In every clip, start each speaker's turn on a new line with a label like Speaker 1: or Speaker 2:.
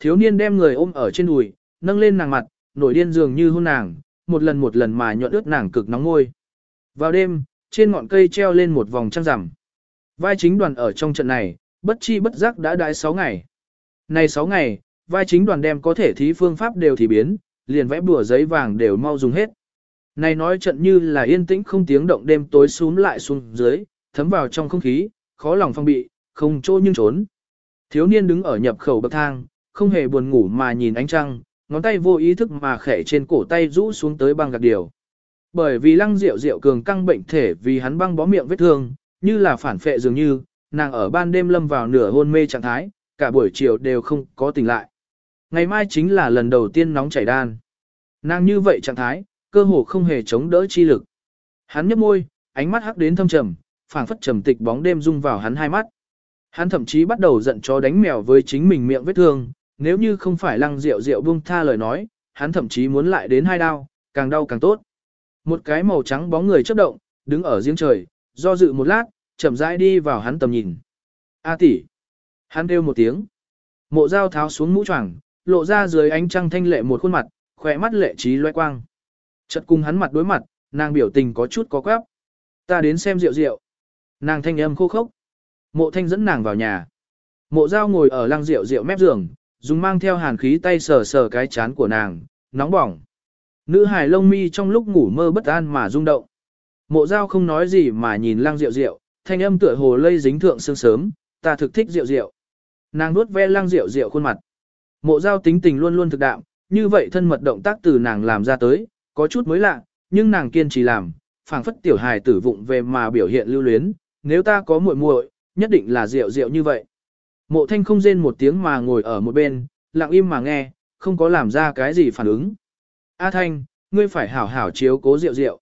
Speaker 1: Thiếu niên đem người ôm ở trên đùi, nâng lên nàng mặt, nổi điên dường như hôn nàng, một lần một lần mà nhuận ướt nàng cực nóng ngôi. Vào đêm, trên ngọn cây treo lên một vòng trăng rằm. Vai chính đoàn ở trong trận này, bất chi bất giác đã đái 6 ngày. Này 6 ngày, vai chính đoàn đem có thể thí phương pháp đều thì biến, liền vẽ bùa giấy vàng đều mau dùng hết. Này nói trận như là yên tĩnh không tiếng động đêm tối xuống lại xuống dưới, thấm vào trong không khí, khó lòng phong bị, không chỗ nhưng trốn. Thiếu niên đứng ở nhập khẩu bậc thang, không hề buồn ngủ mà nhìn ánh trăng, ngón tay vô ý thức mà khẽ trên cổ tay rũ xuống tới băng gạc điều. Bởi vì lăng rượu rượu cường căng bệnh thể vì hắn băng bó miệng vết thương, như là phản phệ dường như, nàng ở ban đêm lâm vào nửa hôn mê trạng thái, cả buổi chiều đều không có tỉnh lại. Ngày mai chính là lần đầu tiên nóng chảy đan. Nàng như vậy trạng thái, cơ hồ không hề chống đỡ chi lực. Hắn nhếch môi, ánh mắt hắc đến thâm trầm, phảng phất trầm tịch bóng đêm rung vào hắn hai mắt. Hắn thậm chí bắt đầu giận chó đánh mèo với chính mình miệng vết thương, nếu như không phải lăng rượu rượu buông tha lời nói, hắn thậm chí muốn lại đến hai đau, càng đau càng tốt. Một cái màu trắng bóng người chớp động, đứng ở giếng trời, do dự một lát, chậm rãi đi vào hắn tầm nhìn. A tỷ. Hắn kêu một tiếng. Mộ dao tháo xuống mũ choàng, lộ ra dưới ánh trăng thanh lệ một khuôn mặt, khỏe mắt lệ trí loe quang. Chợt cùng hắn mặt đối mặt, nàng biểu tình có chút có quáp. Ta đến xem rượu rượu. Nàng thanh âm khô khốc. Mộ thanh dẫn nàng vào nhà. Mộ dao ngồi ở lăng rượu rượu mép giường, dùng mang theo hàn khí tay sờ sờ cái chán của nàng, nóng bỏng. Nữ hài lông mi trong lúc ngủ mơ bất an mà rung động. Mộ dao không nói gì mà nhìn lăng rượu rượu, thanh âm tựa hồ lây dính thượng sương sớm, ta thực thích rượu rượu. Nàng nuốt ve lăng rượu rượu khuôn mặt. Mộ dao tính tình luôn luôn thực đạm, như vậy thân mật động tác từ nàng làm ra tới, có chút mới lạ, nhưng nàng kiên trì làm, phảng phất tiểu hài tử vụng về mà biểu hiện lưu luyến, nếu ta có muội muội, nhất định là rượu rượu như vậy. Mộ thanh không rên một tiếng mà ngồi ở một bên, lặng im mà nghe, không có làm ra cái gì phản ứng. A thanh, ngươi phải hảo hảo chiếu cố rượu rượu.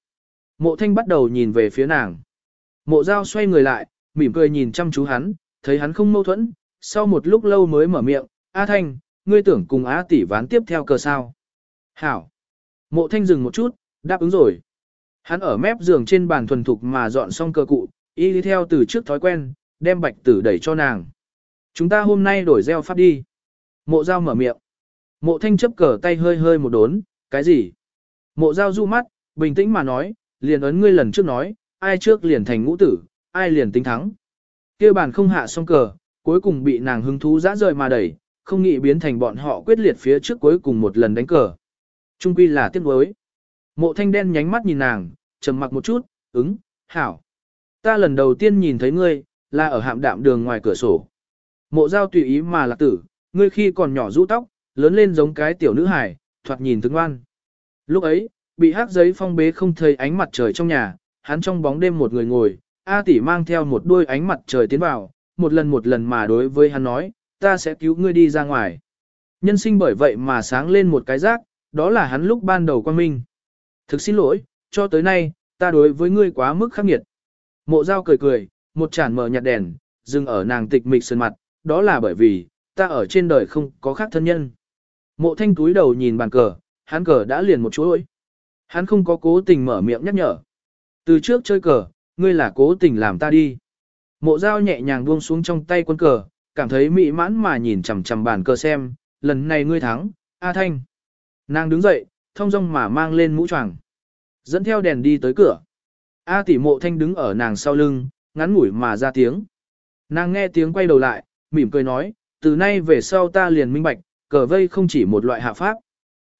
Speaker 1: Mộ thanh bắt đầu nhìn về phía nàng. Mộ dao xoay người lại, mỉm cười nhìn chăm chú hắn, thấy hắn không mâu thuẫn, sau một lúc lâu mới mở miệng, A thanh, ngươi tưởng cùng A tỷ ván tiếp theo cờ sao. Hảo. Mộ thanh dừng một chút, đáp ứng rồi. Hắn ở mép giường trên bàn thuần thục mà dọn xong cờ cụ, y đi theo từ trước thói quen, đem bạch tử đẩy cho nàng. Chúng ta hôm nay đổi gieo pháp đi. Mộ dao mở miệng. Mộ thanh chấp cờ tay hơi hơi một đốn, cái gì? Mộ dao du mắt, bình tĩnh mà nói, liền ấn ngươi lần trước nói, ai trước liền thành ngũ tử, ai liền tính thắng. kia bàn không hạ xong cờ, cuối cùng bị nàng hứng thú dã rời mà đẩy, không nghĩ biến thành bọn họ quyết liệt phía trước cuối cùng một lần đánh cờ. Trung quy là tiếc nuối. Mộ thanh đen nhánh mắt nhìn nàng, trầm mặc một chút, ứng, hảo. Ta lần đầu tiên nhìn thấy ngươi, là ở hạm đạm đường ngoài cửa sổ. Mộ giao tùy ý mà lạc tử, ngươi khi còn nhỏ rũ tóc, lớn lên giống cái tiểu nữ hải, thoạt nhìn thương ngoan. Lúc ấy, bị hát giấy phong bế không thấy ánh mặt trời trong nhà, hắn trong bóng đêm một người ngồi, A tỷ mang theo một đôi ánh mặt trời tiến vào, một lần một lần mà đối với hắn nói, ta sẽ cứu ngươi đi ra ngoài. Nhân sinh bởi vậy mà sáng lên một cái rác, đó là hắn lúc ban đầu quan minh. Thực xin lỗi, cho tới nay, ta đối với ngươi quá mức khắc nghiệt. Mộ dao cười cười, một chản mở nhạt đèn, dừng ở nàng tịch mịch sơn mặt, đó là bởi vì, ta ở trên đời không có khác thân nhân. Mộ thanh túi đầu nhìn bàn cờ, hắn cờ đã liền một chuỗi. Hắn không có cố tình mở miệng nhắc nhở. Từ trước chơi cờ, ngươi là cố tình làm ta đi. Mộ dao nhẹ nhàng buông xuống trong tay quân cờ, cảm thấy mỹ mãn mà nhìn chằm chằm bàn cờ xem, lần này ngươi thắng, A Thanh. Nàng đứng dậy, thông dong mà mang lên mũ choàng, dẫn theo đèn đi tới cửa. A tỷ mộ thanh đứng ở nàng sau lưng, ngắn ngủi mà ra tiếng. Nàng nghe tiếng quay đầu lại, mỉm cười nói, từ nay về sau ta liền minh bạch, cờ vây không chỉ một loại hạ pháp.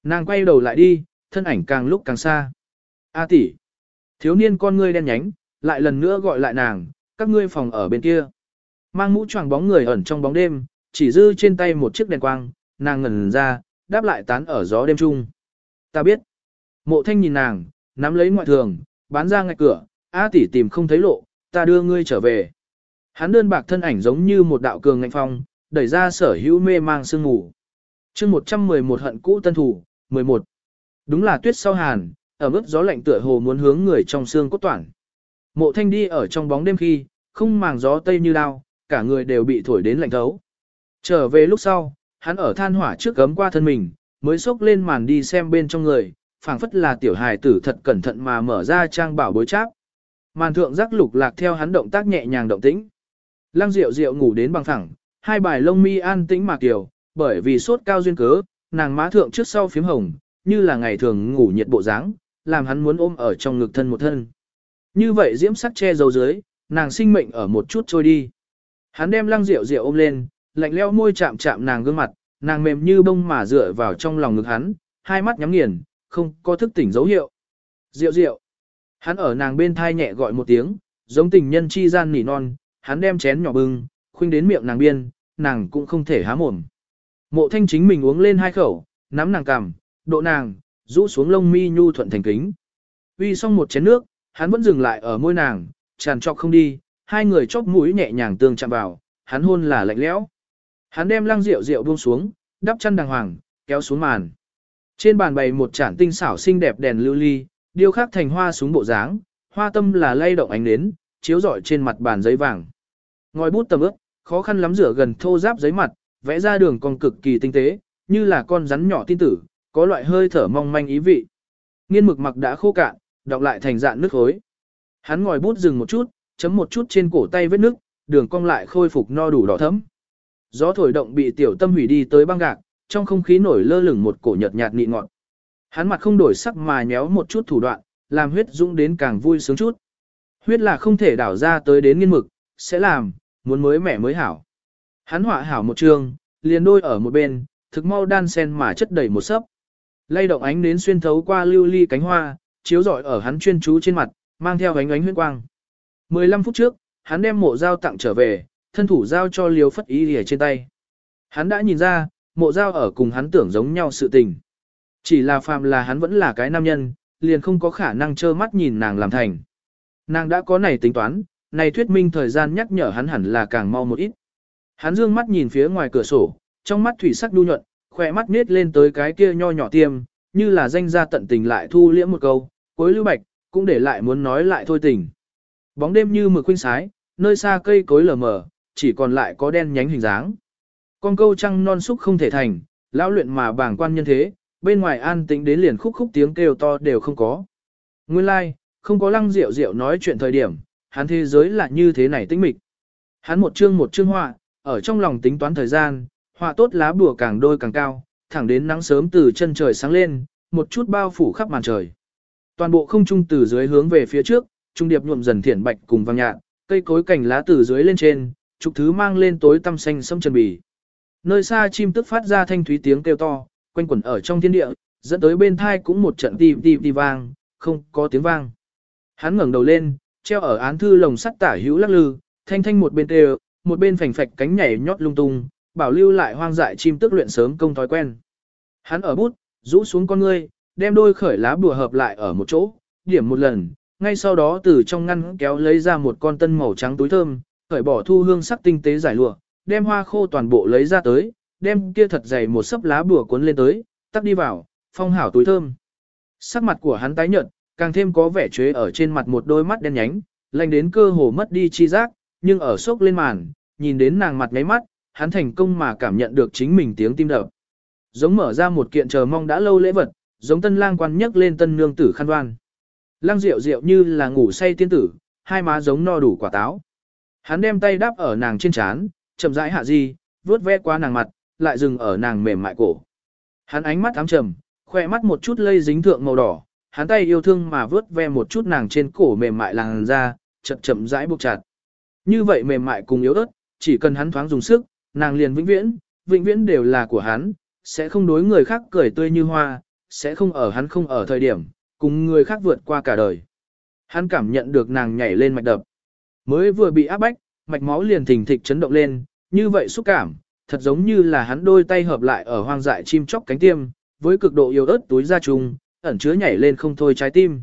Speaker 1: Nàng quay đầu lại đi, thân ảnh càng lúc càng xa. A tỷ, thiếu niên con ngươi đen nhánh, lại lần nữa gọi lại nàng, các ngươi phòng ở bên kia. Mang mũ choàng bóng người ẩn trong bóng đêm, chỉ dư trên tay một chiếc đèn quang, nàng ngẩn ra, đáp lại tán ở gió đêm trung. Ta biết. Mộ thanh nhìn nàng, nắm lấy ngoại thường, bán ra ngay cửa, A tỷ tìm không thấy lộ, ta đưa ngươi trở về. Hắn đơn bạc thân ảnh giống như một đạo cường ngạnh phong, đẩy ra sở hữu mê mang sương ngủ. chương 111 hận cũ tân thủ, 11. Đúng là tuyết sau hàn, ở mức gió lạnh tựa hồ muốn hướng người trong xương cốt toản. Mộ thanh đi ở trong bóng đêm khi, không màng gió tây như đao, cả người đều bị thổi đến lạnh thấu. Trở về lúc sau, hắn ở than hỏa trước gấm qua thân mình, mới xốc lên màn đi xem bên trong người, phảng phất là tiểu hài tử thật cẩn thận mà mở ra trang bảo bối cháp. Màn thượng giác lục lạc theo hắn động tác nhẹ nhàng động tĩnh. Lăng Diệu Diệu ngủ đến bằng thẳng, hai bài lông mi an tĩnh mà kiều, bởi vì sốt cao duyên cớ, nàng má thượng trước sau phím hồng, như là ngày thường ngủ nhiệt bộ dáng, làm hắn muốn ôm ở trong ngực thân một thân. Như vậy diễm sắc che dầu dưới, nàng sinh mệnh ở một chút trôi đi. Hắn đem lăng Diệu Diệu ôm lên, lạnh leo môi chạm chạm nàng gương mặt, nàng mềm như bông mà dựa vào trong lòng ngực hắn, hai mắt nhắm nghiền, không có thức tỉnh dấu hiệu. Diệu Diệu, Hắn ở nàng bên thai nhẹ gọi một tiếng, giống tình nhân chi gian nỉ non, hắn đem chén nhỏ bưng, khuynh đến miệng nàng biên, nàng cũng không thể há mồm. Mộ thanh chính mình uống lên hai khẩu, nắm nàng cằm, độ nàng, rũ xuống lông mi nhu thuận thành kính. Uy xong một chén nước, hắn vẫn dừng lại ở môi nàng, tràn trọc không đi, hai người chóp mũi nhẹ nhàng tương chạm vào, hắn hôn là lạnh lẽo. Hắn đem lăng rượu rượu buông xuống, đắp chân đàng hoàng, kéo xuống màn. Trên bàn bày một chản tinh xảo xinh đẹp đèn lưu ly, điêu khắc thành hoa súng bộ dáng, hoa tâm là lay động ánh nến, chiếu rọi trên mặt bàn giấy vàng. Ngòi bút tầm ướp, khó khăn lắm rửa gần thô giáp giấy mặt, vẽ ra đường cong cực kỳ tinh tế, như là con rắn nhỏ tin tử, có loại hơi thở mong manh ý vị. Nghiên mực mặc đã khô cạn, đọc lại thành dạng nước khối. Hắn ngòi bút dừng một chút, chấm một chút trên cổ tay vết nước, đường cong lại khôi phục no đủ đỏ thấm. Gió thổi động bị tiểu tâm hủy đi tới băng gạc, trong không khí nổi lơ lửng một cổ nhợt nhạt nị ngọt. Hắn mặt không đổi sắc mà nhéo một chút thủ đoạn, làm huyết dũng đến càng vui sướng chút. Huyết là không thể đảo ra tới đến nghiên mực, sẽ làm, muốn mới mẻ mới hảo. Hắn họa hảo một trường, liền đôi ở một bên, thực mau đan sen mà chất đầy một sấp. Lay động ánh đến xuyên thấu qua lưu ly cánh hoa, chiếu rọi ở hắn chuyên chú trên mặt, mang theo ánh ánh huyên quang. 15 phút trước, hắn đem mộ dao tặng trở về, thân thủ giao cho liều phất ý lìa trên tay. Hắn đã nhìn ra, mộ dao ở cùng hắn tưởng giống nhau sự tình. Chỉ là phàm là hắn vẫn là cái nam nhân, liền không có khả năng trơ mắt nhìn nàng làm thành. Nàng đã có này tính toán, này thuyết minh thời gian nhắc nhở hắn hẳn là càng mau một ít. Hắn dương mắt nhìn phía ngoài cửa sổ, trong mắt thủy sắc đu nhuận, khỏe mắt nết lên tới cái kia nho nhỏ tiêm, như là danh ra tận tình lại thu liễm một câu, cuối lưu bạch, cũng để lại muốn nói lại thôi tình. Bóng đêm như mực khuynh sái, nơi xa cây cối lờ mờ, chỉ còn lại có đen nhánh hình dáng. Con câu trăng non xúc không thể thành, lão luyện mà bảng quan nhân thế, bên ngoài an tĩnh đến liền khúc khúc tiếng kêu to đều không có. Nguyên lai, like, không có lăng rượu rượu nói chuyện thời điểm, hắn thế giới là như thế này tĩnh mịch. Hắn một chương một chương họa, ở trong lòng tính toán thời gian, họa tốt lá bùa càng đôi càng cao, thẳng đến nắng sớm từ chân trời sáng lên, một chút bao phủ khắp màn trời. Toàn bộ không trung từ dưới hướng về phía trước, trung điệp nhuộm dần thiển bạch cùng vàng nhạt, cây cối cành lá từ dưới lên trên, trục thứ mang lên tối tăm xanh sâm trần bì. Nơi xa chim tức phát ra thanh thúy tiếng kêu to, quanh quẩn ở trong thiên địa, dẫn tới bên thai cũng một trận tim tim tim vang, không có tiếng vang. Hắn ngẩng đầu lên, treo ở án thư lồng sắt tả hữu lắc lư, thanh thanh một bên tê, một bên phành phạch cánh nhảy nhót lung tung, bảo lưu lại hoang dại chim tức luyện sớm công thói quen. Hắn ở bút, rũ xuống con ngươi, đem đôi khởi lá bùa hợp lại ở một chỗ, điểm một lần, ngay sau đó từ trong ngăn kéo lấy ra một con tân màu trắng túi thơm, khởi bỏ thu hương sắc tinh tế giải lụa, đem hoa khô toàn bộ lấy ra tới, đem kia thật dày một sấp lá bùa cuốn lên tới, tắt đi vào, phong hảo túi thơm. Sắc mặt của hắn tái nhợt, càng thêm có vẻ chế ở trên mặt một đôi mắt đen nhánh, lạnh đến cơ hồ mất đi chi giác, nhưng ở sốc lên màn, nhìn đến nàng mặt ngáy mắt, hắn thành công mà cảm nhận được chính mình tiếng tim đập. Giống mở ra một kiện chờ mong đã lâu lễ vật, giống tân lang quan nhấc lên tân nương tử khăn đoan. Lang rượu rượu như là ngủ say tiên tử, hai má giống no đủ quả táo. Hắn đem tay đáp ở nàng trên trán, chậm rãi hạ di, vuốt ve qua nàng mặt, lại dừng ở nàng mềm mại cổ. Hắn ánh mắt ám trầm, khoe mắt một chút lây dính thượng màu đỏ, hắn tay yêu thương mà vớt ve một chút nàng trên cổ mềm mại làn da, chậm chậm rãi buộc chặt. Như vậy mềm mại cùng yếu ớt, chỉ cần hắn thoáng dùng sức, nàng liền vĩnh viễn, vĩnh viễn đều là của hắn, sẽ không đối người khác cười tươi như hoa, sẽ không ở hắn không ở thời điểm, cùng người khác vượt qua cả đời. Hắn cảm nhận được nàng nhảy lên mạch đập. Mới vừa bị áp bách, mạch máu liền thình thịch chấn động lên, như vậy xúc cảm, thật giống như là hắn đôi tay hợp lại ở hoang dại chim chóc cánh tiêm, với cực độ yếu ớt túi da trùng, ẩn chứa nhảy lên không thôi trái tim.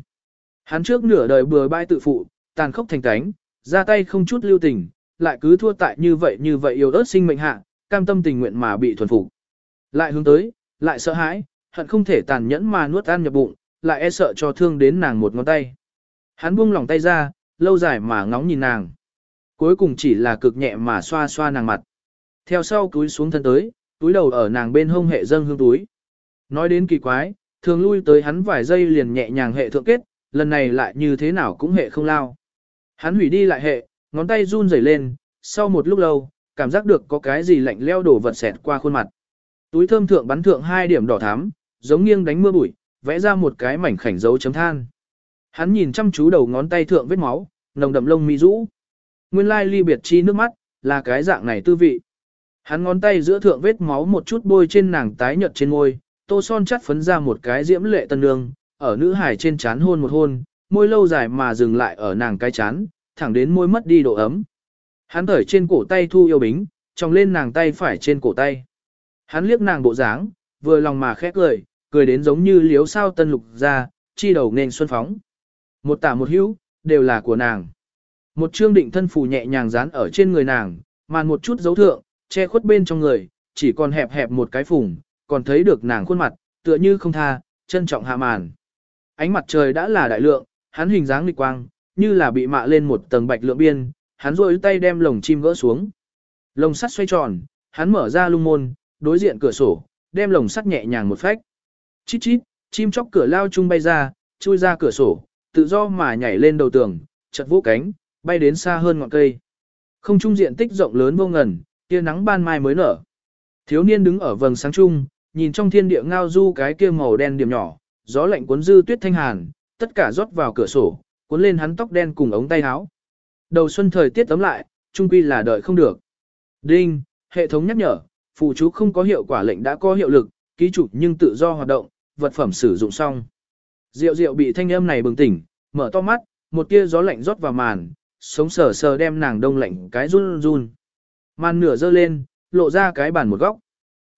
Speaker 1: Hắn trước nửa đời bừa bãi tự phụ, tàn khốc thành cánh, ra tay không chút lưu tình, lại cứ thua tại như vậy như vậy yếu ớt sinh mệnh hạ, cam tâm tình nguyện mà bị thuần phục. Lại hướng tới, lại sợ hãi, hận không thể tàn nhẫn mà nuốt ăn nhập bụng, lại e sợ cho thương đến nàng một ngón tay. Hắn buông lòng tay ra, lâu dài mà ngóng nhìn nàng. Cuối cùng chỉ là cực nhẹ mà xoa xoa nàng mặt. Theo sau túi xuống thân tới, túi đầu ở nàng bên hông hệ dâng hương túi. Nói đến kỳ quái, thường lui tới hắn vài giây liền nhẹ nhàng hệ thượng kết, lần này lại như thế nào cũng hệ không lao. Hắn hủy đi lại hệ, ngón tay run rẩy lên, sau một lúc lâu, cảm giác được có cái gì lạnh leo đổ vật xẹt qua khuôn mặt. Túi thơm thượng bắn thượng hai điểm đỏ thắm, giống nghiêng đánh mưa bụi, vẽ ra một cái mảnh khảnh dấu chấm than. Hắn nhìn chăm chú đầu ngón tay thượng vết máu, nồng đậm lông mi rũ. Nguyên lai ly biệt chi nước mắt, là cái dạng này tư vị. Hắn ngón tay giữa thượng vết máu một chút bôi trên nàng tái nhợt trên môi, tô son chắt phấn ra một cái diễm lệ tân nương, ở nữ hải trên chán hôn một hôn, môi lâu dài mà dừng lại ở nàng cái chán, thẳng đến môi mất đi độ ấm. Hắn thở trên cổ tay thu yêu bính, trong lên nàng tay phải trên cổ tay. Hắn liếc nàng bộ dáng, vừa lòng mà khét cười, cười đến giống như liếu sao tân lục ra, chi đầu nên xuân phóng. Một tả một hữu, đều là của nàng. Một chương định thân phù nhẹ nhàng dán ở trên người nàng, màn một chút dấu thượng, che khuất bên trong người, chỉ còn hẹp hẹp một cái phùng, còn thấy được nàng khuôn mặt, tựa như không tha, trân trọng hạ màn. Ánh mặt trời đã là đại lượng, hắn hình dáng lịch quang, như là bị mạ lên một tầng bạch lượng biên, hắn rôi tay đem lồng chim gỡ xuống. Lồng sắt xoay tròn, hắn mở ra lung môn, đối diện cửa sổ, đem lồng sắt nhẹ nhàng một phách. Chít chít, chim chóc cửa lao chung bay ra, chui ra cửa sổ, tự do mà nhảy lên đầu tường, chật vũ cánh, bay đến xa hơn ngọn cây. Không trung diện tích rộng lớn vô ngần, kia nắng ban mai mới nở. Thiếu niên đứng ở vầng sáng trung, nhìn trong thiên địa ngao du cái kia màu đen điểm nhỏ, gió lạnh cuốn dư tuyết thanh hàn, tất cả rót vào cửa sổ, cuốn lên hắn tóc đen cùng ống tay áo. Đầu xuân thời tiết tấm lại, trung quy là đợi không được. Đinh, hệ thống nhắc nhở, phụ chú không có hiệu quả lệnh đã có hiệu lực, ký chủ nhưng tự do hoạt động, vật phẩm sử dụng xong. Diệu diệu bị thanh âm này bừng tỉnh, mở to mắt, một tia gió lạnh rót vào màn, sống sờ sờ đem nàng đông lạnh cái run run. Màn nửa dơ lên, lộ ra cái bàn một góc.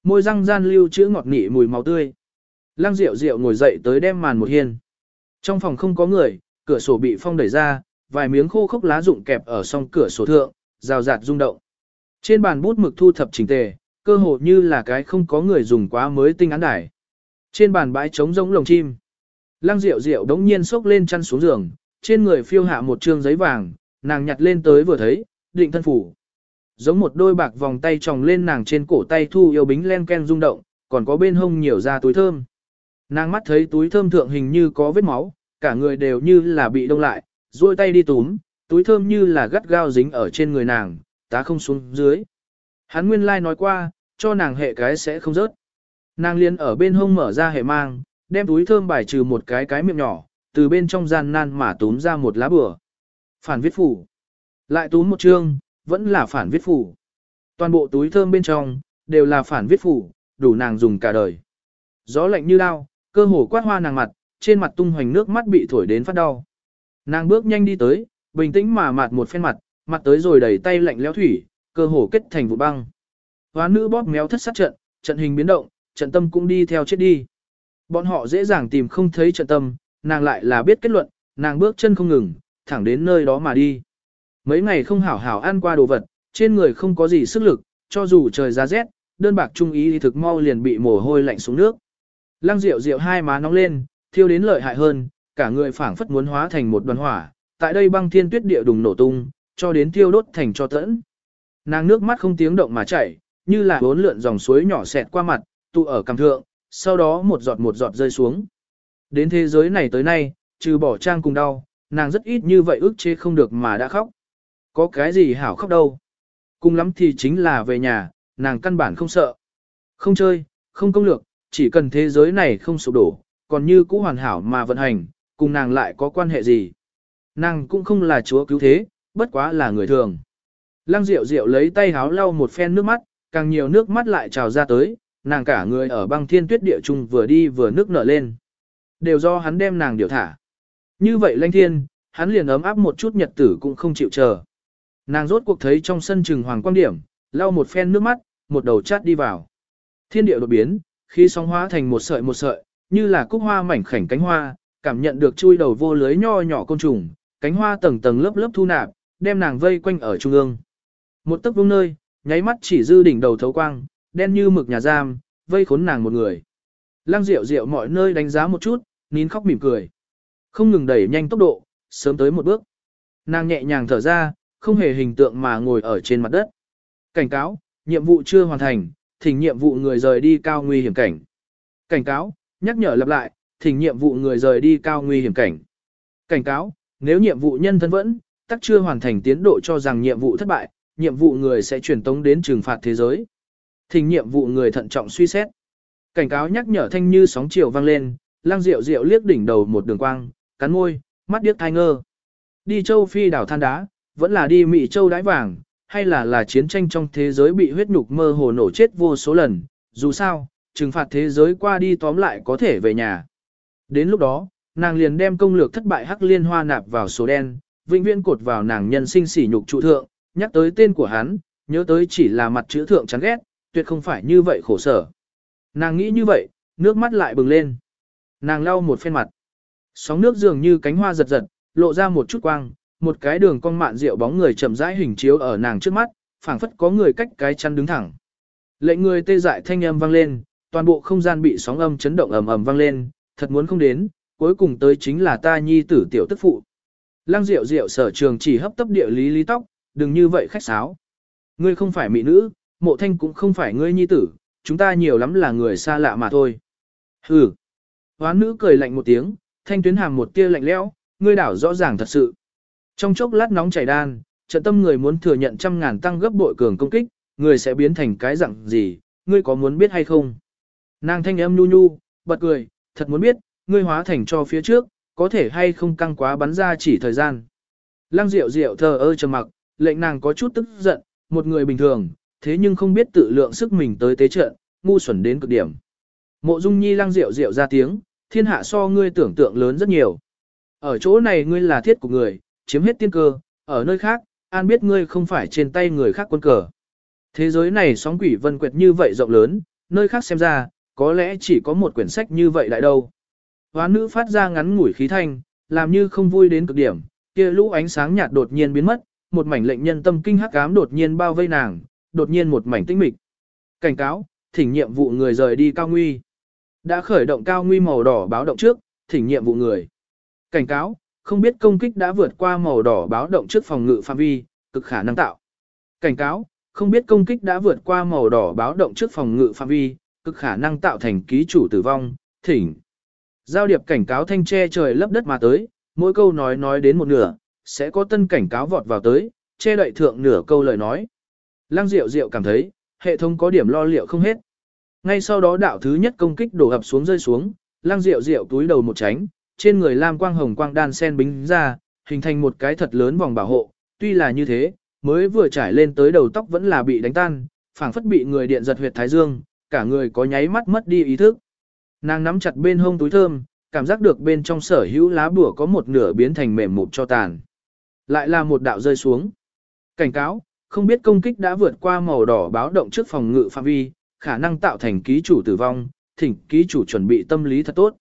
Speaker 1: Môi răng gian lưu chữ ngọt nị mùi máu tươi. Lăng Diệu Diệu ngồi dậy tới đem màn một hiên. Trong phòng không có người, cửa sổ bị phong đẩy ra, vài miếng khô khốc lá rụng kẹp ở song cửa sổ thượng, rào rạt rung động. Trên bàn bút mực thu thập chỉnh tề, cơ hồ như là cái không có người dùng quá mới tinh án đài. Trên bàn bãi trống giống lồng chim. Lăng Diệu Diệu đống nhiên sốc lên chăn xuống giường, trên người phiêu hạ một trương giấy vàng, nàng nhặt lên tới vừa thấy, định thân phủ. Giống một đôi bạc vòng tay tròng lên nàng trên cổ tay thu yêu bính len ken rung động, còn có bên hông nhiều ra túi thơm. Nàng mắt thấy túi thơm thượng hình như có vết máu, cả người đều như là bị đông lại, duỗi tay đi túm, túi thơm như là gắt gao dính ở trên người nàng, tá không xuống dưới. Hắn nguyên lai like nói qua, cho nàng hệ cái sẽ không rớt. Nàng liền ở bên hông mở ra hệ mang, đem túi thơm bài trừ một cái cái miệng nhỏ, từ bên trong gian nan mà túm ra một lá bừa. Phản viết phủ. Lại túm một chương, vẫn là phản viết phủ. Toàn bộ túi thơm bên trong, đều là phản viết phủ, đủ nàng dùng cả đời. Gió lạnh như lao, cơ hồ quát hoa nàng mặt, trên mặt tung hoành nước mắt bị thổi đến phát đau. Nàng bước nhanh đi tới, bình tĩnh mà mặt một phen mặt, mặt tới rồi đầy tay lạnh lẽo thủy, cơ hồ kết thành vụ băng. Hóa nữ bóp méo thất sát trận, trận hình biến động, trận tâm cũng đi theo chết đi. Bọn họ dễ dàng tìm không thấy trận tâm, nàng lại là biết kết luận, nàng bước chân không ngừng, thẳng đến nơi đó mà đi. Mấy ngày không hảo hảo ăn qua đồ vật, trên người không có gì sức lực, cho dù trời giá rét, đơn bạc trung ý thì thực mau liền bị mồ hôi lạnh xuống nước. Lăng rượu rượu hai má nóng lên, thiêu đến lợi hại hơn, cả người phảng phất muốn hóa thành một đoàn hỏa, tại đây băng thiên tuyết địa đùng nổ tung, cho đến thiêu đốt thành cho tẫn. Nàng nước mắt không tiếng động mà chảy, như là bốn lượn dòng suối nhỏ xẹt qua mặt, tụ ở cằm thượng, sau đó một giọt một giọt rơi xuống. Đến thế giới này tới nay, trừ bỏ trang cùng đau, nàng rất ít như vậy ức chế không được mà đã khóc. Có cái gì hảo khóc đâu. Cùng lắm thì chính là về nhà, nàng căn bản không sợ. Không chơi, không công lược, chỉ cần thế giới này không sụp đổ, còn như cũ hoàn hảo mà vận hành, cùng nàng lại có quan hệ gì. Nàng cũng không là chúa cứu thế, bất quá là người thường. Lăng Diệu Diệu lấy tay háo lau một phen nước mắt, càng nhiều nước mắt lại trào ra tới, nàng cả người ở băng thiên tuyết địa trung vừa đi vừa nước nở lên. Đều do hắn đem nàng điều thả. Như vậy lanh thiên, hắn liền ấm áp một chút nhật tử cũng không chịu chờ. Nàng rốt cuộc thấy trong sân trừng hoàng Quang điểm, lau một phen nước mắt, một đầu chát đi vào. Thiên địa đột biến, khi sóng hóa thành một sợi một sợi, như là cúc hoa mảnh khảnh cánh hoa, cảm nhận được chui đầu vô lưới nho nhỏ côn trùng, cánh hoa tầng tầng lớp lớp thu nạp, đem nàng vây quanh ở trung ương. Một tấc vuông nơi, nháy mắt chỉ dư đỉnh đầu thấu quang, đen như mực nhà giam, vây khốn nàng một người. Lăng Diệu Diệu mọi nơi đánh giá một chút, nín khóc mỉm cười. Không ngừng đẩy nhanh tốc độ, sớm tới một bước. Nàng nhẹ nhàng thở ra, không hề hình tượng mà ngồi ở trên mặt đất. Cảnh cáo, nhiệm vụ chưa hoàn thành, thỉnh nhiệm vụ người rời đi cao nguy hiểm cảnh. Cảnh cáo, nhắc nhở lặp lại, thỉnh nhiệm vụ người rời đi cao nguy hiểm cảnh. Cảnh cáo, nếu nhiệm vụ nhân thân vẫn, tắc chưa hoàn thành tiến độ cho rằng nhiệm vụ thất bại, nhiệm vụ người sẽ chuyển tống đến trừng phạt thế giới. Thỉnh nhiệm vụ người thận trọng suy xét. Cảnh cáo nhắc nhở thanh như sóng chiều vang lên, lang rượu rượu liếc đỉnh đầu một đường quang, cắn môi, mắt điếc thai ngơ. Đi châu phi đảo than đá, vẫn là đi Mỹ châu đái vàng, hay là là chiến tranh trong thế giới bị huyết nhục mơ hồ nổ chết vô số lần, dù sao, trừng phạt thế giới qua đi tóm lại có thể về nhà. Đến lúc đó, nàng liền đem công lược thất bại hắc liên hoa nạp vào số đen, vĩnh viễn cột vào nàng nhân sinh sỉ nhục trụ thượng, nhắc tới tên của hắn, nhớ tới chỉ là mặt chữ thượng chán ghét, tuyệt không phải như vậy khổ sở. Nàng nghĩ như vậy, nước mắt lại bừng lên. Nàng lau một phen mặt. Sóng nước dường như cánh hoa giật giật, lộ ra một chút quang, một cái đường cong mạn rượu bóng người chậm rãi hình chiếu ở nàng trước mắt, phảng phất có người cách cái chăn đứng thẳng. Lệnh người tê dại thanh âm vang lên, toàn bộ không gian bị sóng âm chấn động ầm ầm vang lên, thật muốn không đến, cuối cùng tới chính là ta nhi tử tiểu tức phụ. Lăng Diệu Diệu sở trường chỉ hấp tấp địa lý lý tóc, đừng như vậy khách sáo. Ngươi không phải mỹ nữ, mộ thanh cũng không phải ngươi nhi tử, chúng ta nhiều lắm là người xa lạ mà thôi. Hừ. Hoán nữ cười lạnh một tiếng, thanh tuyến hàm một tia lạnh lẽo, ngươi đảo rõ ràng thật sự. Trong chốc lát nóng chảy đan, trận tâm người muốn thừa nhận trăm ngàn tăng gấp bội cường công kích, người sẽ biến thành cái dạng gì, ngươi có muốn biết hay không? Nàng thanh âm nhu nhu, bật cười, thật muốn biết, ngươi hóa thành cho phía trước, có thể hay không căng quá bắn ra chỉ thời gian. Lăng Diệu Diệu thờ ơ trầm mặc, lệnh nàng có chút tức giận, một người bình thường, thế nhưng không biết tự lượng sức mình tới tế trận, ngu xuẩn đến cực điểm. Mộ Dung Nhi Lăng Diệu Diệu ra tiếng, thiên hạ so ngươi tưởng tượng lớn rất nhiều. Ở chỗ này ngươi là thiết của người, chiếm hết tiên cơ, ở nơi khác, an biết ngươi không phải trên tay người khác quân cờ. Thế giới này sóng quỷ vân quyệt như vậy rộng lớn, nơi khác xem ra, có lẽ chỉ có một quyển sách như vậy lại đâu. Hóa nữ phát ra ngắn ngủi khí thanh, làm như không vui đến cực điểm, kia lũ ánh sáng nhạt đột nhiên biến mất, một mảnh lệnh nhân tâm kinh hắc ám đột nhiên bao vây nàng, đột nhiên một mảnh tĩnh mịch. Cảnh cáo, thỉnh nhiệm vụ người rời đi cao nguy. Đã khởi động cao nguy màu đỏ báo động trước, thỉnh nhiệm vụ người. Cảnh cáo, không biết công kích đã vượt qua màu đỏ báo động trước phòng ngự phạm vi, cực khả năng tạo. Cảnh cáo, không biết công kích đã vượt qua màu đỏ báo động trước phòng ngự phạm vi, cực khả năng tạo thành ký chủ tử vong, thỉnh. Giao điệp cảnh cáo thanh che trời lấp đất mà tới, mỗi câu nói nói đến một nửa, sẽ có tân cảnh cáo vọt vào tới, che đậy thượng nửa câu lời nói. Lăng Diệu Diệu cảm thấy, hệ thống có điểm lo liệu không hết. Ngay sau đó đạo thứ nhất công kích đổ ập xuống rơi xuống, Lăng Diệu Diệu túi đầu một tránh, trên người lam quang hồng quang đan sen bính ra, hình thành một cái thật lớn vòng bảo hộ, tuy là như thế, mới vừa trải lên tới đầu tóc vẫn là bị đánh tan, phảng phất bị người điện giật huyệt thái dương, cả người có nháy mắt mất đi ý thức. Nàng nắm chặt bên hông túi thơm, cảm giác được bên trong sở hữu lá bùa có một nửa biến thành mềm mụn cho tàn. Lại là một đạo rơi xuống. Cảnh cáo, không biết công kích đã vượt qua màu đỏ báo động trước phòng ngự phạm vi, khả năng tạo thành ký chủ tử vong, thỉnh ký chủ chuẩn bị tâm lý thật tốt.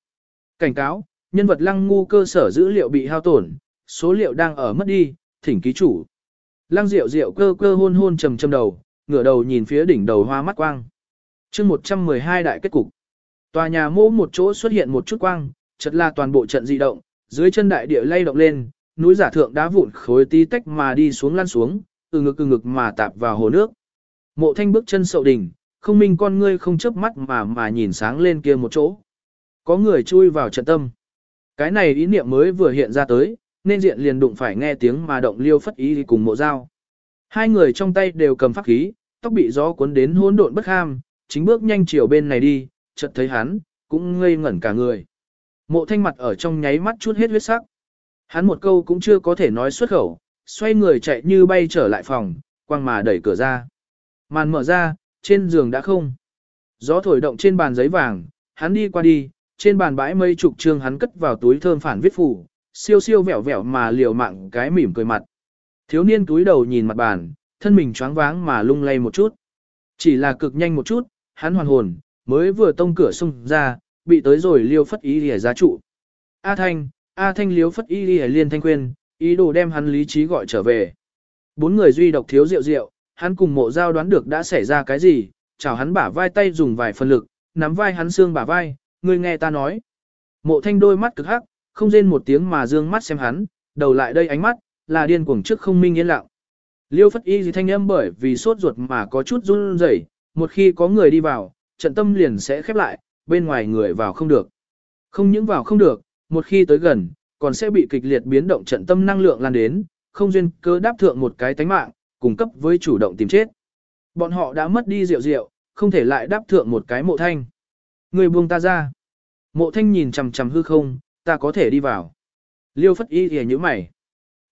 Speaker 1: Cảnh cáo, nhân vật lăng ngu cơ sở dữ liệu bị hao tổn, số liệu đang ở mất đi, thỉnh ký chủ. Lăng Diệu Diệu cơ cơ hôn hôn trầm trầm đầu, ngửa đầu nhìn phía đỉnh đầu hoa mắt quang. Chương 112 đại kết cục. Tòa nhà mô một chỗ xuất hiện một chút quang, chợt là toàn bộ trận di động, dưới chân đại địa lay động lên, núi giả thượng đá vụn khối tí tách mà đi xuống lăn xuống, từ ngực từ ngực mà tạp vào hồ nước. Mộ Thanh bước chân sậu đỉnh, không minh con ngươi không chớp mắt mà mà nhìn sáng lên kia một chỗ. Có người chui vào trận tâm. Cái này ý niệm mới vừa hiện ra tới, nên diện liền đụng phải nghe tiếng mà động liêu phất ý cùng mộ dao. Hai người trong tay đều cầm pháp khí, tóc bị gió cuốn đến hỗn độn bất ham, chính bước nhanh chiều bên này đi, chợt thấy hắn, cũng ngây ngẩn cả người. Mộ thanh mặt ở trong nháy mắt chút hết huyết sắc. Hắn một câu cũng chưa có thể nói xuất khẩu, xoay người chạy như bay trở lại phòng, quăng mà đẩy cửa ra. Màn mở ra, trên giường đã không. Gió thổi động trên bàn giấy vàng, hắn đi qua đi, trên bàn bãi mây trục trương hắn cất vào túi thơm phản viết phủ, siêu siêu vẹo vẹo mà liều mạng cái mỉm cười mặt. Thiếu niên túi đầu nhìn mặt bàn, thân mình choáng váng mà lung lay một chút. Chỉ là cực nhanh một chút, hắn hoàn hồn, mới vừa tông cửa xung ra, bị tới rồi liêu phất ý lìa giá trụ. A Thanh, A Thanh liêu phất ý lìa liên thanh khuyên, ý đồ đem hắn lý trí gọi trở về. Bốn người duy độc thiếu rượu rượu, hắn cùng mộ giao đoán được đã xảy ra cái gì, chào hắn bả vai tay dùng vài phần lực, nắm vai hắn xương bả vai, người nghe ta nói. Mộ thanh đôi mắt cực hắc, không rên một tiếng mà dương mắt xem hắn, đầu lại đây ánh mắt, là điên cuồng trước không minh yên lặng. Liêu phất y gì thanh âm bởi vì sốt ruột mà có chút run rẩy, một khi có người đi vào, trận tâm liền sẽ khép lại, bên ngoài người vào không được. Không những vào không được, một khi tới gần, còn sẽ bị kịch liệt biến động trận tâm năng lượng lan đến, không duyên cơ đáp thượng một cái tánh mạng, cung cấp với chủ động tìm chết. Bọn họ đã mất đi rượu rượu, không thể lại đáp thượng một cái mộ thanh. Người buông ta ra. Mộ thanh nhìn chằm chằm hư không, ta có thể đi vào. Liêu phất y thì như mày.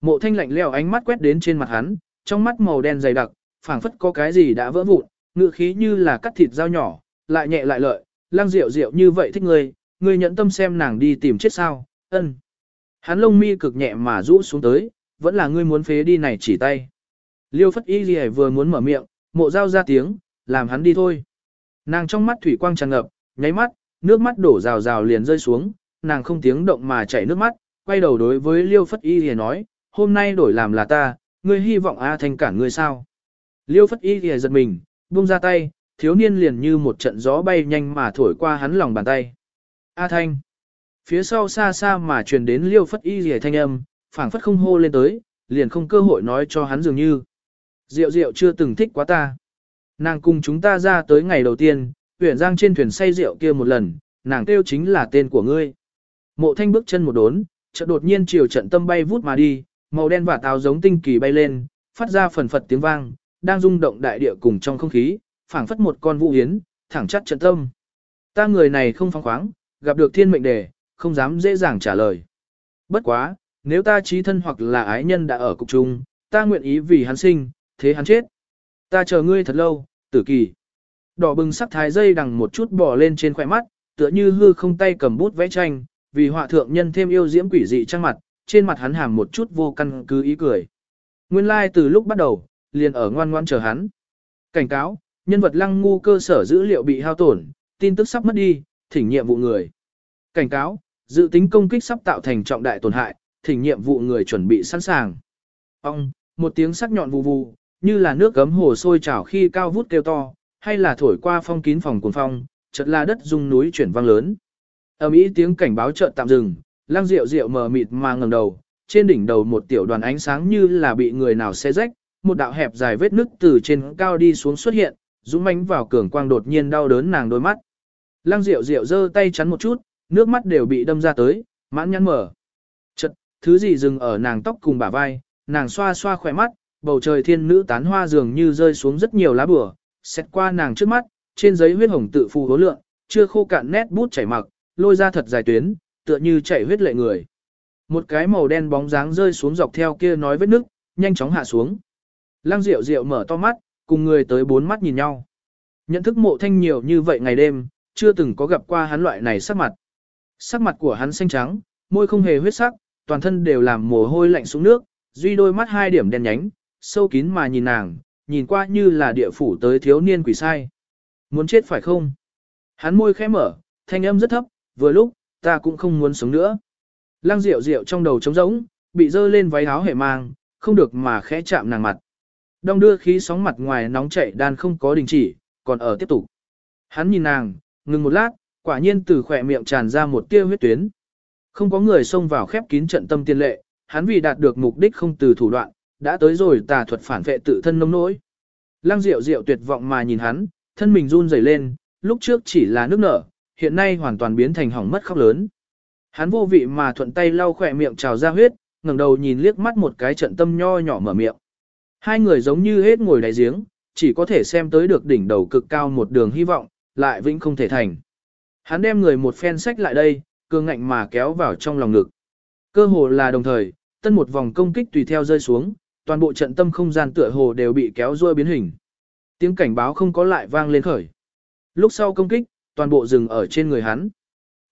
Speaker 1: Mộ thanh lạnh leo ánh mắt quét đến trên mặt hắn, trong mắt màu đen dày đặc, phảng phất có cái gì đã vỡ vụn, ngựa khí như là cắt thịt dao nhỏ, lại nhẹ lại lợi, lang rượu rượu như vậy thích ngươi, ngươi nhẫn tâm xem nàng đi tìm chết sao, ân. Hắn lông mi cực nhẹ mà rũ xuống tới, vẫn là ngươi muốn phế đi này chỉ tay. Liêu phất y gì vừa muốn mở miệng, mộ dao ra tiếng, làm hắn đi thôi. Nàng trong mắt thủy quang tràn ngập, nháy mắt, nước mắt đổ rào rào liền rơi xuống, nàng không tiếng động mà chảy nước mắt, quay đầu đối với Liêu phất y thì nói, hôm nay đổi làm là ta, ngươi hy vọng A Thanh cản ngươi sao. Liêu phất y thì giật mình, buông ra tay, thiếu niên liền như một trận gió bay nhanh mà thổi qua hắn lòng bàn tay. A Thanh. Phía sau xa xa mà truyền đến liêu phất y thì thanh âm, phảng phất không hô lên tới, liền không cơ hội nói cho hắn dường như. Diệu diệu chưa từng thích quá ta. Nàng cùng chúng ta ra tới ngày đầu tiên, tuyển giang trên thuyền say rượu kia một lần, nàng kêu chính là tên của ngươi. Mộ thanh bước chân một đốn, chợt đột nhiên chiều trận tâm bay vút mà đi, màu đen và táo giống tinh kỳ bay lên, phát ra phần phật tiếng vang, đang rung động đại địa cùng trong không khí, phảng phất một con vũ hiến, thẳng chắc trận tâm. Ta người này không phóng khoáng, gặp được thiên mệnh đề, không dám dễ dàng trả lời. Bất quá, nếu ta trí thân hoặc là ái nhân đã ở cục chung, ta nguyện ý vì hắn sinh, thế hắn chết. Ta chờ ngươi thật lâu, tử kỳ. Đỏ bừng sắc thái dây đằng một chút bỏ lên trên khỏe mắt, tựa như hư không tay cầm bút vẽ tranh, vì họa thượng nhân thêm yêu diễm quỷ dị trang mặt, trên mặt hắn hàm một chút vô căn cứ ý cười. Nguyên lai like từ lúc bắt đầu, liền ở ngoan ngoan chờ hắn. Cảnh cáo, nhân vật lăng ngu cơ sở dữ liệu bị hao tổn, tin tức sắp mất đi, thỉnh nhiệm vụ người. Cảnh cáo, dự tính công kích sắp tạo thành trọng đại tổn hại, thỉnh nhiệm vụ người chuẩn bị sẵn sàng. Ông, một tiếng sắc nhọn vù vù, như là nước gấm hồ sôi trào khi cao vút kêu to, hay là thổi qua phong kín phòng cuồng phong, chợt là đất rung núi chuyển vang lớn. Ầm ĩ tiếng cảnh báo chợt tạm dừng, lang Diệu Diệu mờ mịt mà ngẩng đầu, trên đỉnh đầu một tiểu đoàn ánh sáng như là bị người nào xé rách, một đạo hẹp dài vết nứt từ trên cao đi xuống xuất hiện, dũng mãnh vào cường quang đột nhiên đau đớn nàng đôi mắt. Lăng Diệu Diệu giơ tay chắn một chút, nước mắt đều bị đâm ra tới, mãn nhăn mở. Chật, thứ gì dừng ở nàng tóc cùng bả vai, nàng xoa xoa khỏe mắt, bầu trời thiên nữ tán hoa dường như rơi xuống rất nhiều lá bùa, xét qua nàng trước mắt, trên giấy huyết hồng tự phù hố lượng, chưa khô cạn nét bút chảy mặc, lôi ra thật dài tuyến, tựa như chảy huyết lệ người. Một cái màu đen bóng dáng rơi xuống dọc theo kia nói vết nước, nhanh chóng hạ xuống. Lăng Diệu Diệu mở to mắt, cùng người tới bốn mắt nhìn nhau. Nhận thức mộ thanh nhiều như vậy ngày đêm, chưa từng có gặp qua hắn loại này sắc mặt. Sắc mặt của hắn xanh trắng, môi không hề huyết sắc, toàn thân đều làm mồ hôi lạnh xuống nước, duy đôi mắt hai điểm đen nhánh, sâu kín mà nhìn nàng, nhìn qua như là địa phủ tới thiếu niên quỷ sai. Muốn chết phải không? Hắn môi khẽ mở, thanh âm rất thấp, vừa lúc, ta cũng không muốn sống nữa. Lăng rượu rượu trong đầu trống rỗng, bị dơ lên váy áo hệ mang, không được mà khẽ chạm nàng mặt. Đông đưa khí sóng mặt ngoài nóng chảy đan không có đình chỉ, còn ở tiếp tục. Hắn nhìn nàng, ngừng một lát, quả nhiên từ khỏe miệng tràn ra một tia huyết tuyến. Không có người xông vào khép kín trận tâm tiên lệ, hắn vì đạt được mục đích không từ thủ đoạn, đã tới rồi tà thuật phản vệ tự thân nông nỗi. Lăng Diệu Diệu tuyệt vọng mà nhìn hắn, thân mình run rẩy lên, lúc trước chỉ là nước nở, hiện nay hoàn toàn biến thành hỏng mất khóc lớn. Hắn vô vị mà thuận tay lau khỏe miệng trào ra huyết, ngẩng đầu nhìn liếc mắt một cái trận tâm nho nhỏ mở miệng. Hai người giống như hết ngồi đáy giếng, chỉ có thể xem tới được đỉnh đầu cực cao một đường hy vọng, lại vĩnh không thể thành. Hắn đem người một phen sách lại đây, cương ngạnh mà kéo vào trong lòng ngực. Cơ hồ là đồng thời, tân một vòng công kích tùy theo rơi xuống, toàn bộ trận tâm không gian tựa hồ đều bị kéo ruôi biến hình. Tiếng cảnh báo không có lại vang lên khởi. Lúc sau công kích, toàn bộ dừng ở trên người hắn.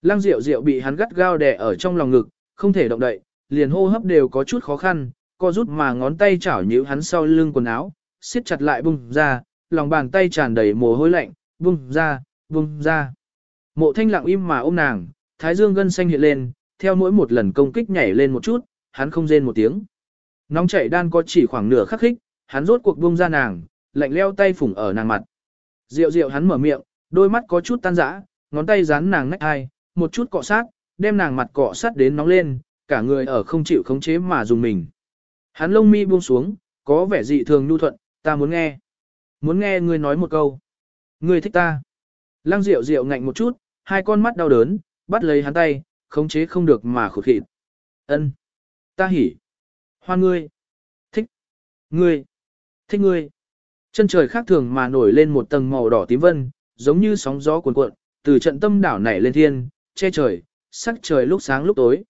Speaker 1: Lăng Diệu Diệu bị hắn gắt gao đè ở trong lòng ngực, không thể động đậy, liền hô hấp đều có chút khó khăn, co rút mà ngón tay chảo nhíu hắn sau lưng quần áo, siết chặt lại bung ra, lòng bàn tay tràn đầy mồ hôi lạnh, bung ra, bung ra. Mộ thanh lặng im mà ôm nàng, thái dương gân xanh hiện lên, theo mỗi một lần công kích nhảy lên một chút, hắn không rên một tiếng. Nóng chảy đan có chỉ khoảng nửa khắc khích, hắn rốt cuộc buông ra nàng, lạnh leo tay phủng ở nàng mặt. Rượu rượu hắn mở miệng, đôi mắt có chút tan rã, ngón tay dán nàng nách hai, một chút cọ sát, đem nàng mặt cọ sát đến nóng lên, cả người ở không chịu khống chế mà dùng mình. Hắn lông mi buông xuống, có vẻ dị thường nhu thuận, ta muốn nghe. Muốn nghe ngươi nói một câu. Ngươi thích ta. Lăng Diệu Diệu ngạnh một chút, hai con mắt đau đớn, bắt lấy hắn tay, khống chế không được mà khụt khịt. Ân, Ta hỉ. Hoan ngươi. Thích. Ngươi. Thích ngươi. Chân trời khác thường mà nổi lên một tầng màu đỏ tím vân, giống như sóng gió cuồn cuộn, từ trận tâm đảo nảy lên thiên, che trời, sắc trời lúc sáng lúc tối.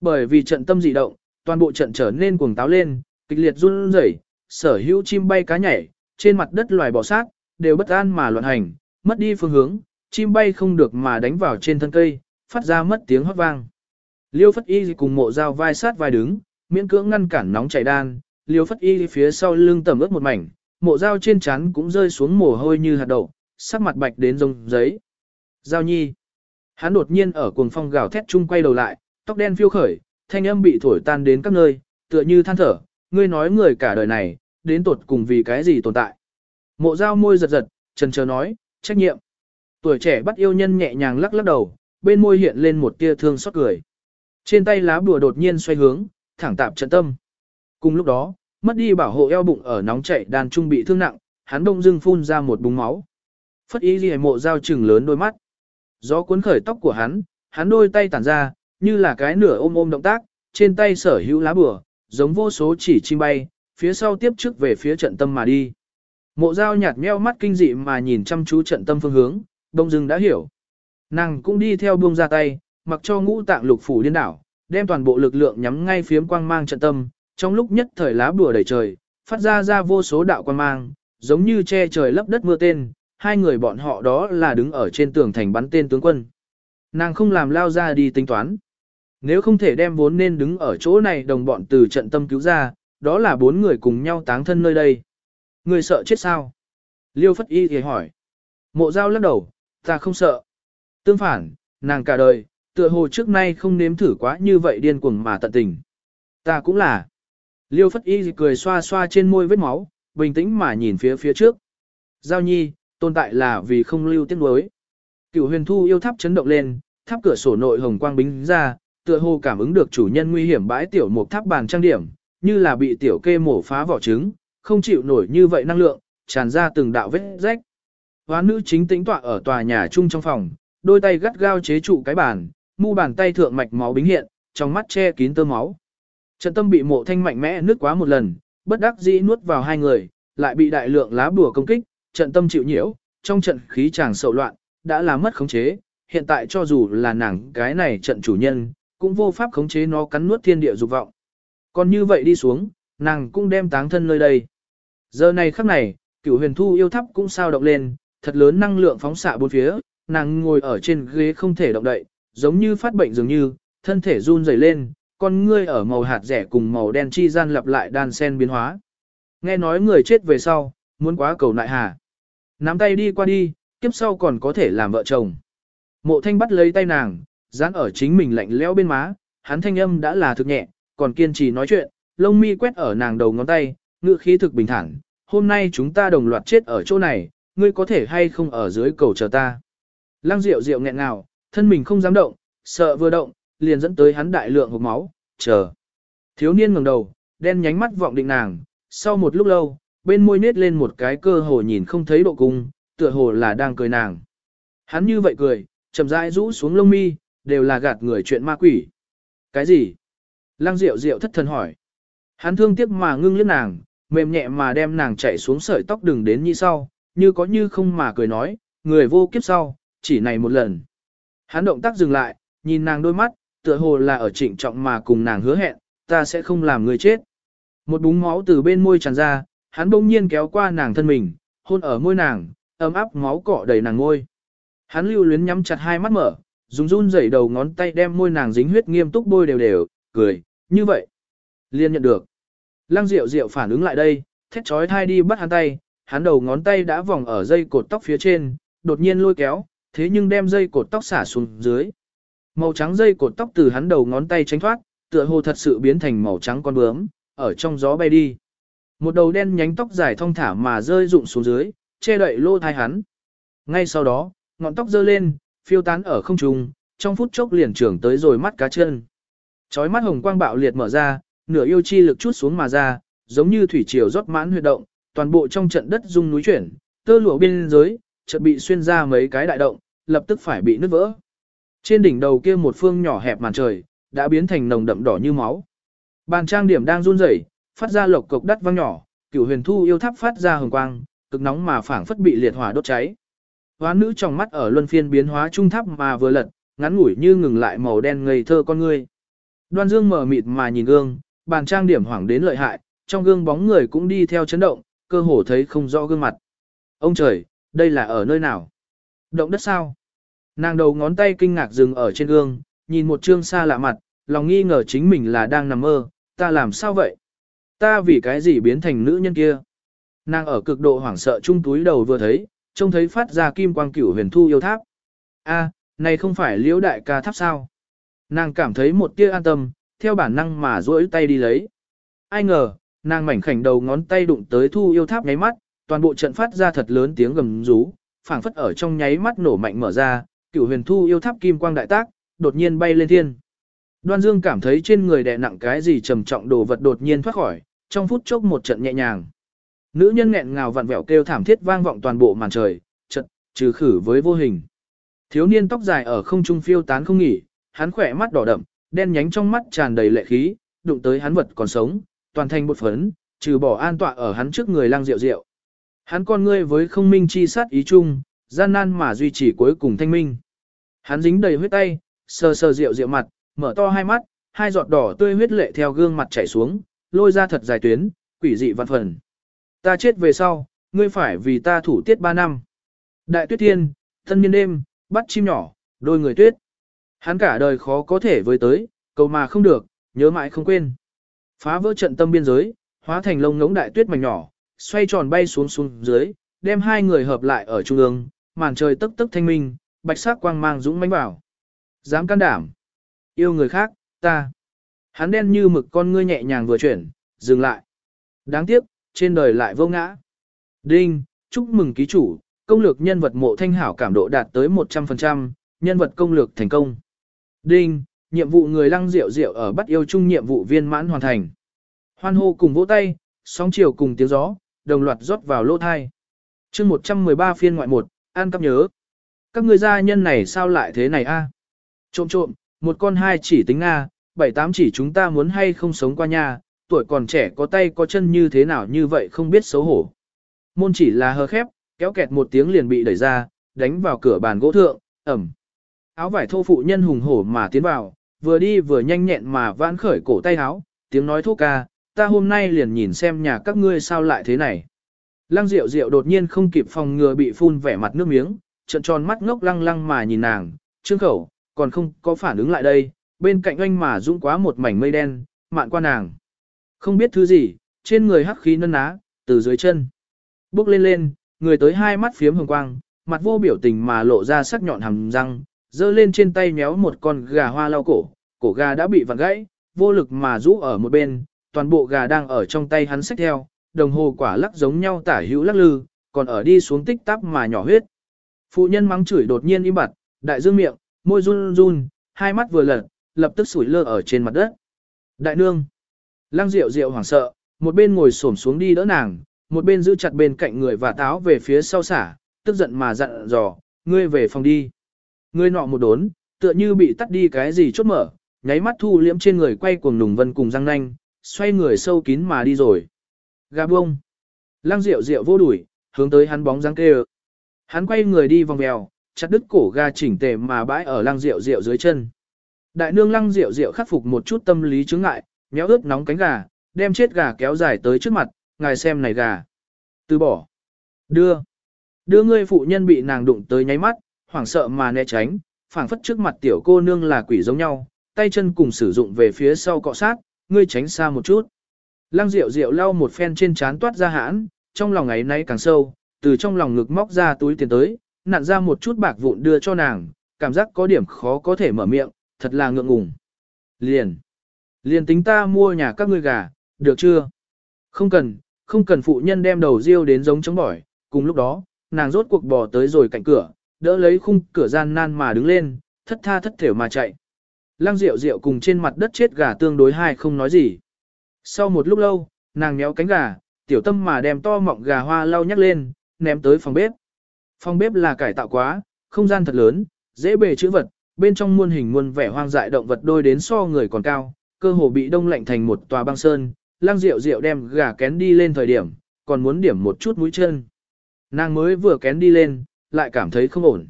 Speaker 1: Bởi vì trận tâm dị động, toàn bộ trận trở nên cuồng táo lên, kịch liệt run rẩy, sở hữu chim bay cá nhảy, trên mặt đất loài bò sát, đều bất an mà loạn hành, mất đi phương hướng, chim bay không được mà đánh vào trên thân cây, phát ra mất tiếng hót vang. Liêu Phất Y cùng mộ dao vai sát vai đứng, miễn cưỡng ngăn cản nóng chảy đan, liều Phất Y phía sau lưng tầm ướt một mảnh, mộ dao trên trán cũng rơi xuống mồ hôi như hạt đậu, sắc mặt bạch đến rông giấy. Giao nhi. Hắn đột nhiên ở cuồng phong gào thét chung quay đầu lại, tóc đen phiêu khởi, thanh âm bị thổi tan đến các nơi, tựa như than thở, ngươi nói người cả đời này, đến tột cùng vì cái gì tồn tại. Mộ dao môi giật giật, trần chờ nói, trách nhiệm. Tuổi trẻ bắt yêu nhân nhẹ nhàng lắc lắc đầu, bên môi hiện lên một tia thương xót cười. Trên tay lá bùa đột nhiên xoay hướng, thẳng tạp trận tâm. Cùng lúc đó, mất đi bảo hộ eo bụng ở nóng chảy đàn trung bị thương nặng, hắn đông dưng phun ra một búng máu. Phất ý ghi mộ dao trừng lớn đôi mắt. Gió cuốn khởi tóc của hắn, hắn đôi tay tản ra, như là cái nửa ôm ôm động tác, trên tay sở hữu lá bùa, giống vô số chỉ chim bay, phía sau tiếp trước về phía trận tâm mà đi. Mộ dao nhạt meo mắt kinh dị mà nhìn chăm chú trận tâm phương hướng, đông dưng đã hiểu. Nàng cũng đi theo buông ra tay, mặc cho ngũ tạng lục phủ điên đảo, đem toàn bộ lực lượng nhắm ngay phiếm quang mang trận tâm, trong lúc nhất thời lá bùa đầy trời, phát ra ra vô số đạo quang mang, giống như che trời lấp đất mưa tên, hai người bọn họ đó là đứng ở trên tường thành bắn tên tướng quân. Nàng không làm lao ra đi tính toán. Nếu không thể đem vốn nên đứng ở chỗ này đồng bọn từ trận tâm cứu ra, đó là bốn người cùng nhau táng thân nơi đây. Người sợ chết sao? Liêu Phất Y thì hỏi. Mộ giao lắc đầu, ta không sợ. Tương phản, nàng cả đời, tựa hồ trước nay không nếm thử quá như vậy điên cuồng mà tận tình. Ta cũng là. Liêu Phất Y cười xoa xoa trên môi vết máu, bình tĩnh mà nhìn phía phía trước. Giao nhi, tồn tại là vì không lưu tiếc nuối. Cửu huyền thu yêu tháp chấn động lên, tháp cửa sổ nội hồng quang bính ra, tựa hồ cảm ứng được chủ nhân nguy hiểm bãi tiểu một tháp bàn trang điểm, như là bị tiểu kê mổ phá vỏ trứng, không chịu nổi như vậy năng lượng, tràn ra từng đạo vết rách. Hóa nữ chính tĩnh tọa ở tòa nhà chung trong phòng, đôi tay gắt gao chế trụ cái bàn, mu bàn tay thượng mạch máu bính hiện, trong mắt che kín tơ máu. Trận tâm bị mộ thanh mạnh mẽ nứt quá một lần, bất đắc dĩ nuốt vào hai người, lại bị đại lượng lá bùa công kích, trận tâm chịu nhiễu, trong trận khí chàng sậu loạn, đã là mất khống chế, hiện tại cho dù là nàng cái này trận chủ nhân, cũng vô pháp khống chế nó cắn nuốt thiên địa dục vọng. Còn như vậy đi xuống, nàng cũng đem táng thân nơi đây. Giờ này khắc này, cửu huyền thu yêu thắp cũng sao động lên, thật lớn năng lượng phóng xạ bốn phía, nàng ngồi ở trên ghế không thể động đậy, giống như phát bệnh dường như, thân thể run rẩy lên, con ngươi ở màu hạt rẻ cùng màu đen chi gian lặp lại đan sen biến hóa. Nghe nói người chết về sau, muốn quá cầu nại hà. Nắm tay đi qua đi, kiếp sau còn có thể làm vợ chồng. Mộ thanh bắt lấy tay nàng, dán ở chính mình lạnh lẽo bên má, hắn thanh âm đã là thực nhẹ, còn kiên trì nói chuyện, lông mi quét ở nàng đầu ngón tay, ngữ khí thực bình thản. Hôm nay chúng ta đồng loạt chết ở chỗ này, ngươi có thể hay không ở dưới cầu chờ ta. Lăng rượu rượu nghẹn ngào, thân mình không dám động, sợ vừa động, liền dẫn tới hắn đại lượng hộp máu, chờ. Thiếu niên ngẩng đầu, đen nhánh mắt vọng định nàng, sau một lúc lâu, bên môi nết lên một cái cơ hồ nhìn không thấy độ cung, tựa hồ là đang cười nàng. Hắn như vậy cười, chậm rãi rũ xuống lông mi, đều là gạt người chuyện ma quỷ. Cái gì? Lăng Diệu Diệu thất thần hỏi. Hắn thương tiếc mà ngưng liếc nàng, mềm nhẹ mà đem nàng chạy xuống sợi tóc đừng đến như sau, như có như không mà cười nói, người vô kiếp sau, chỉ này một lần. Hắn động tác dừng lại, nhìn nàng đôi mắt, tựa hồ là ở trịnh trọng mà cùng nàng hứa hẹn, ta sẽ không làm người chết. Một búng máu từ bên môi tràn ra, hắn bỗng nhiên kéo qua nàng thân mình, hôn ở môi nàng, ấm áp máu cọ đầy nàng môi. Hắn lưu luyến nhắm chặt hai mắt mở, dùng run rẩy đầu ngón tay đem môi nàng dính huyết nghiêm túc bôi đều đều, cười, như vậy. Liên nhận được. Lăng Diệu Diệu phản ứng lại đây, thét chói thai đi bắt hắn tay, hắn đầu ngón tay đã vòng ở dây cột tóc phía trên, đột nhiên lôi kéo, thế nhưng đem dây cột tóc xả xuống dưới. Màu trắng dây cột tóc từ hắn đầu ngón tay tránh thoát, tựa hồ thật sự biến thành màu trắng con bướm, ở trong gió bay đi. Một đầu đen nhánh tóc dài thong thả mà rơi rụng xuống dưới, che đậy lô thai hắn. Ngay sau đó, ngọn tóc dơ lên, phiêu tán ở không trung, trong phút chốc liền trưởng tới rồi mắt cá chân. Chói mắt hồng quang bạo liệt mở ra, nửa yêu chi lực chút xuống mà ra, giống như thủy triều rót mãn huy động, toàn bộ trong trận đất rung núi chuyển, tơ lụa biên giới, chợt bị xuyên ra mấy cái đại động, lập tức phải bị nứt vỡ. Trên đỉnh đầu kia một phương nhỏ hẹp màn trời, đã biến thành nồng đậm đỏ như máu. Bàn trang điểm đang run rẩy, phát ra lộc cục đất vang nhỏ, cửu huyền thu yêu tháp phát ra hồng quang, cực nóng mà phảng phất bị liệt hỏa đốt cháy. Hoán nữ trong mắt ở luân phiên biến hóa trung thấp mà vừa lật, ngắn ngủi như ngừng lại màu đen ngây thơ con ngươi. Đoan Dương mở mịt mà nhìn gương, bàn trang điểm hoảng đến lợi hại, trong gương bóng người cũng đi theo chấn động, cơ hồ thấy không rõ gương mặt. Ông trời, đây là ở nơi nào? Động đất sao? Nàng đầu ngón tay kinh ngạc dừng ở trên gương, nhìn một trương xa lạ mặt, lòng nghi ngờ chính mình là đang nằm mơ, ta làm sao vậy? Ta vì cái gì biến thành nữ nhân kia? Nàng ở cực độ hoảng sợ chung túi đầu vừa thấy, trông thấy phát ra kim quang cửu huyền thu yêu tháp. A, này không phải liễu đại ca tháp sao? Nàng cảm thấy một tia an tâm, theo bản năng mà duỗi tay đi lấy. Ai ngờ, nàng mảnh khảnh đầu ngón tay đụng tới thu yêu tháp nháy mắt, toàn bộ trận phát ra thật lớn tiếng gầm rú, phảng phất ở trong nháy mắt nổ mạnh mở ra, cửu huyền thu yêu tháp kim quang đại tác, đột nhiên bay lên thiên. Đoan Dương cảm thấy trên người đè nặng cái gì trầm trọng đồ vật đột nhiên thoát khỏi, trong phút chốc một trận nhẹ nhàng. Nữ nhân nghẹn ngào vặn vẹo kêu thảm thiết vang vọng toàn bộ màn trời, trận trừ khử với vô hình. Thiếu niên tóc dài ở không trung phiêu tán không nghỉ, hắn khỏe mắt đỏ đậm, đen nhánh trong mắt tràn đầy lệ khí, đụng tới hắn vật còn sống, toàn thành một phấn, trừ bỏ an tọa ở hắn trước người lang rượu rượu. Hắn con ngươi với không minh chi sát ý chung, gian nan mà duy trì cuối cùng thanh minh. Hắn dính đầy huyết tay, sờ sờ rượu rượu mặt, mở to hai mắt, hai giọt đỏ tươi huyết lệ theo gương mặt chảy xuống, lôi ra thật dài tuyến, quỷ dị văn phần. Ta chết về sau, ngươi phải vì ta thủ tiết ba năm. Đại tuyết thiên, thân niên đêm, bắt chim nhỏ, đôi người tuyết. Hắn cả đời khó có thể với tới, cầu mà không được, nhớ mãi không quên. Phá vỡ trận tâm biên giới, hóa thành lông ngỗng đại tuyết mảnh nhỏ, xoay tròn bay xuống xuống dưới, đem hai người hợp lại ở trung ương, màn trời tức tức thanh minh, bạch sắc quang mang dũng mãnh bảo. Dám can đảm. Yêu người khác, ta. Hắn đen như mực con ngươi nhẹ nhàng vừa chuyển, dừng lại. Đáng tiếc, trên đời lại vô ngã. Đinh, chúc mừng ký chủ, công lược nhân vật mộ thanh hảo cảm độ đạt tới 100%, nhân vật công lược thành công. Đinh, nhiệm vụ người lăng rượu rượu ở bắt yêu chung nhiệm vụ viên mãn hoàn thành. Hoan hô cùng vỗ tay, sóng chiều cùng tiếng gió, đồng loạt rót vào lỗ thai. chương 113 phiên ngoại 1, an cắp nhớ. Các người gia nhân này sao lại thế này a? À? Trộm trộm, một con hai chỉ tính Nga, bảy tám chỉ chúng ta muốn hay không sống qua nhà, tuổi còn trẻ có tay có chân như thế nào như vậy không biết xấu hổ. Môn chỉ là hờ khép, kéo kẹt một tiếng liền bị đẩy ra, đánh vào cửa bàn gỗ thượng, ẩm. Áo vải thô phụ nhân hùng hổ mà tiến vào, vừa đi vừa nhanh nhẹn mà vãn khởi cổ tay áo, tiếng nói thô ca, ta hôm nay liền nhìn xem nhà các ngươi sao lại thế này. Lăng Diệu Diệu đột nhiên không kịp phòng ngừa bị phun vẻ mặt nước miếng, trợn tròn mắt ngốc lăng lăng mà nhìn nàng, trương khẩu, còn không có phản ứng lại đây, bên cạnh anh mà dũng quá một mảnh mây đen, mạn qua nàng. Không biết thứ gì, trên người hắc khí nân ná, từ dưới chân. Bước lên lên, người tới hai mắt phiếm hồng quang, mặt vô biểu tình mà lộ ra sắc nhọn hàm răng, dơ lên trên tay méo một con gà hoa lau cổ, cổ gà đã bị vặn gãy, vô lực mà rũ ở một bên, toàn bộ gà đang ở trong tay hắn xách theo, đồng hồ quả lắc giống nhau tả hữu lắc lư, còn ở đi xuống tích tắp mà nhỏ huyết. Phụ nhân mắng chửi đột nhiên im bặt, đại dương miệng, môi run run, hai mắt vừa lật, lập tức sủi lơ ở trên mặt đất. Đại nương. Lăng Diệu Diệu hoảng sợ, một bên ngồi xổm xuống đi đỡ nàng, một bên giữ chặt bên cạnh người và táo về phía sau xả, tức giận mà dặn dò, ngươi về phòng đi. Ngươi nọ một đốn, tựa như bị tắt đi cái gì chốt mở, nháy mắt thu liễm trên người quay cuồng nùng vân cùng răng nanh, xoay người sâu kín mà đi rồi. Gà bông. Lăng Diệu Diệu vô đuổi, hướng tới hắn bóng dáng kêu. Hắn quay người đi vòng vèo, chặt đứt cổ gà chỉnh tề mà bãi ở Lăng Diệu Diệu dưới chân. Đại nương Lăng Diệu Diệu khắc phục một chút tâm lý chứng ngại, méo ướt nóng cánh gà, đem chết gà kéo dài tới trước mặt, ngài xem này gà. Từ bỏ. Đưa. Đưa ngươi phụ nhân bị nàng đụng tới nháy mắt, hoảng sợ mà né tránh, phảng phất trước mặt tiểu cô nương là quỷ giống nhau, tay chân cùng sử dụng về phía sau cọ sát, ngươi tránh xa một chút. Lăng Diệu Diệu lau một phen trên trán toát ra hãn, trong lòng ấy nay càng sâu, từ trong lòng ngực móc ra túi tiền tới, nặn ra một chút bạc vụn đưa cho nàng, cảm giác có điểm khó có thể mở miệng, thật là ngượng ngùng. Liền. Liền tính ta mua nhà các ngươi gà, được chưa? Không cần, không cần phụ nhân đem đầu riêu đến giống chống bỏi, cùng lúc đó, nàng rốt cuộc bò tới rồi cạnh cửa, đỡ lấy khung cửa gian nan mà đứng lên, thất tha thất thểu mà chạy. Lăng Diệu Diệu cùng trên mặt đất chết gà tương đối hai không nói gì. Sau một lúc lâu, nàng nhéo cánh gà, tiểu tâm mà đem to mọng gà hoa lau nhắc lên, ném tới phòng bếp. Phòng bếp là cải tạo quá, không gian thật lớn, dễ bề chữ vật, bên trong muôn hình muôn vẻ hoang dại động vật đôi đến so người còn cao, cơ hồ bị đông lạnh thành một tòa băng sơn, Lăng Diệu Diệu đem gà kén đi lên thời điểm, còn muốn điểm một chút mũi chân. Nàng mới vừa kén đi lên, lại cảm thấy không ổn.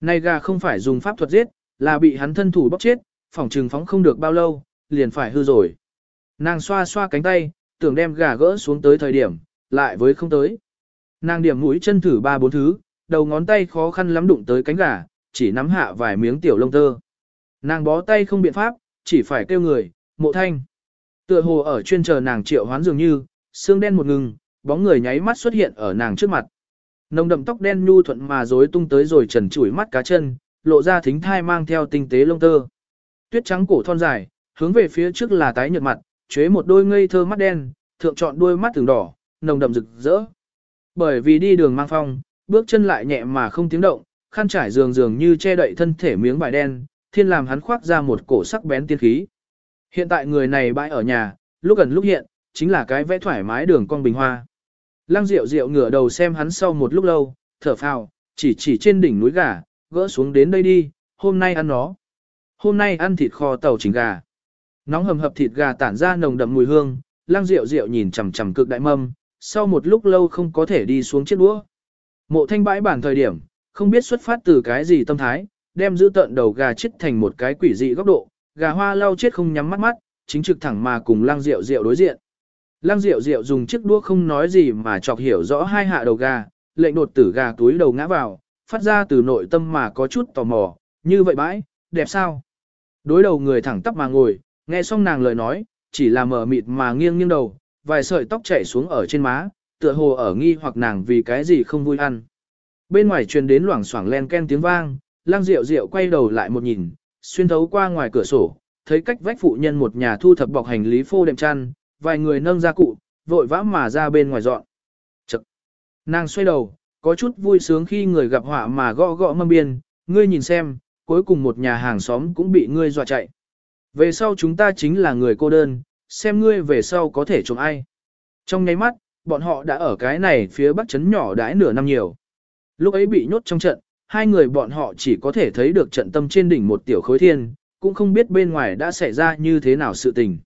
Speaker 1: Này gà không phải dùng pháp thuật giết, là bị hắn thân thủ bóc chết, phòng trừng phóng không được bao lâu, liền phải hư rồi. Nàng xoa xoa cánh tay, tưởng đem gà gỡ xuống tới thời điểm, lại với không tới. Nàng điểm mũi chân thử ba bốn thứ, đầu ngón tay khó khăn lắm đụng tới cánh gà, chỉ nắm hạ vài miếng tiểu lông tơ. Nàng bó tay không biện pháp, chỉ phải kêu người, mộ thanh. Tựa hồ ở chuyên chờ nàng triệu hoán dường như, xương đen một ngừng, bóng người nháy mắt xuất hiện ở nàng trước mặt. Nồng đậm tóc đen nhu thuận mà rối tung tới rồi trần chủi mắt cá chân, lộ ra thính thai mang theo tinh tế lông tơ. Tuyết trắng cổ thon dài, hướng về phía trước là tái nhợt mặt, chế một đôi ngây thơ mắt đen, thượng chọn đôi mắt từng đỏ, nồng đậm rực rỡ. Bởi vì đi đường mang phong, bước chân lại nhẹ mà không tiếng động, khăn trải giường giường như che đậy thân thể miếng vải đen, thiên làm hắn khoác ra một cổ sắc bén tiên khí. Hiện tại người này bãi ở nhà, lúc gần lúc hiện, chính là cái vẽ thoải mái đường con bình hoa. Lăng Diệu Diệu ngửa đầu xem hắn sau một lúc lâu, thở phào, chỉ chỉ trên đỉnh núi gà, gỡ xuống đến đây đi, hôm nay ăn nó. Hôm nay ăn thịt kho tàu chỉnh gà. Nóng hầm hập thịt gà tản ra nồng đậm mùi hương, Lang Diệu Diệu nhìn chằm chằm cực đại mâm, sau một lúc lâu không có thể đi xuống chiếc đũa. Mộ Thanh bãi bản thời điểm, không biết xuất phát từ cái gì tâm thái, đem giữ tận đầu gà chết thành một cái quỷ dị góc độ, gà hoa lau chết không nhắm mắt mắt, chính trực thẳng mà cùng Lang Diệu Diệu đối diện. Lang Diệu Diệu dùng chiếc đũa không nói gì mà chọc hiểu rõ hai hạ đầu gà, lệnh đột tử gà túi đầu ngã vào, phát ra từ nội tâm mà có chút tò mò, như vậy bãi, đẹp sao? Đối đầu người thẳng tắp mà ngồi, nghe xong nàng lời nói, chỉ là mở mịt mà nghiêng nghiêng đầu, vài sợi tóc chảy xuống ở trên má, tựa hồ ở nghi hoặc nàng vì cái gì không vui ăn. Bên ngoài truyền đến loảng xoảng len ken tiếng vang, lang rượu rượu quay đầu lại một nhìn, xuyên thấu qua ngoài cửa sổ, thấy cách vách phụ nhân một nhà thu thập bọc hành lý phô đệm chăn, vài người nâng ra cụ, vội vã mà ra bên ngoài dọn. Chật! Nàng xoay đầu, có chút vui sướng khi người gặp họa mà gõ gõ mâm biên, ngươi nhìn xem, cuối cùng một nhà hàng xóm cũng bị ngươi dọa chạy. Về sau chúng ta chính là người cô đơn, xem ngươi về sau có thể trộm ai. Trong nháy mắt, bọn họ đã ở cái này phía bắc chấn nhỏ đãi nửa năm nhiều. Lúc ấy bị nhốt trong trận, hai người bọn họ chỉ có thể thấy được trận tâm trên đỉnh một tiểu khối thiên, cũng không biết bên ngoài đã xảy ra như thế nào sự tình.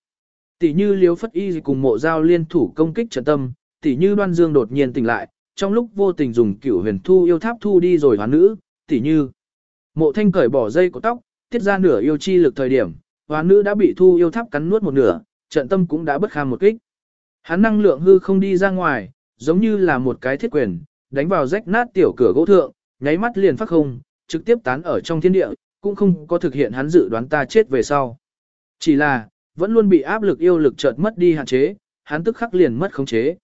Speaker 1: Tỷ như liếu phất y cùng mộ giao liên thủ công kích trận tâm, tỷ như đoan dương đột nhiên tỉnh lại, trong lúc vô tình dùng cửu huyền thu yêu tháp thu đi rồi hoán nữ, tỷ như mộ thanh cởi bỏ dây của tóc, tiết ra nửa yêu chi lực thời điểm, hoán nữ đã bị thu yêu tháp cắn nuốt một nửa, trận tâm cũng đã bất kham một kích. Hắn năng lượng hư không đi ra ngoài, giống như là một cái thiết quyền, đánh vào rách nát tiểu cửa gỗ thượng, nháy mắt liền phát không, trực tiếp tán ở trong thiên địa, cũng không có thực hiện hắn dự đoán ta chết về sau. Chỉ là, vẫn luôn bị áp lực yêu lực chợt mất đi hạn chế, hắn tức khắc liền mất khống chế.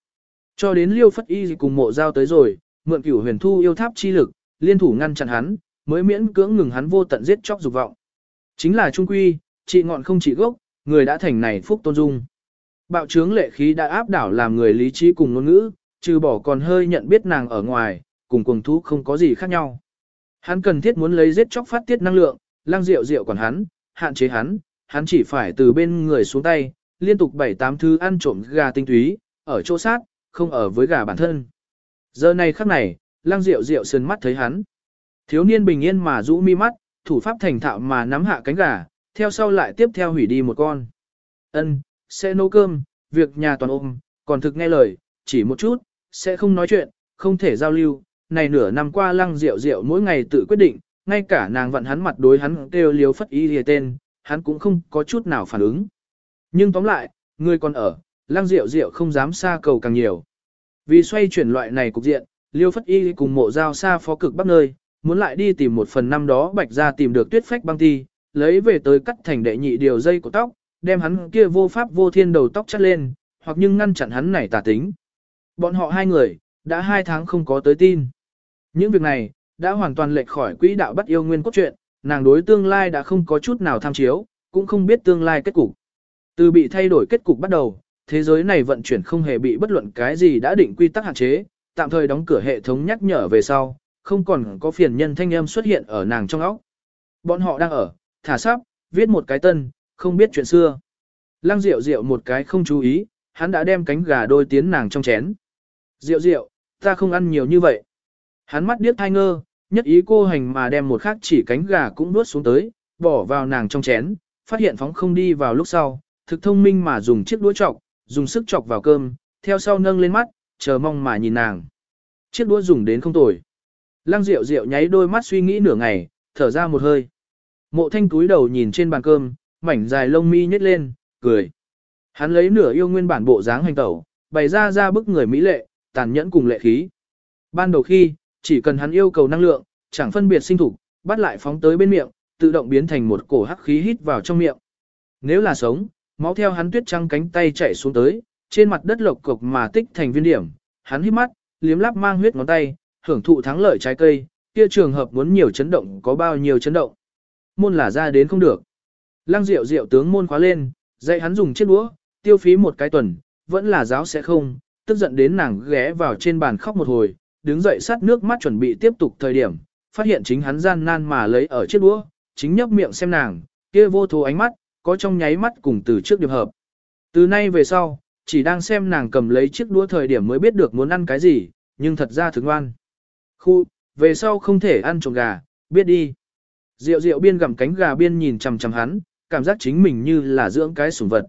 Speaker 1: Cho đến liêu phất y cùng mộ giao tới rồi, mượn cửu huyền thu yêu tháp chi lực, liên thủ ngăn chặn hắn, mới miễn cưỡng ngừng hắn vô tận giết chóc dục vọng. Chính là trung quy, trị ngọn không trị gốc, người đã thành này phúc tôn dung. Bạo trướng lệ khí đã áp đảo làm người lý trí cùng ngôn ngữ, trừ bỏ còn hơi nhận biết nàng ở ngoài, cùng cuồng thú không có gì khác nhau. Hắn cần thiết muốn lấy giết chóc phát tiết năng lượng, lang rượu rượu còn hắn, hạn chế hắn, hắn chỉ phải từ bên người xuống tay, liên tục bảy tám thứ ăn trộm gà tinh túy, ở chỗ sát, không ở với gà bản thân. Giờ này khắc này, lang rượu rượu sườn mắt thấy hắn. Thiếu niên bình yên mà rũ mi mắt, thủ pháp thành thạo mà nắm hạ cánh gà, theo sau lại tiếp theo hủy đi một con. Ân, sẽ nấu cơm, việc nhà toàn ôm, còn thực nghe lời, chỉ một chút, sẽ không nói chuyện, không thể giao lưu. Này nửa năm qua lăng rượu rượu mỗi ngày tự quyết định, ngay cả nàng vận hắn mặt đối hắn kêu liếu phất Y lìa tên, hắn cũng không có chút nào phản ứng. Nhưng tóm lại, người còn ở, lăng rượu rượu không dám xa cầu càng nhiều. Vì xoay chuyển loại này cục diện, liêu phất y cùng mộ giao xa phó cực bắc nơi, muốn lại đi tìm một phần năm đó bạch ra tìm được tuyết phách băng ti, lấy về tới cắt thành đệ nhị điều dây của tóc, đem hắn kia vô pháp vô thiên đầu tóc chắt lên, hoặc nhưng ngăn chặn hắn này tà tính. Bọn họ hai người, đã hai tháng không có tới tin. Những việc này, đã hoàn toàn lệch khỏi quỹ đạo bắt yêu nguyên cốt truyện, nàng đối tương lai đã không có chút nào tham chiếu, cũng không biết tương lai kết cục. Từ bị thay đổi kết cục bắt đầu, thế giới này vận chuyển không hề bị bất luận cái gì đã định quy tắc hạn chế, tạm thời đóng cửa hệ thống nhắc nhở về sau, không còn có phiền nhân thanh âm xuất hiện ở nàng trong óc. Bọn họ đang ở, thả sắp, viết một cái tân, không biết chuyện xưa. Lăng Diệu Diệu một cái không chú ý, hắn đã đem cánh gà đôi tiến nàng trong chén. Diệu Diệu, ta không ăn nhiều như vậy. Hắn mắt điếc thai ngơ, nhất ý cô hành mà đem một khác chỉ cánh gà cũng nuốt xuống tới, bỏ vào nàng trong chén, phát hiện phóng không đi vào lúc sau, thực thông minh mà dùng chiếc đũa chọc, dùng sức chọc vào cơm, theo sau nâng lên mắt, chờ mong mà nhìn nàng. Chiếc đũa dùng đến không tồi. Lăng Diệu Diệu nháy đôi mắt suy nghĩ nửa ngày, thở ra một hơi. Mộ thanh túi đầu nhìn trên bàn cơm, mảnh dài lông mi nhếch lên, cười. Hắn lấy nửa yêu nguyên bản bộ dáng hành tẩu, bày ra ra bức người mỹ lệ, tàn nhẫn cùng lệ khí. Ban đầu khi, chỉ cần hắn yêu cầu năng lượng, chẳng phân biệt sinh thủ, bắt lại phóng tới bên miệng, tự động biến thành một cổ hắc khí hít vào trong miệng. Nếu là sống, máu theo hắn tuyết trăng cánh tay chạy xuống tới, trên mặt đất lộc cục mà tích thành viên điểm, hắn hít mắt, liếm láp mang huyết ngón tay, hưởng thụ thắng lợi trái cây, kia trường hợp muốn nhiều chấn động có bao nhiêu chấn động. Môn là ra đến không được. Lăng Diệu Diệu tướng môn khóa lên, dạy hắn dùng chiếc đũa, tiêu phí một cái tuần, vẫn là giáo sẽ không, tức giận đến nàng ghé vào trên bàn khóc một hồi, đứng dậy sát nước mắt chuẩn bị tiếp tục thời điểm, phát hiện chính hắn gian nan mà lấy ở chiếc đũa, chính nhấp miệng xem nàng, kia vô thố ánh mắt, có trong nháy mắt cùng từ trước điệp hợp. Từ nay về sau, chỉ đang xem nàng cầm lấy chiếc đũa thời điểm mới biết được muốn ăn cái gì, nhưng thật ra thứ ngoan. Khu, về sau không thể ăn trộm gà, biết đi. Diệu diệu biên gặm cánh gà biên nhìn chằm chằm hắn, cảm giác chính mình như là dưỡng cái sủng vật.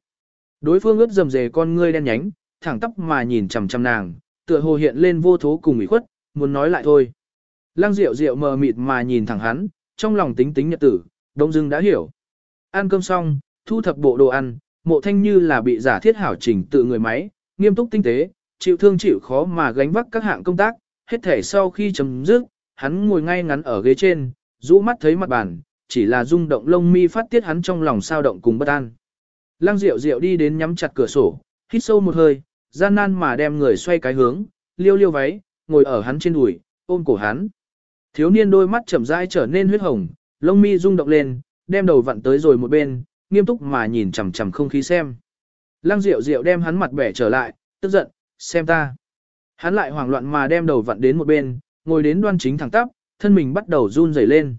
Speaker 1: Đối phương ướt dầm dề con ngươi đen nhánh, thẳng tóc mà nhìn chằm chằm nàng, tựa hồ hiện lên vô thố cùng ủy khuất, muốn nói lại thôi. Lăng Diệu Diệu mờ mịt mà nhìn thẳng hắn, trong lòng tính tính nhật tử, đông dưng đã hiểu. Ăn cơm xong, thu thập bộ đồ ăn, mộ thanh như là bị giả thiết hảo chỉnh tự người máy, nghiêm túc tinh tế, chịu thương chịu khó mà gánh vác các hạng công tác, hết thể sau khi chấm dứt, hắn ngồi ngay ngắn ở ghế trên, rũ mắt thấy mặt bàn, chỉ là rung động lông mi phát tiết hắn trong lòng sao động cùng bất an. Lăng Diệu Diệu đi đến nhắm chặt cửa sổ, hít sâu một hơi, gian nan mà đem người xoay cái hướng, liêu liêu váy, ngồi ở hắn trên đùi, ôm cổ hắn. Thiếu niên đôi mắt chậm rãi trở nên huyết hồng, lông mi rung động lên, đem đầu vặn tới rồi một bên, nghiêm túc mà nhìn chằm chằm không khí xem. Lăng Diệu Diệu đem hắn mặt bẻ trở lại, tức giận, xem ta. Hắn lại hoảng loạn mà đem đầu vặn đến một bên, ngồi đến đoan chính thẳng tắp, thân mình bắt đầu run rẩy lên.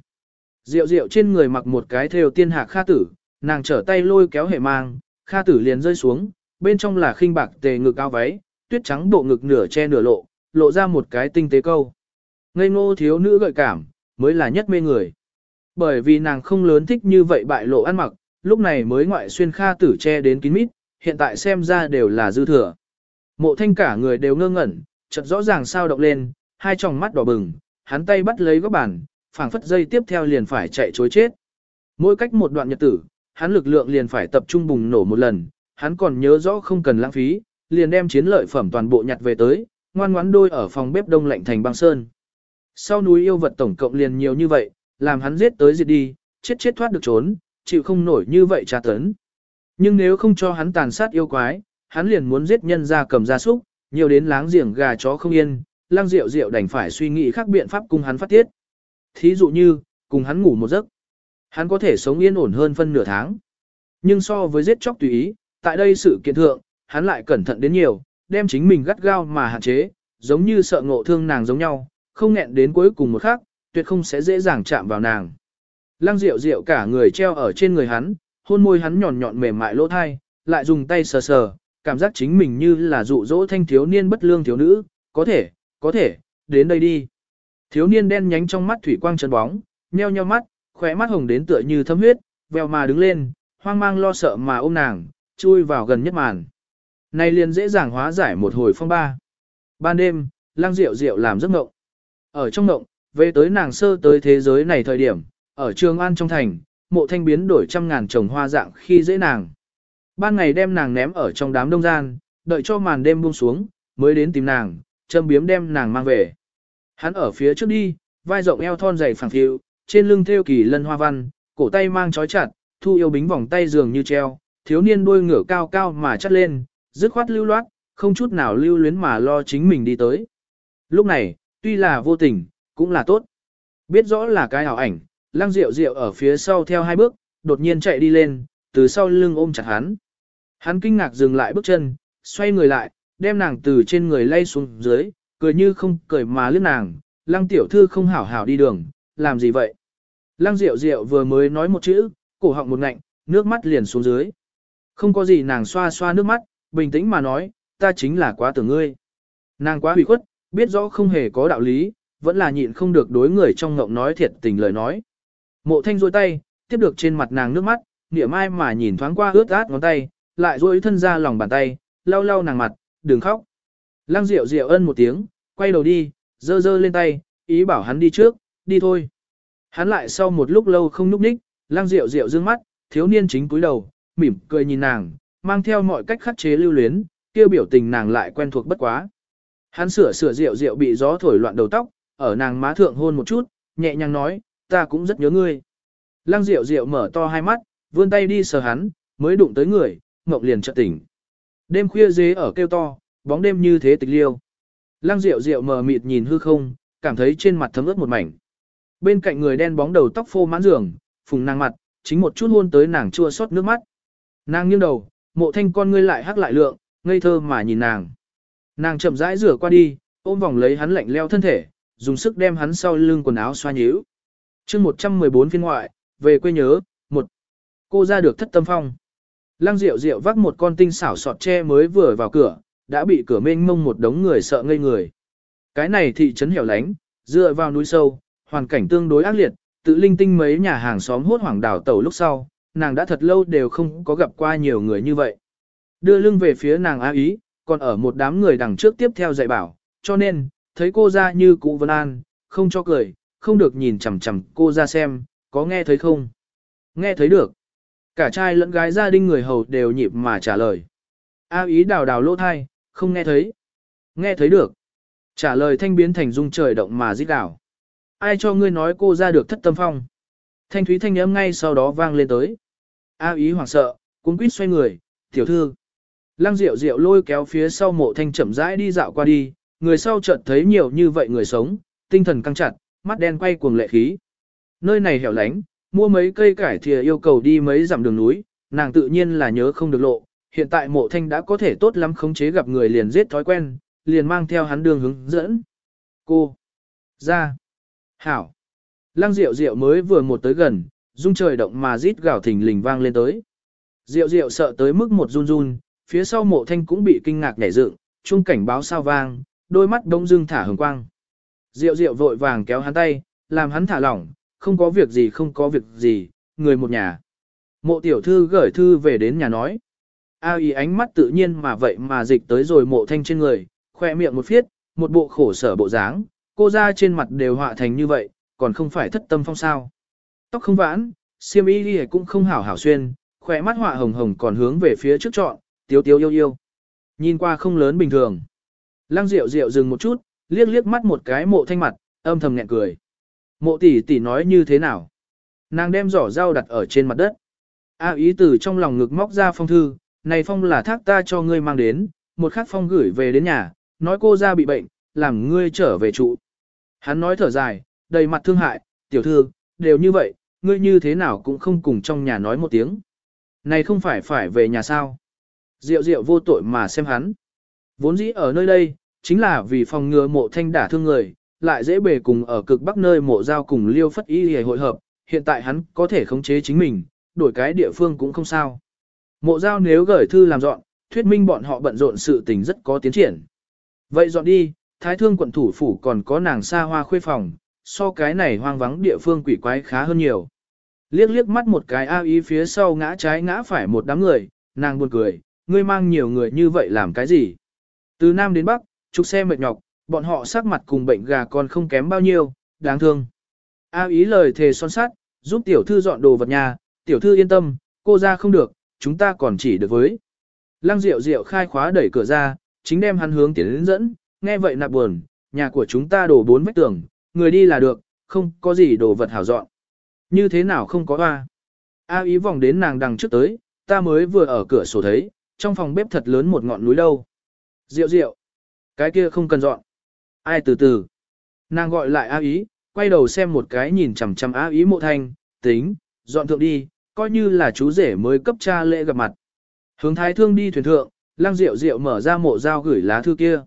Speaker 1: Diệu Diệu trên người mặc một cái thêu tiên hạc kha tử, nàng trở tay lôi kéo hệ mang, kha tử liền rơi xuống, bên trong là khinh bạc tề ngực cao váy, tuyết trắng bộ ngực nửa che nửa lộ, lộ ra một cái tinh tế câu. Ngây ngô thiếu nữ gợi cảm, mới là nhất mê người. Bởi vì nàng không lớn thích như vậy bại lộ ăn mặc, lúc này mới ngoại xuyên kha tử che đến kín mít, hiện tại xem ra đều là dư thừa. Mộ thanh cả người đều ngơ ngẩn, chợt rõ ràng sao động lên, hai tròng mắt đỏ bừng, hắn tay bắt lấy góc bàn, phảng phất dây tiếp theo liền phải chạy chối chết. Mỗi cách một đoạn nhật tử, hắn lực lượng liền phải tập trung bùng nổ một lần, hắn còn nhớ rõ không cần lãng phí, liền đem chiến lợi phẩm toàn bộ nhặt về tới, ngoan ngoãn đôi ở phòng bếp đông lạnh thành băng sơn. Sau núi yêu vật tổng cộng liền nhiều như vậy, làm hắn giết tới diệt đi, chết chết thoát được trốn, chịu không nổi như vậy tra tấn. Nhưng nếu không cho hắn tàn sát yêu quái, hắn liền muốn giết nhân ra cầm ra súc, nhiều đến láng giềng gà chó không yên, lang rượu rượu đành phải suy nghĩ khác biện pháp cùng hắn phát tiết. Thí dụ như, cùng hắn ngủ một giấc, hắn có thể sống yên ổn hơn phân nửa tháng. Nhưng so với giết chóc tùy ý, tại đây sự kiện thượng, hắn lại cẩn thận đến nhiều, đem chính mình gắt gao mà hạn chế, giống như sợ ngộ thương nàng giống nhau, không nghẹn đến cuối cùng một khắc, tuyệt không sẽ dễ dàng chạm vào nàng. Lăng Diệu Diệu cả người treo ở trên người hắn, hôn môi hắn nhọn nhọn mềm mại lỗ thai, lại dùng tay sờ sờ, cảm giác chính mình như là dụ dỗ thanh thiếu niên bất lương thiếu nữ, có thể, có thể, đến đây đi. Thiếu niên đen nhánh trong mắt thủy quang trần bóng, nheo nheo mắt, khóe mắt hồng đến tựa như thâm huyết, vèo mà đứng lên, hoang mang lo sợ mà ôm nàng, chui vào gần nhất màn. Này liền dễ dàng hóa giải một hồi phong ba. Ban đêm, lang Diệu Diệu làm giấc ngộng. Ở trong ngộng, về tới nàng sơ tới thế giới này thời điểm, ở trường an trong thành, mộ thanh biến đổi trăm ngàn trồng hoa dạng khi dễ nàng. Ban ngày đem nàng ném ở trong đám đông gian, đợi cho màn đêm buông xuống, mới đến tìm nàng, châm biếm đem nàng mang về. Hắn ở phía trước đi, vai rộng eo thon dày phẳng phiu, trên lưng thêu kỳ lân hoa văn, cổ tay mang trói chặt, thu yêu bính vòng tay dường như treo, thiếu niên đuôi ngửa cao cao mà chắt lên, dứt khoát lưu loát, không chút nào lưu luyến mà lo chính mình đi tới. Lúc này, tuy là vô tình, cũng là tốt. Biết rõ là cái ảo ảnh, lăng rượu rượu ở phía sau theo hai bước, đột nhiên chạy đi lên, từ sau lưng ôm chặt hắn. Hắn kinh ngạc dừng lại bước chân, xoay người lại, đem nàng từ trên người lay xuống dưới, cười như không cười mà lướt nàng, lăng tiểu thư không hảo hảo đi đường, làm gì vậy? Lăng diệu diệu vừa mới nói một chữ, cổ họng một ngạnh, nước mắt liền xuống dưới. Không có gì nàng xoa xoa nước mắt, bình tĩnh mà nói, ta chính là quá tưởng ngươi. Nàng quá hủy khuất, biết rõ không hề có đạo lý, vẫn là nhịn không được đối người trong ngộng nói thiệt tình lời nói. Mộ thanh rôi tay, tiếp được trên mặt nàng nước mắt, niệm ai mà nhìn thoáng qua ướt át ngón tay, lại duỗi thân ra lòng bàn tay, lau lau nàng mặt, đừng khóc. Lăng diệu diệu ân một tiếng, quay đầu đi, Dơ dơ lên tay, ý bảo hắn đi trước, đi thôi. Hắn lại sau một lúc lâu không núp ních, lang diệu diệu dương mắt, thiếu niên chính cúi đầu, mỉm cười nhìn nàng, mang theo mọi cách khắc chế lưu luyến, kêu biểu tình nàng lại quen thuộc bất quá. Hắn sửa sửa diệu diệu bị gió thổi loạn đầu tóc, ở nàng má thượng hôn một chút, nhẹ nhàng nói, ta cũng rất nhớ ngươi. Lăng diệu diệu mở to hai mắt, vươn tay đi sờ hắn, mới đụng tới người, ngộng liền chợt tỉnh. Đêm khuya dế ở kêu to, bóng đêm như thế tịch liêu. Lăng diệu diệu mờ mịt nhìn hư không, cảm thấy trên mặt thấm ướt một mảnh. Bên cạnh người đen bóng đầu tóc phô mãn giường, phùng nàng mặt, chính một chút hôn tới nàng chua xót nước mắt. Nàng nghiêng đầu, mộ thanh con ngươi lại hắc lại lượng, ngây thơ mà nhìn nàng. Nàng chậm rãi rửa qua đi, ôm vòng lấy hắn lạnh leo thân thể, dùng sức đem hắn sau lưng quần áo xoa nhíu. chương 114 phiên ngoại, về quê nhớ, một Cô ra được thất tâm phong. Lăng Diệu Diệu vác một con tinh xảo sọt tre mới vừa vào cửa, đã bị cửa mênh mông một đống người sợ ngây người. Cái này thị trấn hẻo lánh, dựa vào núi sâu, hoàn cảnh tương đối ác liệt, tự linh tinh mấy nhà hàng xóm hốt hoảng đảo tàu lúc sau, nàng đã thật lâu đều không có gặp qua nhiều người như vậy. Đưa lưng về phía nàng á ý, còn ở một đám người đằng trước tiếp theo dạy bảo, cho nên, thấy cô ra như cụ Vân An, không cho cười, không được nhìn chằm chằm cô ra xem, có nghe thấy không? Nghe thấy được. Cả trai lẫn gái gia đình người hầu đều nhịp mà trả lời. A ý đào đào lỗ thai, không nghe thấy. Nghe thấy được. Trả lời thanh biến thành dung trời động mà giết đảo. Ai cho ngươi nói cô ra được thất tâm phong? Thanh thúy thanh âm ngay sau đó vang lên tới. A ý hoảng sợ, cuốn quýt xoay người, tiểu thư. Lăng Diệu Diệu lôi kéo phía sau mộ thanh chậm rãi đi dạo qua đi, người sau chợt thấy nhiều như vậy người sống, tinh thần căng chặt, mắt đen quay cuồng lệ khí. Nơi này hẻo lánh, mua mấy cây cải thìa yêu cầu đi mấy dặm đường núi, nàng tự nhiên là nhớ không được lộ. Hiện tại mộ thanh đã có thể tốt lắm khống chế gặp người liền giết thói quen, liền mang theo hắn đường hướng dẫn. Cô. Ra. Hảo. Lăng Diệu Diệu mới vừa một tới gần, rung trời động mà rít gào thình lình vang lên tới. Diệu Diệu sợ tới mức một run run, phía sau mộ thanh cũng bị kinh ngạc nhảy dựng, chung cảnh báo sao vang, đôi mắt đông dưng thả hừng quang. Diệu diệu vội vàng kéo hắn tay, làm hắn thả lỏng, không có việc gì không có việc gì, người một nhà. Mộ tiểu thư gửi thư về đến nhà nói. A ý ánh mắt tự nhiên mà vậy mà dịch tới rồi mộ thanh trên người, khoe miệng một phiết, một bộ khổ sở bộ dáng, cô ra trên mặt đều họa thành như vậy, còn không phải thất tâm phong sao. Tóc không vãn, xiêm y đi cũng không hảo hảo xuyên, khỏe mắt họa hồng hồng còn hướng về phía trước trọn, tiếu tiếu yêu yêu. Nhìn qua không lớn bình thường. Lăng Diệu Diệu dừng một chút, liếc liếc mắt một cái mộ thanh mặt, âm thầm nghẹn cười. Mộ tỷ tỷ nói như thế nào? Nàng đem giỏ rau đặt ở trên mặt đất. A ý từ trong lòng ngực móc ra phong thư, này phong là thác ta cho ngươi mang đến, một khắc phong gửi về đến nhà, nói cô ra bị bệnh, làm ngươi trở về trụ. Hắn nói thở dài, đầy mặt thương hại, tiểu thư, đều như vậy, ngươi như thế nào cũng không cùng trong nhà nói một tiếng. Này không phải phải về nhà sao? Diệu diệu vô tội mà xem hắn. Vốn dĩ ở nơi đây, chính là vì phòng ngừa mộ thanh đả thương người, lại dễ bề cùng ở cực bắc nơi mộ giao cùng liêu phất y hề hội hợp, hiện tại hắn có thể khống chế chính mình, đổi cái địa phương cũng không sao. Mộ giao nếu gửi thư làm dọn, thuyết minh bọn họ bận rộn sự tình rất có tiến triển. Vậy dọn đi, thái thương quận thủ phủ còn có nàng xa hoa khuê phòng, so cái này hoang vắng địa phương quỷ quái khá hơn nhiều. Liếc liếc mắt một cái ao ý phía sau ngã trái ngã phải một đám người, nàng buồn cười, ngươi mang nhiều người như vậy làm cái gì? Từ Nam đến Bắc, trục xe mệt nhọc, bọn họ sắc mặt cùng bệnh gà còn không kém bao nhiêu, đáng thương. A ý lời thề son sát, giúp tiểu thư dọn đồ vật nhà, tiểu thư yên tâm, cô ra không được, chúng ta còn chỉ được với. Lăng Diệu Diệu khai khóa đẩy cửa ra, chính đem hắn hướng tiến dẫn, nghe vậy nạp buồn, nhà của chúng ta đổ bốn vách tường, người đi là được, không có gì đồ vật hảo dọn. Như thế nào không có hoa? A ý vòng đến nàng đằng trước tới, ta mới vừa ở cửa sổ thấy, trong phòng bếp thật lớn một ngọn núi đâu. Diệu diệu, Cái kia không cần dọn. Ai từ từ. Nàng gọi lại A ý, quay đầu xem một cái nhìn chằm chằm A ý mộ thanh, tính, dọn thượng đi, coi như là chú rể mới cấp cha lễ gặp mặt. Hướng thái thương đi thuyền thượng, lăng rượu rượu mở ra mộ dao gửi lá thư kia.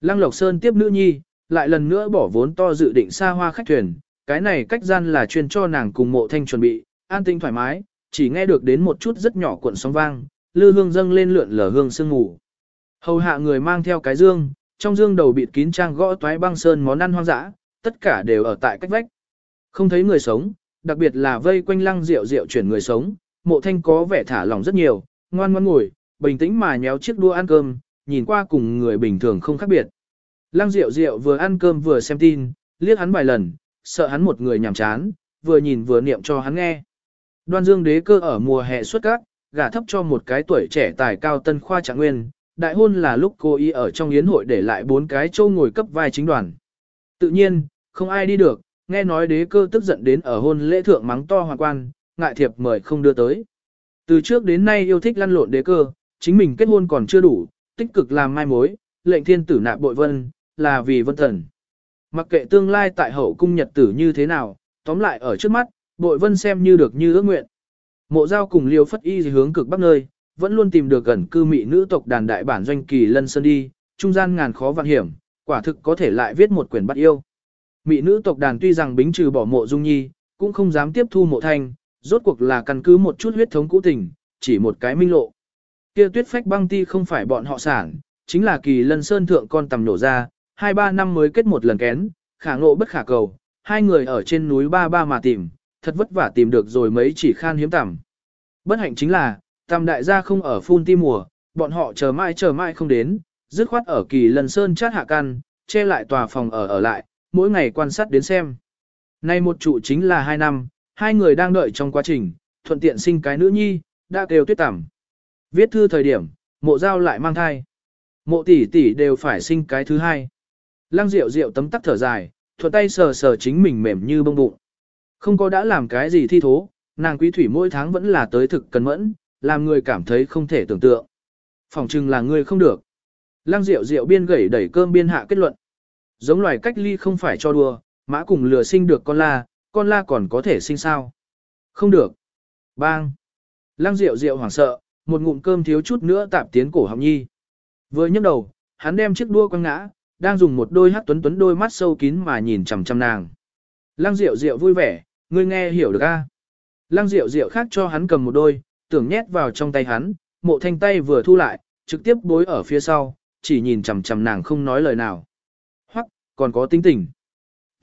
Speaker 1: Lăng Lộc Sơn tiếp nữ nhi, lại lần nữa bỏ vốn to dự định xa hoa khách thuyền, cái này cách gian là chuyên cho nàng cùng mộ thanh chuẩn bị, an tinh thoải mái, chỉ nghe được đến một chút rất nhỏ cuộn sóng vang, lư hương dâng lên lượn lờ hương sương ngủ. Hầu hạ người mang theo cái dương, trong dương đầu bịt kín trang gõ toái băng sơn món ăn hoang dã, tất cả đều ở tại cách vách. Không thấy người sống, đặc biệt là vây quanh lăng rượu rượu chuyển người sống, mộ thanh có vẻ thả lỏng rất nhiều, ngoan ngoan ngồi, bình tĩnh mà nhéo chiếc đua ăn cơm, nhìn qua cùng người bình thường không khác biệt. Lăng Diệu Diệu vừa ăn cơm vừa xem tin, liếc hắn vài lần, sợ hắn một người nhàm chán, vừa nhìn vừa niệm cho hắn nghe. Đoan Dương đế cơ ở mùa hè xuất các, gả thấp cho một cái tuổi trẻ tài cao tân khoa trạng nguyên, đại hôn là lúc cô ý ở trong yến hội để lại bốn cái châu ngồi cấp vai chính đoàn. Tự nhiên, không ai đi được, nghe nói đế cơ tức giận đến ở hôn lễ thượng mắng to hoàng quan, ngại thiệp mời không đưa tới. Từ trước đến nay yêu thích lăn lộn đế cơ, chính mình kết hôn còn chưa đủ, tích cực làm mai mối, lệnh thiên tử nạp bội vân, là vì vân thần. Mặc kệ tương lai tại hậu cung nhật tử như thế nào, tóm lại ở trước mắt, bội vân xem như được như ước nguyện. Mộ giao cùng liêu phất y hướng cực bắc nơi, vẫn luôn tìm được gần cư mị nữ tộc đàn đại bản doanh kỳ lân sơn đi, trung gian ngàn khó vạn hiểm, quả thực có thể lại viết một quyển bắt yêu. mị nữ tộc đàn tuy rằng bính trừ bỏ mộ dung nhi, cũng không dám tiếp thu mộ thanh, rốt cuộc là căn cứ một chút huyết thống cũ tình, chỉ một cái minh lộ. Kia tuyết phách băng ti không phải bọn họ sản, chính là kỳ lân sơn thượng con tầm nổ ra, hai ba năm mới kết một lần kén, khả ngộ bất khả cầu, hai người ở trên núi ba ba mà tìm, thật vất vả tìm được rồi mấy chỉ khan hiếm tầm. Bất hạnh chính là, tam đại gia không ở phun ti mùa, bọn họ chờ mãi chờ mãi không đến, dứt khoát ở kỳ lần sơn chát hạ căn, che lại tòa phòng ở ở lại, mỗi ngày quan sát đến xem. Nay một trụ chính là hai năm, hai người đang đợi trong quá trình, thuận tiện sinh cái nữ nhi, đã kêu tuyết tẩm. Viết thư thời điểm, mộ giao lại mang thai. Mộ tỷ tỷ đều phải sinh cái thứ hai. Lăng rượu rượu tấm tắc thở dài, thuận tay sờ sờ chính mình mềm như bông bụng. Không có đã làm cái gì thi thố, nàng quý thủy mỗi tháng vẫn là tới thực cần mẫn, làm người cảm thấy không thể tưởng tượng. Phòng chừng là người không được. Lăng rượu rượu biên gẩy đẩy cơm biên hạ kết luận. Giống loài cách ly không phải cho đùa, mã cùng lừa sinh được con la, con la còn có thể sinh sao. Không được. Bang. Lăng rượu rượu hoảng sợ, một ngụm cơm thiếu chút nữa tạp tiến cổ họng nhi. Vừa nhấc đầu, hắn đem chiếc đua quăng ngã, đang dùng một đôi hát tuấn tuấn đôi mắt sâu kín mà nhìn chằm chằm nàng. Lăng rượu rượu vui vẻ, ngươi nghe hiểu được a? Lăng rượu rượu khác cho hắn cầm một đôi, tưởng nhét vào trong tay hắn, mộ thanh tay vừa thu lại, trực tiếp bối ở phía sau, chỉ nhìn chằm chằm nàng không nói lời nào. Hoặc, còn có tính tình.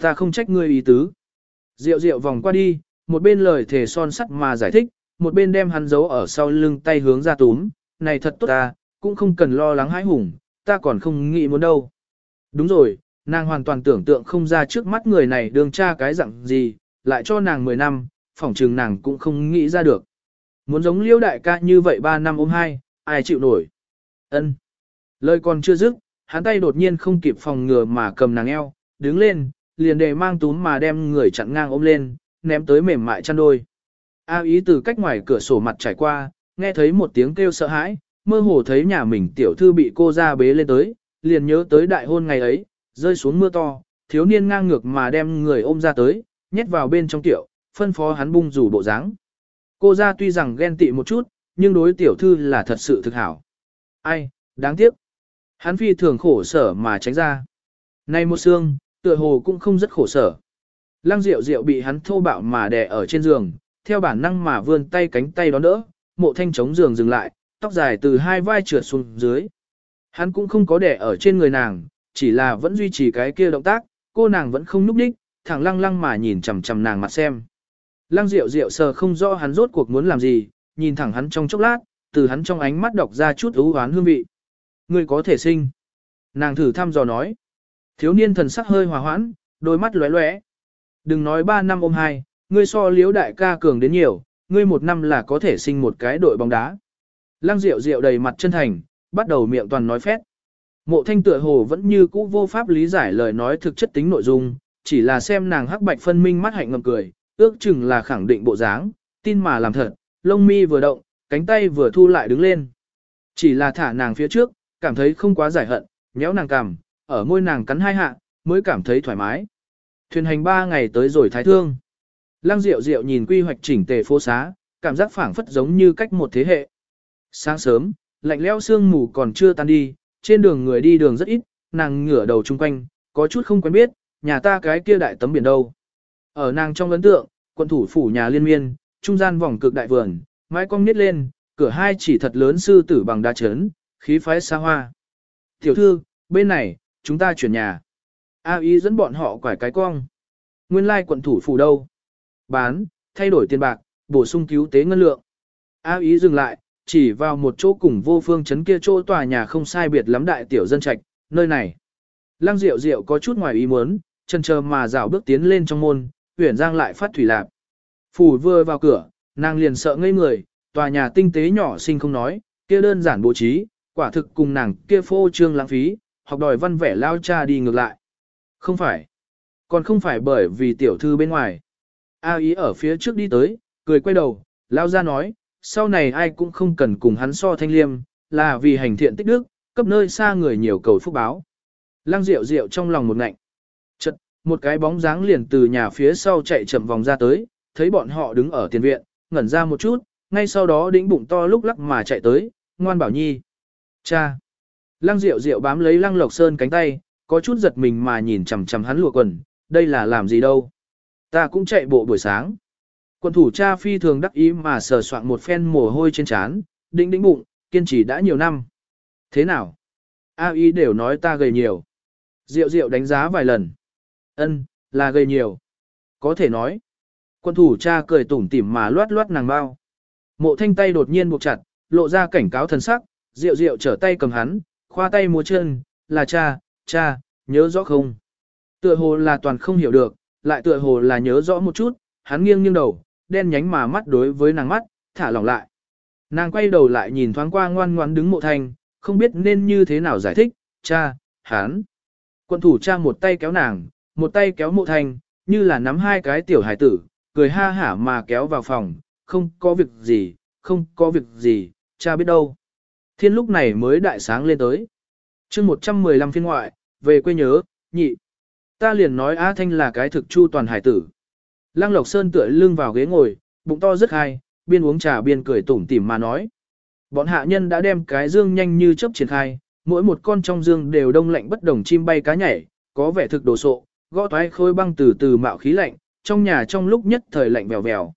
Speaker 1: Ta không trách ngươi ý tứ. Rượu rượu vòng qua đi, một bên lời thể son sắt mà giải thích, một bên đem hắn giấu ở sau lưng tay hướng ra túm, này thật tốt ta, cũng không cần lo lắng hãi hùng, ta còn không nghĩ muốn đâu. Đúng rồi, nàng hoàn toàn tưởng tượng không ra trước mắt người này đường tra cái dạng gì, lại cho nàng 10 năm, phỏng trừng nàng cũng không nghĩ ra được. Muốn giống liêu đại ca như vậy 3 năm ôm hai, ai chịu nổi. ân Lời còn chưa dứt, hắn tay đột nhiên không kịp phòng ngừa mà cầm nàng eo, đứng lên, liền đề mang túm mà đem người chặn ngang ôm lên, ném tới mềm mại chăn đôi. A ý từ cách ngoài cửa sổ mặt trải qua, nghe thấy một tiếng kêu sợ hãi, mơ hồ thấy nhà mình tiểu thư bị cô ra bế lên tới, liền nhớ tới đại hôn ngày ấy, rơi xuống mưa to, thiếu niên ngang ngược mà đem người ôm ra tới, nhét vào bên trong tiểu, phân phó hắn bung rủ bộ dáng. Cô ra tuy rằng ghen tị một chút, nhưng đối tiểu thư là thật sự thực hảo. Ai, đáng tiếc. Hắn phi thường khổ sở mà tránh ra. Nay một xương, tựa hồ cũng không rất khổ sở. Lăng Diệu Diệu bị hắn thô bạo mà đè ở trên giường, theo bản năng mà vươn tay cánh tay đón đỡ, mộ thanh chống giường dừng lại, tóc dài từ hai vai trượt xuống dưới. Hắn cũng không có đè ở trên người nàng, chỉ là vẫn duy trì cái kia động tác, cô nàng vẫn không núp đích, thẳng lăng lăng mà nhìn chằm chằm nàng mặt xem. Lăng Diệu Diệu sờ không rõ hắn rốt cuộc muốn làm gì, nhìn thẳng hắn trong chốc lát, từ hắn trong ánh mắt đọc ra chút ưu hoán hương vị. Ngươi có thể sinh. Nàng thử thăm dò nói. Thiếu niên thần sắc hơi hòa hoãn, đôi mắt lóe lóe. Đừng nói ba năm ôm hai, ngươi so liếu đại ca cường đến nhiều, ngươi một năm là có thể sinh một cái đội bóng đá. Lăng Diệu Diệu đầy mặt chân thành, bắt đầu miệng toàn nói phét. Mộ thanh tựa hồ vẫn như cũ vô pháp lý giải lời nói thực chất tính nội dung, chỉ là xem nàng hắc bạch phân minh mắt hạnh ngầm cười, ước chừng là khẳng định bộ dáng, tin mà làm thật, lông mi vừa động, cánh tay vừa thu lại đứng lên. Chỉ là thả nàng phía trước, cảm thấy không quá giải hận, nhéo nàng cằm, ở môi nàng cắn hai hạ, mới cảm thấy thoải mái. Thuyền hành ba ngày tới rồi thái thương. Lăng Diệu Diệu nhìn quy hoạch chỉnh tề phố xá, cảm giác phảng phất giống như cách một thế hệ. Sáng sớm, lạnh lẽo sương mù còn chưa tan đi, trên đường người đi đường rất ít, nàng ngửa đầu chung quanh, có chút không quen biết, nhà ta cái kia đại tấm biển đâu. Ở nàng trong ấn tượng, quận thủ phủ nhà liên miên, trung gian vòng cực đại vườn, mái cong nít lên, cửa hai chỉ thật lớn sư tử bằng đá chấn, khí phái xa hoa. Tiểu thư, bên này, chúng ta chuyển nhà. A ý dẫn bọn họ quải cái cong. Nguyên lai quận thủ phủ đâu? Bán, thay đổi tiền bạc, bổ sung cứu tế ngân lượng. A ý dừng lại, chỉ vào một chỗ cùng vô phương chấn kia chỗ tòa nhà không sai biệt lắm đại tiểu dân trạch, nơi này. Lăng Diệu Diệu có chút ngoài ý muốn, chân chờ mà dạo bước tiến lên trong môn, Uyển Giang lại phát thủy lạp. Phủ vừa vào cửa, nàng liền sợ ngây người, tòa nhà tinh tế nhỏ xinh không nói, kia đơn giản bố trí, quả thực cùng nàng kia phô trương lãng phí, học đòi văn vẻ lao cha đi ngược lại. Không phải. Còn không phải bởi vì tiểu thư bên ngoài. A ý ở phía trước đi tới, cười quay đầu, lao ra nói, sau này ai cũng không cần cùng hắn so thanh liêm, là vì hành thiện tích đức, cấp nơi xa người nhiều cầu phúc báo. Lăng rượu rượu trong lòng một ngạnh. Một cái bóng dáng liền từ nhà phía sau chạy chậm vòng ra tới, thấy bọn họ đứng ở tiền viện, ngẩn ra một chút, ngay sau đó đĩnh bụng to lúc lắc mà chạy tới, ngoan bảo nhi. Cha! Lăng rượu rượu bám lấy lăng lộc sơn cánh tay, có chút giật mình mà nhìn chằm chằm hắn lụa quần, đây là làm gì đâu. Ta cũng chạy bộ buổi sáng. Quân thủ cha phi thường đắc ý mà sờ soạn một phen mồ hôi trên trán, đĩnh đĩnh bụng, kiên trì đã nhiều năm. Thế nào? A ý đều nói ta gầy nhiều. Diệu diệu đánh giá vài lần. Ân, là gây nhiều. Có thể nói. Quân thủ cha cười tủm tỉm mà loát loát nàng bao. Mộ thanh tay đột nhiên buộc chặt, lộ ra cảnh cáo thần sắc, rượu rượu trở tay cầm hắn, khoa tay múa chân, là cha, cha, nhớ rõ không? Tựa hồ là toàn không hiểu được, lại tựa hồ là nhớ rõ một chút, hắn nghiêng nghiêng đầu, đen nhánh mà mắt đối với nàng mắt, thả lỏng lại. Nàng quay đầu lại nhìn thoáng qua ngoan ngoãn đứng mộ thanh, không biết nên như thế nào giải thích, cha, hắn. Quân thủ cha một tay kéo nàng, một tay kéo mộ thanh, như là nắm hai cái tiểu hải tử, cười ha hả mà kéo vào phòng, không có việc gì, không có việc gì, cha biết đâu. Thiên lúc này mới đại sáng lên tới. chương 115 phiên ngoại, về quê nhớ, nhị. Ta liền nói Á Thanh là cái thực chu toàn hải tử. Lăng Lộc Sơn tựa lưng vào ghế ngồi, bụng to rất hay, biên uống trà biên cười tủm tỉm mà nói. Bọn hạ nhân đã đem cái dương nhanh như chớp triển khai, mỗi một con trong dương đều đông lạnh bất đồng chim bay cá nhảy, có vẻ thực đồ sộ, gõ toái khôi băng từ từ mạo khí lạnh, trong nhà trong lúc nhất thời lạnh vèo vèo.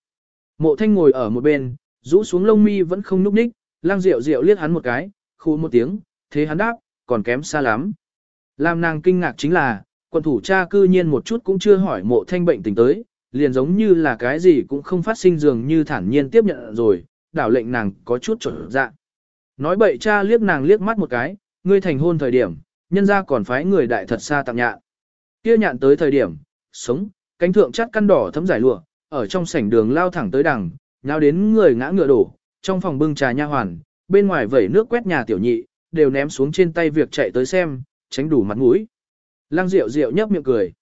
Speaker 1: Mộ thanh ngồi ở một bên, rũ xuống lông mi vẫn không núp ních, lang rượu rượu liếc hắn một cái, khu một tiếng, thế hắn đáp, còn kém xa lắm. Làm nàng kinh ngạc chính là, quận thủ cha cư nhiên một chút cũng chưa hỏi mộ thanh bệnh tình tới, liền giống như là cái gì cũng không phát sinh dường như thản nhiên tiếp nhận rồi, đảo lệnh nàng có chút trở dạ. Nói bậy cha liếc nàng liếc mắt một cái, ngươi thành hôn thời điểm, nhân ra còn phái người đại thật xa tặng nhạn. Kia nhạn tới thời điểm, sống, cánh thượng chắt căn đỏ thấm giải lụa, ở trong sảnh đường lao thẳng tới đằng, nháo đến người ngã ngựa đổ, trong phòng bưng trà nha hoàn, bên ngoài vẩy nước quét nhà tiểu nhị, đều ném xuống trên tay việc chạy tới xem, tránh đủ mặt mũi. Lăng Diệu Diệu nhấp miệng cười.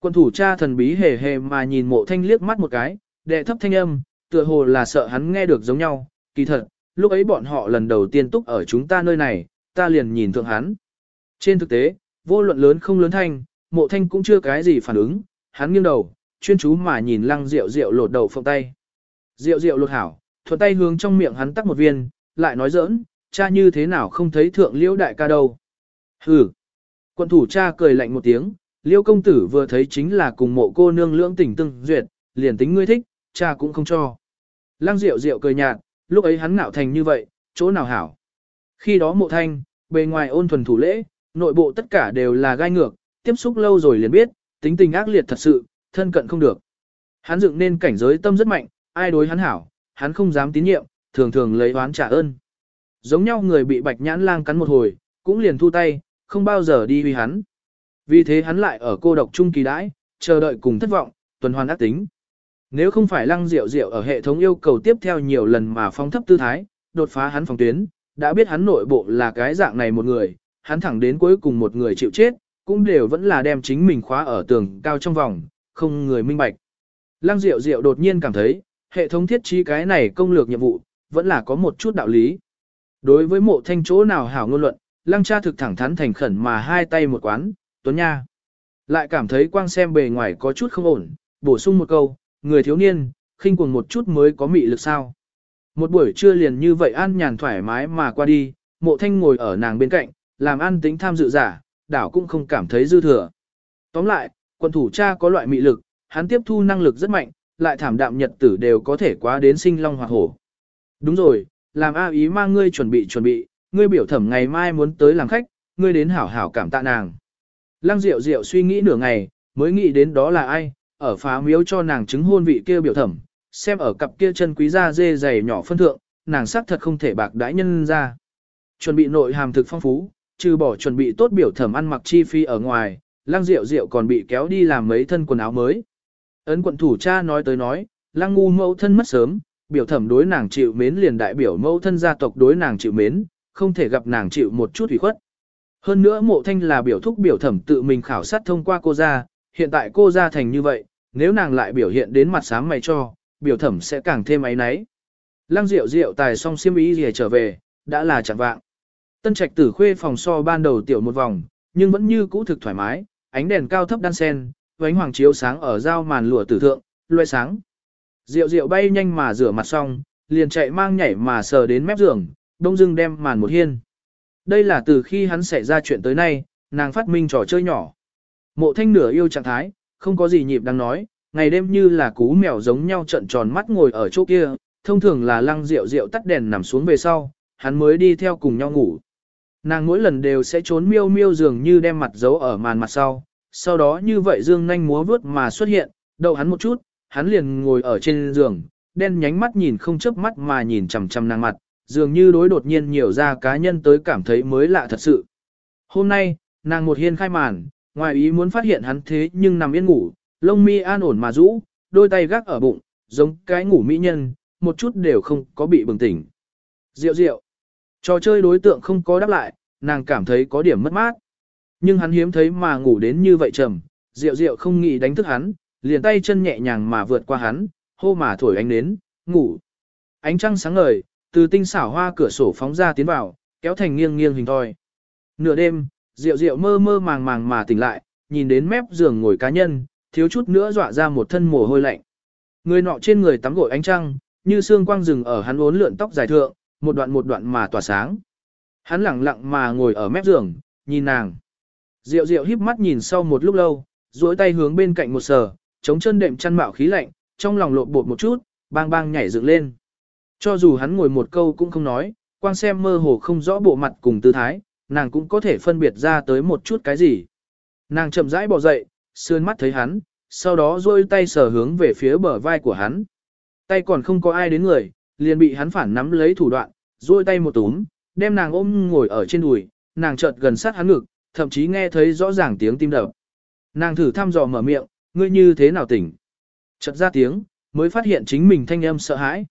Speaker 1: Quân thủ cha thần bí hề hề mà nhìn mộ thanh liếc mắt một cái, đệ thấp thanh âm, tựa hồ là sợ hắn nghe được giống nhau, kỳ thật, lúc ấy bọn họ lần đầu tiên túc ở chúng ta nơi này, ta liền nhìn thượng hắn. Trên thực tế, vô luận lớn không lớn thanh, mộ thanh cũng chưa cái gì phản ứng, hắn nghiêng đầu, chuyên chú mà nhìn lăng rượu rượu lột đầu phộng tay. Rượu rượu lột hảo, thuận tay hướng trong miệng hắn tắc một viên, lại nói giỡn, cha như thế nào không thấy thượng liễu đại ca đâu. Hừ. Quân thủ cha cười lạnh một tiếng, Liễu công tử vừa thấy chính là cùng mộ cô nương lưỡng tình tương duyệt, liền tính ngươi thích, cha cũng không cho. Lăng rượu rượu cười nhạt, lúc ấy hắn ngạo thành như vậy, chỗ nào hảo. Khi đó mộ thanh, bề ngoài ôn thuần thủ lễ, nội bộ tất cả đều là gai ngược, tiếp xúc lâu rồi liền biết, tính tình ác liệt thật sự, thân cận không được. Hắn dựng nên cảnh giới tâm rất mạnh, ai đối hắn hảo, hắn không dám tín nhiệm, thường thường lấy oán trả ơn. Giống nhau người bị bạch nhãn lang cắn một hồi, cũng liền thu tay, không bao giờ đi huy hắn. Vì thế hắn lại ở cô độc trung kỳ đãi, chờ đợi cùng thất vọng, tuần hoàn ác tính. Nếu không phải lăng rượu rượu ở hệ thống yêu cầu tiếp theo nhiều lần mà phong thấp tư thái, đột phá hắn phòng tuyến, đã biết hắn nội bộ là cái dạng này một người, hắn thẳng đến cuối cùng một người chịu chết, cũng đều vẫn là đem chính mình khóa ở tường cao trong vòng, không người minh bạch. Lăng Diệu Diệu đột nhiên cảm thấy, hệ thống thiết trí cái này công lược nhiệm vụ, vẫn là có một chút đạo lý. Đối với mộ thanh chỗ nào hảo ngôn luận, Lăng cha thực thẳng thắn thành khẩn mà hai tay một quán, tuấn nha. Lại cảm thấy quang xem bề ngoài có chút không ổn, bổ sung một câu, người thiếu niên, khinh cuồng một chút mới có mị lực sao. Một buổi trưa liền như vậy an nhàn thoải mái mà qua đi, mộ thanh ngồi ở nàng bên cạnh, làm an tính tham dự giả, đảo cũng không cảm thấy dư thừa. Tóm lại, quân thủ cha có loại mị lực, hắn tiếp thu năng lực rất mạnh, lại thảm đạm nhật tử đều có thể quá đến sinh long hoặc hổ. Đúng rồi, làm A ý mang ngươi chuẩn bị chuẩn bị, ngươi biểu thẩm ngày mai muốn tới làm khách, ngươi đến hảo hảo cảm tạ nàng. Lăng Diệu Diệu suy nghĩ nửa ngày, mới nghĩ đến đó là ai, ở phá miếu cho nàng chứng hôn vị kia biểu thẩm, xem ở cặp kia chân quý da dê dày nhỏ phân thượng, nàng sắc thật không thể bạc đãi nhân ra. Chuẩn bị nội hàm thực phong phú, trừ bỏ chuẩn bị tốt biểu thẩm ăn mặc chi phi ở ngoài, lăng Diệu Diệu còn bị kéo đi làm mấy thân quần áo mới. Ấn quận thủ cha nói tới nói, lăng ngu mẫu thân mất sớm, biểu thẩm đối nàng chịu mến liền đại biểu mẫu thân gia tộc đối nàng chịu mến, không thể gặp nàng chịu một chút ủy khuất. Hơn nữa mộ thanh là biểu thúc biểu thẩm tự mình khảo sát thông qua cô gia, hiện tại cô gia thành như vậy, nếu nàng lại biểu hiện đến mặt sáng mày cho, biểu thẩm sẽ càng thêm ấy náy. Lăng rượu rượu tài xong xiêm ý gì trở về, đã là chẳng vạng. Tân trạch tử khuê phòng so ban đầu tiểu một vòng, nhưng vẫn như cũ thực thoải mái, ánh đèn cao thấp đan sen, ánh hoàng chiếu sáng ở giao màn lụa tử thượng, loe sáng. Rượu rượu bay nhanh mà rửa mặt xong, liền chạy mang nhảy mà sờ đến mép giường, đông dưng đem màn một hiên. Đây là từ khi hắn xảy ra chuyện tới nay, nàng phát minh trò chơi nhỏ. Mộ thanh nửa yêu trạng thái, không có gì nhịp đang nói, ngày đêm như là cú mèo giống nhau trận tròn mắt ngồi ở chỗ kia, thông thường là lăng rượu rượu tắt đèn nằm xuống về sau, hắn mới đi theo cùng nhau ngủ. Nàng mỗi lần đều sẽ trốn miêu miêu dường như đem mặt giấu ở màn mặt sau, sau đó như vậy dương nhanh múa vướt mà xuất hiện, đậu hắn một chút, hắn liền ngồi ở trên giường, đen nhánh mắt nhìn không chớp mắt mà nhìn chằm chằm nàng mặt, dường như đối đột nhiên nhiều ra cá nhân tới cảm thấy mới lạ thật sự. Hôm nay, nàng một hiên khai màn, ngoài ý muốn phát hiện hắn thế nhưng nằm yên ngủ, lông mi an ổn mà rũ, đôi tay gác ở bụng, giống cái ngủ mỹ nhân, một chút đều không có bị bừng tỉnh. Diệu diệu. Trò chơi đối tượng không có đáp lại, nàng cảm thấy có điểm mất mát. Nhưng hắn hiếm thấy mà ngủ đến như vậy trầm, diệu diệu không nghĩ đánh thức hắn, liền tay chân nhẹ nhàng mà vượt qua hắn, hô mà thổi ánh nến, ngủ. Ánh trăng sáng ngời, từ tinh xảo hoa cửa sổ phóng ra tiến vào, kéo thành nghiêng nghiêng hình thoi. Nửa đêm, Diệu Diệu mơ mơ màng màng mà tỉnh lại, nhìn đến mép giường ngồi cá nhân, thiếu chút nữa dọa ra một thân mồ hôi lạnh. Người nọ trên người tắm gội ánh trăng, như xương quang rừng ở hắn uốn lượn tóc dài thượng, một đoạn một đoạn mà tỏa sáng. Hắn lặng lặng mà ngồi ở mép giường, nhìn nàng. Diệu Diệu híp mắt nhìn sau một lúc lâu, duỗi tay hướng bên cạnh một sờ, chống chân đệm chăn mạo khí lạnh, trong lòng lộn bột một chút, bang bang nhảy dựng lên. Cho dù hắn ngồi một câu cũng không nói, quang xem mơ hồ không rõ bộ mặt cùng tư thái, nàng cũng có thể phân biệt ra tới một chút cái gì. Nàng chậm rãi bỏ dậy, sườn mắt thấy hắn, sau đó duỗi tay sờ hướng về phía bờ vai của hắn. Tay còn không có ai đến người, liền bị hắn phản nắm lấy thủ đoạn, duỗi tay một túm, đem nàng ôm ngồi ở trên đùi, nàng chợt gần sát hắn ngực, thậm chí nghe thấy rõ ràng tiếng tim đập. Nàng thử thăm dò mở miệng, ngươi như thế nào tỉnh? Chợt ra tiếng, mới phát hiện chính mình thanh âm sợ hãi.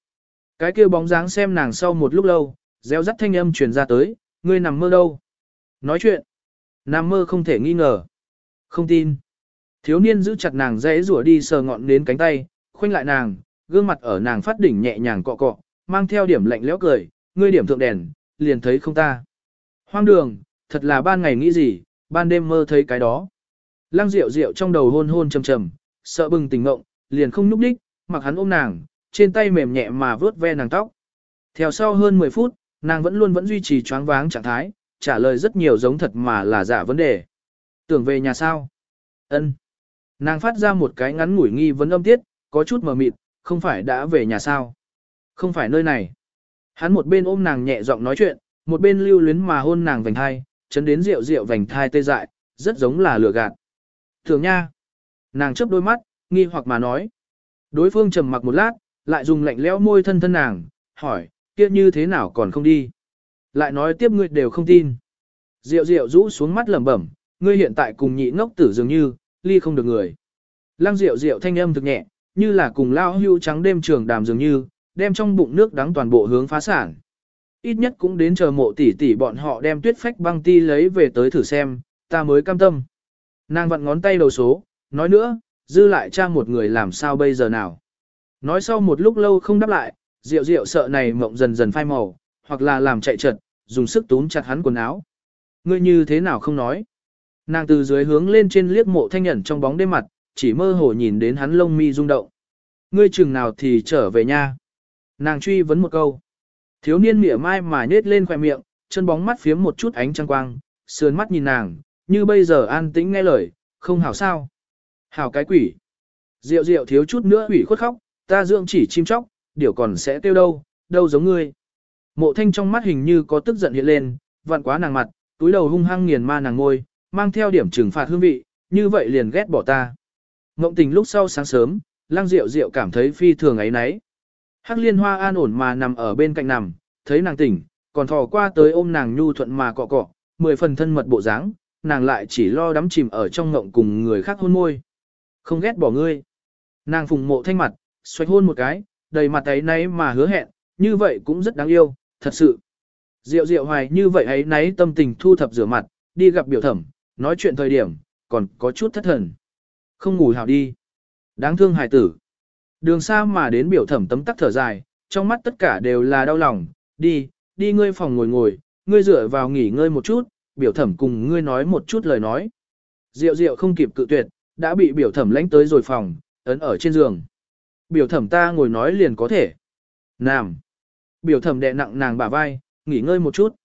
Speaker 1: Cái kia bóng dáng xem nàng sau một lúc lâu, reo rắt thanh âm truyền ra tới, ngươi nằm mơ đâu? Nói chuyện. Nằm mơ không thể nghi ngờ. Không tin. Thiếu niên giữ chặt nàng dãy rủa đi sờ ngọn đến cánh tay, khoanh lại nàng, gương mặt ở nàng phát đỉnh nhẹ nhàng cọ cọ, mang theo điểm lạnh lẽo cười, ngươi điểm thượng đèn, liền thấy không ta. Hoang đường, thật là ban ngày nghĩ gì, ban đêm mơ thấy cái đó. Lăng rượu rượu trong đầu hôn hôn trầm trầm, sợ bừng tỉnh ngộng, liền không nhúc đích, mặc hắn ôm nàng, trên tay mềm nhẹ mà vớt ve nàng tóc. Theo sau hơn 10 phút, nàng vẫn luôn vẫn duy trì choáng váng trạng thái, trả lời rất nhiều giống thật mà là giả vấn đề. Tưởng về nhà sao? Ân. Nàng phát ra một cái ngắn ngủi nghi vấn âm tiết, có chút mờ mịt, không phải đã về nhà sao? Không phải nơi này. Hắn một bên ôm nàng nhẹ giọng nói chuyện, một bên lưu luyến mà hôn nàng vành thai, chấn đến rượu rượu vành thai tê dại, rất giống là lừa gạt. Thường nha. Nàng chớp đôi mắt, nghi hoặc mà nói. Đối phương trầm mặc một lát, lại dùng lạnh lẽo môi thân thân nàng, hỏi, kia như thế nào còn không đi? Lại nói tiếp ngươi đều không tin. Diệu diệu rũ xuống mắt lẩm bẩm, ngươi hiện tại cùng nhị ngốc tử dường như, ly không được người. Lăng diệu diệu thanh âm thực nhẹ, như là cùng lao hưu trắng đêm trường đàm dường như, đem trong bụng nước đắng toàn bộ hướng phá sản. Ít nhất cũng đến chờ mộ tỷ tỷ bọn họ đem tuyết phách băng ti lấy về tới thử xem, ta mới cam tâm. Nàng vặn ngón tay đầu số, nói nữa, dư lại cha một người làm sao bây giờ nào. Nói sau một lúc lâu không đáp lại, rượu rượu sợ này mộng dần dần phai màu, hoặc là làm chạy trật, dùng sức túm chặt hắn quần áo. Ngươi như thế nào không nói. Nàng từ dưới hướng lên trên liếc mộ thanh nhẫn trong bóng đêm mặt, chỉ mơ hồ nhìn đến hắn lông mi rung động. Ngươi chừng nào thì trở về nha. Nàng truy vấn một câu. Thiếu niên mỉa mai mà nết lên khoẻ miệng, chân bóng mắt phiếm một chút ánh trăng quang, sườn mắt nhìn nàng, như bây giờ an tĩnh nghe lời, không hảo sao. Hảo cái quỷ. Diệu diệu thiếu chút nữa quỷ khuất khóc, ta dưỡng chỉ chim chóc, điều còn sẽ tiêu đâu, đâu giống ngươi. Mộ thanh trong mắt hình như có tức giận hiện lên, vặn quá nàng mặt, túi đầu hung hăng nghiền ma nàng ngôi, mang theo điểm trừng phạt hương vị, như vậy liền ghét bỏ ta. Mộng tình lúc sau sáng sớm, lăng rượu rượu cảm thấy phi thường ấy nấy. Hắc liên hoa an ổn mà nằm ở bên cạnh nằm, thấy nàng tỉnh, còn thò qua tới ôm nàng nhu thuận mà cọ cọ, mười phần thân mật bộ dáng, nàng lại chỉ lo đắm chìm ở trong ngộng cùng người khác hôn môi. Không ghét bỏ ngươi. Nàng phùng mộ thanh mặt, xoay hôn một cái, đầy mặt ấy nấy mà hứa hẹn, như vậy cũng rất đáng yêu, thật sự. Diệu diệu hoài như vậy ấy nấy tâm tình thu thập rửa mặt, đi gặp biểu thẩm, nói chuyện thời điểm, còn có chút thất thần. Không ngủ hảo đi. Đáng thương hài tử. Đường xa mà đến biểu thẩm tấm tắc thở dài, trong mắt tất cả đều là đau lòng, đi, đi ngươi phòng ngồi ngồi, ngươi dựa vào nghỉ ngơi một chút, biểu thẩm cùng ngươi nói một chút lời nói. Diệu diệu không kịp cự tuyệt, đã bị biểu thẩm lánh tới rồi phòng, ấn ở trên giường. Biểu thẩm ta ngồi nói liền có thể. Nam. Biểu thẩm đè nặng nàng bả vai, nghỉ ngơi một chút.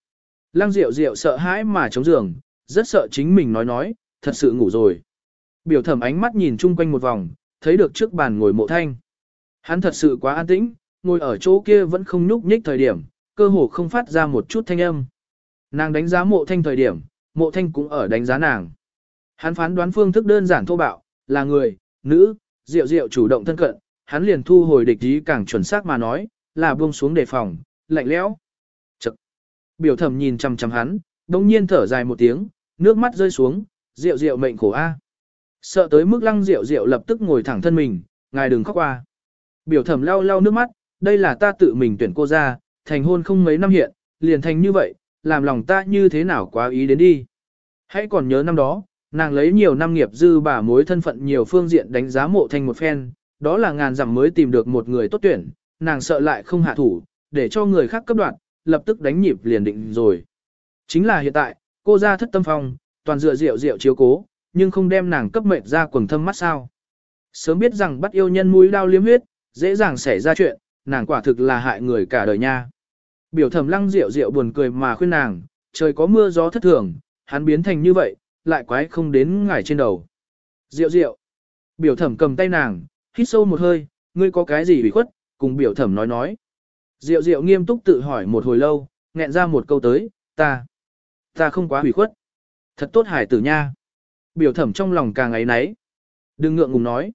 Speaker 1: Lăng diệu diệu sợ hãi mà chống giường, rất sợ chính mình nói nói, thật sự ngủ rồi. Biểu thẩm ánh mắt nhìn chung quanh một vòng, thấy được trước bàn ngồi mộ thanh. Hắn thật sự quá an tĩnh, ngồi ở chỗ kia vẫn không nhúc nhích thời điểm, cơ hồ không phát ra một chút thanh âm. Nàng đánh giá mộ thanh thời điểm, mộ thanh cũng ở đánh giá nàng. Hắn phán đoán phương thức đơn giản thô bạo, là người, nữ, rượu rượu chủ động thân cận, hắn liền thu hồi địch ý càng chuẩn xác mà nói, là buông xuống đề phòng, lạnh lẽo. Chậc. Biểu thẩm nhìn chằm chằm hắn, đông nhiên thở dài một tiếng, nước mắt rơi xuống, rượu rượu mệnh khổ a. Sợ tới mức lăng rượu rượu lập tức ngồi thẳng thân mình, ngài đừng khóc qua. Biểu thẩm lau lau nước mắt, đây là ta tự mình tuyển cô ra, thành hôn không mấy năm hiện, liền thành như vậy, làm lòng ta như thế nào quá ý đến đi. Hãy còn nhớ năm đó, nàng lấy nhiều năm nghiệp dư bà mối thân phận nhiều phương diện đánh giá mộ thành một phen, đó là ngàn dặm mới tìm được một người tốt tuyển, nàng sợ lại không hạ thủ, để cho người khác cấp đoạn, lập tức đánh nhịp liền định rồi. Chính là hiện tại, cô ra thất tâm phong, toàn dựa rượu rượu chiếu cố, nhưng không đem nàng cấp mệnh ra quần thâm mắt sao. Sớm biết rằng bắt yêu nhân mũi đao liếm huyết, dễ dàng xảy ra chuyện, nàng quả thực là hại người cả đời nha. Biểu thẩm lăng rượu rượu buồn cười mà khuyên nàng, trời có mưa gió thất thường, hắn biến thành như vậy, lại quái không đến ngải trên đầu. Rượu rượu. Biểu thẩm cầm tay nàng, hít sâu một hơi, ngươi có cái gì bị khuất, cùng biểu thẩm nói nói. Diệu diệu nghiêm túc tự hỏi một hồi lâu, nghẹn ra một câu tới, ta, ta không quá hủy khuất. Thật tốt hải tử nha. Biểu thẩm trong lòng càng ấy náy. Đừng ngượng ngùng nói.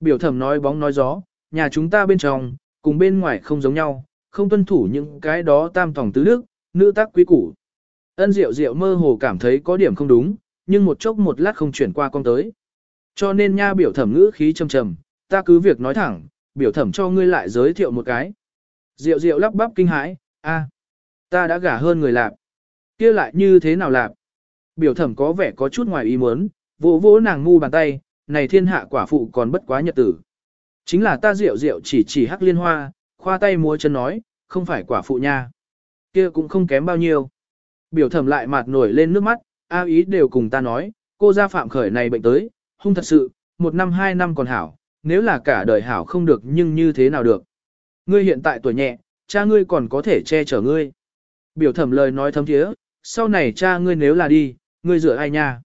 Speaker 1: Biểu thẩm nói bóng nói gió, nhà chúng ta bên trong, cùng bên ngoài không giống nhau, không tuân thủ những cái đó tam tòng tứ đức, nữ tác quý củ. Ân diệu diệu mơ hồ cảm thấy có điểm không đúng, nhưng một chốc một lát không chuyển qua con tới. Cho nên nha biểu thẩm ngữ khí trầm trầm, ta cứ việc nói thẳng, biểu thẩm cho ngươi lại giới thiệu một cái. Diệu diệu lắp bắp kinh hãi, a, ta đã gả hơn người lạp. kia lại như thế nào lạp? Biểu thẩm có vẻ có chút ngoài ý muốn, vỗ vỗ nàng ngu bàn tay, này thiên hạ quả phụ còn bất quá nhật tử. Chính là ta diệu diệu chỉ chỉ hắc liên hoa, khoa tay múa chân nói, không phải quả phụ nha. kia cũng không kém bao nhiêu. Biểu thẩm lại mặt nổi lên nước mắt, A ý đều cùng ta nói, cô gia phạm khởi này bệnh tới, hung thật sự, một năm hai năm còn hảo, nếu là cả đời hảo không được nhưng như thế nào được. Ngươi hiện tại tuổi nhẹ, cha ngươi còn có thể che chở ngươi. Biểu thẩm lời nói thấm thiế, sau này cha ngươi nếu là đi, ngươi rửa ai nha.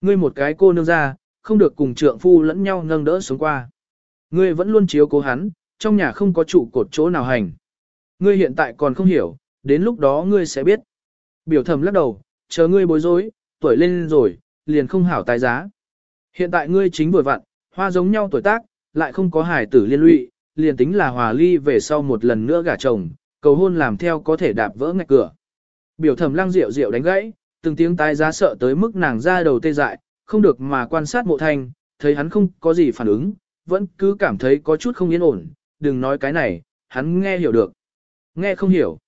Speaker 1: Ngươi một cái cô nương ra, không được cùng trượng phu lẫn nhau nâng đỡ xuống qua. Ngươi vẫn luôn chiếu cố hắn, trong nhà không có trụ cột chỗ nào hành. Ngươi hiện tại còn không hiểu, đến lúc đó ngươi sẽ biết. Biểu thẩm lắc đầu, chờ ngươi bối rối, tuổi lên rồi, liền không hảo tài giá. Hiện tại ngươi chính vừa vặn, hoa giống nhau tuổi tác, lại không có hài tử liên lụy, liền tính là hòa ly về sau một lần nữa gả chồng, cầu hôn làm theo có thể đạp vỡ ngạch cửa. Biểu thẩm lăng rượu rượu đánh gãy, từng tiếng tái giá sợ tới mức nàng ra đầu tê dại, không được mà quan sát mộ thanh, thấy hắn không có gì phản ứng, vẫn cứ cảm thấy có chút không yên ổn, đừng nói cái này, hắn nghe hiểu được. Nghe không hiểu.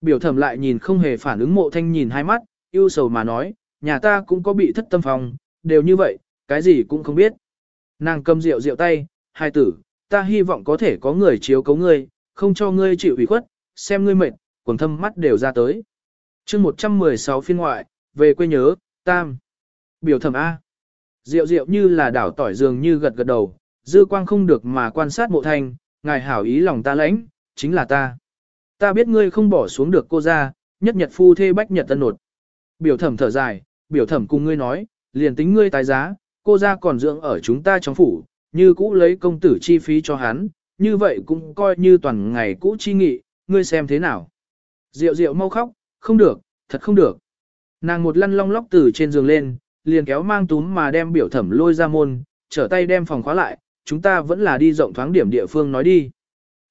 Speaker 1: Biểu thẩm lại nhìn không hề phản ứng mộ thanh nhìn hai mắt, yêu sầu mà nói, nhà ta cũng có bị thất tâm phòng, đều như vậy, cái gì cũng không biết. Nàng cầm rượu rượu tay, hai tử, ta hy vọng có thể có người chiếu cấu ngươi, không cho ngươi chịu ủy khuất, xem ngươi mệt, quần thâm mắt đều ra tới chương 116 phiên ngoại, về quê nhớ, tam. Biểu thẩm A. diệu diệu như là đảo tỏi dường như gật gật đầu, dư quang không được mà quan sát mộ thanh, ngài hảo ý lòng ta lãnh, chính là ta. Ta biết ngươi không bỏ xuống được cô ra, nhất nhật phu thê bách nhật tân nột. Biểu thẩm thở dài, biểu thẩm cùng ngươi nói, liền tính ngươi tái giá, cô ra còn dưỡng ở chúng ta trong phủ, như cũ lấy công tử chi phí cho hắn, như vậy cũng coi như toàn ngày cũ chi nghị, ngươi xem thế nào. Diệu diệu mau khóc, không được, thật không được. Nàng một lăn long lóc từ trên giường lên, liền kéo mang túm mà đem biểu thẩm lôi ra môn, trở tay đem phòng khóa lại, chúng ta vẫn là đi rộng thoáng điểm địa phương nói đi.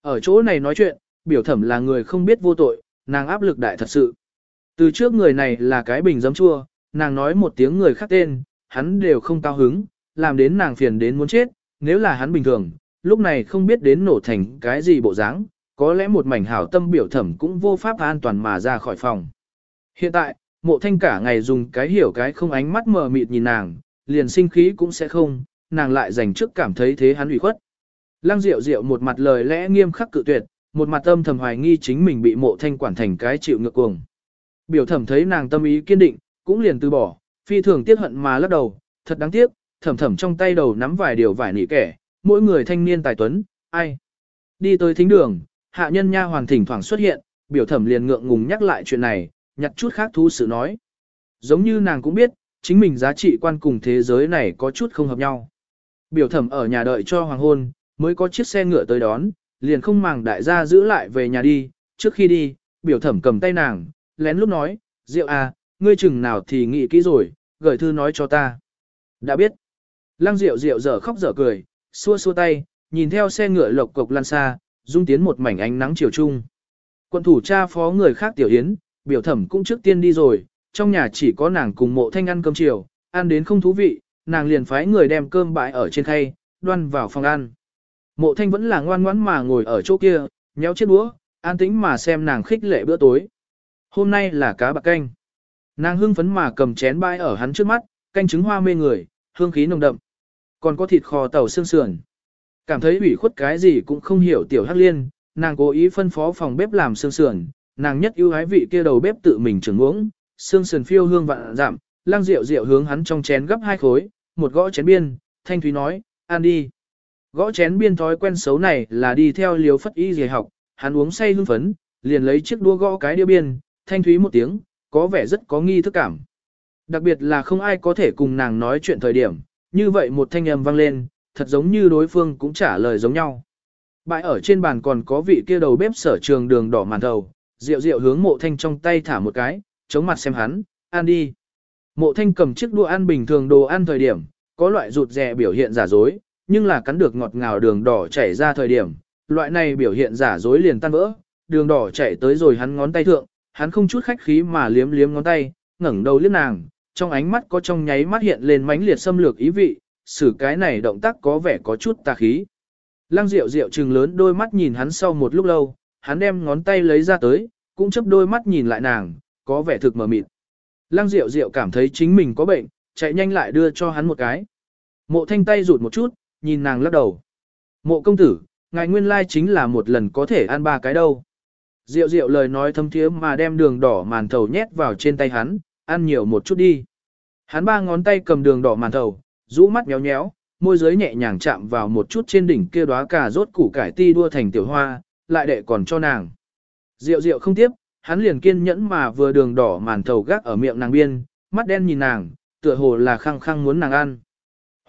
Speaker 1: Ở chỗ này nói chuyện, biểu thẩm là người không biết vô tội, nàng áp lực đại thật sự. Từ trước người này là cái bình giấm chua, nàng nói một tiếng người khác tên, hắn đều không cao hứng, làm đến nàng phiền đến muốn chết, nếu là hắn bình thường, lúc này không biết đến nổ thành cái gì bộ dáng, có lẽ một mảnh hảo tâm biểu thẩm cũng vô pháp an toàn mà ra khỏi phòng. Hiện tại, mộ thanh cả ngày dùng cái hiểu cái không ánh mắt mờ mịt nhìn nàng, liền sinh khí cũng sẽ không, nàng lại dành trước cảm thấy thế hắn ủy khuất. Lăng Diệu Diệu một mặt lời lẽ nghiêm khắc cự tuyệt, một mặt âm thầm hoài nghi chính mình bị mộ thanh quản thành cái chịu ngược cuồng. Biểu thẩm thấy nàng tâm ý kiên định, cũng liền từ bỏ, phi thường tiếc hận mà lắc đầu, thật đáng tiếc, thẩm thẩm trong tay đầu nắm vài điều vải nỉ kẻ, mỗi người thanh niên tài tuấn, ai. Đi tới thính đường, hạ nhân nha hoàn thỉnh thoảng xuất hiện, biểu thẩm liền ngượng ngùng nhắc lại chuyện này, nhặt chút khác thú sự nói. Giống như nàng cũng biết, chính mình giá trị quan cùng thế giới này có chút không hợp nhau. Biểu thẩm ở nhà đợi cho hoàng hôn, mới có chiếc xe ngựa tới đón, liền không màng đại gia giữ lại về nhà đi, trước khi đi, biểu thẩm cầm tay nàng, lén lúc nói, Diệu à, ngươi chừng nào thì nghĩ kỹ rồi, gửi thư nói cho ta. Đã biết. Lăng Diệu Diệu dở khóc dở cười, xua xua tay, nhìn theo xe ngựa lộc cộc lan xa, dung tiến một mảnh ánh nắng chiều trung. Quân thủ cha phó người khác tiểu yến, biểu thẩm cũng trước tiên đi rồi, trong nhà chỉ có nàng cùng mộ thanh ăn cơm chiều, ăn đến không thú vị, nàng liền phái người đem cơm bãi ở trên khay, đoan vào phòng ăn. Mộ thanh vẫn là ngoan ngoãn mà ngồi ở chỗ kia, nhéo chiếc đũa, an tĩnh mà xem nàng khích lệ bữa tối. Hôm nay là cá bạc canh. Nàng hưng phấn mà cầm chén bãi ở hắn trước mắt, canh trứng hoa mê người, hương khí nồng đậm. Còn có thịt kho tàu xương sườn. Cảm thấy ủy khuất cái gì cũng không hiểu tiểu hắc liên, nàng cố ý phân phó phòng bếp làm xương sườn, nàng nhất ưu ái vị kia đầu bếp tự mình trưởng uống, xương sườn phiêu hương vạn giảm, lang rượu rượu hướng hắn trong chén gấp hai khối, một gõ chén biên, thanh thúy nói, ăn đi. Gõ chén biên thói quen xấu này là đi theo liều phất y gì học, hắn uống say hưng phấn, liền lấy chiếc đua gõ cái đĩa biên, thanh thúy một tiếng, có vẻ rất có nghi thức cảm. Đặc biệt là không ai có thể cùng nàng nói chuyện thời điểm, như vậy một thanh âm vang lên, thật giống như đối phương cũng trả lời giống nhau. Bãi ở trên bàn còn có vị kia đầu bếp sở trường đường đỏ màn đầu, rượu rượu hướng mộ thanh trong tay thả một cái, chống mặt xem hắn, ăn đi. Mộ thanh cầm chiếc đũa ăn bình thường đồ ăn thời điểm, có loại rụt rè biểu hiện giả dối, nhưng là cắn được ngọt ngào đường đỏ chảy ra thời điểm, loại này biểu hiện giả dối liền tan vỡ, đường đỏ chảy tới rồi hắn ngón tay thượng, hắn không chút khách khí mà liếm liếm ngón tay, ngẩng đầu liếc nàng, trong ánh mắt có trong nháy mắt hiện lên mãnh liệt xâm lược ý vị, xử cái này động tác có vẻ có chút tà khí. Lăng Diệu Diệu trừng lớn đôi mắt nhìn hắn sau một lúc lâu, hắn đem ngón tay lấy ra tới, cũng chấp đôi mắt nhìn lại nàng, có vẻ thực mờ mịt. Lăng Diệu Diệu cảm thấy chính mình có bệnh, chạy nhanh lại đưa cho hắn một cái. Mộ thanh tay rụt một chút, nhìn nàng lắc đầu. Mộ công tử, ngài nguyên lai chính là một lần có thể ăn ba cái đâu. Diệu diệu lời nói thâm thiế mà đem đường đỏ màn thầu nhét vào trên tay hắn, ăn nhiều một chút đi. Hắn ba ngón tay cầm đường đỏ màn thầu, rũ mắt méo nhéo, môi dưới nhẹ nhàng chạm vào một chút trên đỉnh kia đóa cà rốt củ cải ti đua thành tiểu hoa, lại đệ còn cho nàng. rượu rượu không tiếp, hắn liền kiên nhẫn mà vừa đường đỏ màn thầu gác ở miệng nàng biên, mắt đen nhìn nàng, tựa hồ là khăng khăng muốn nàng ăn.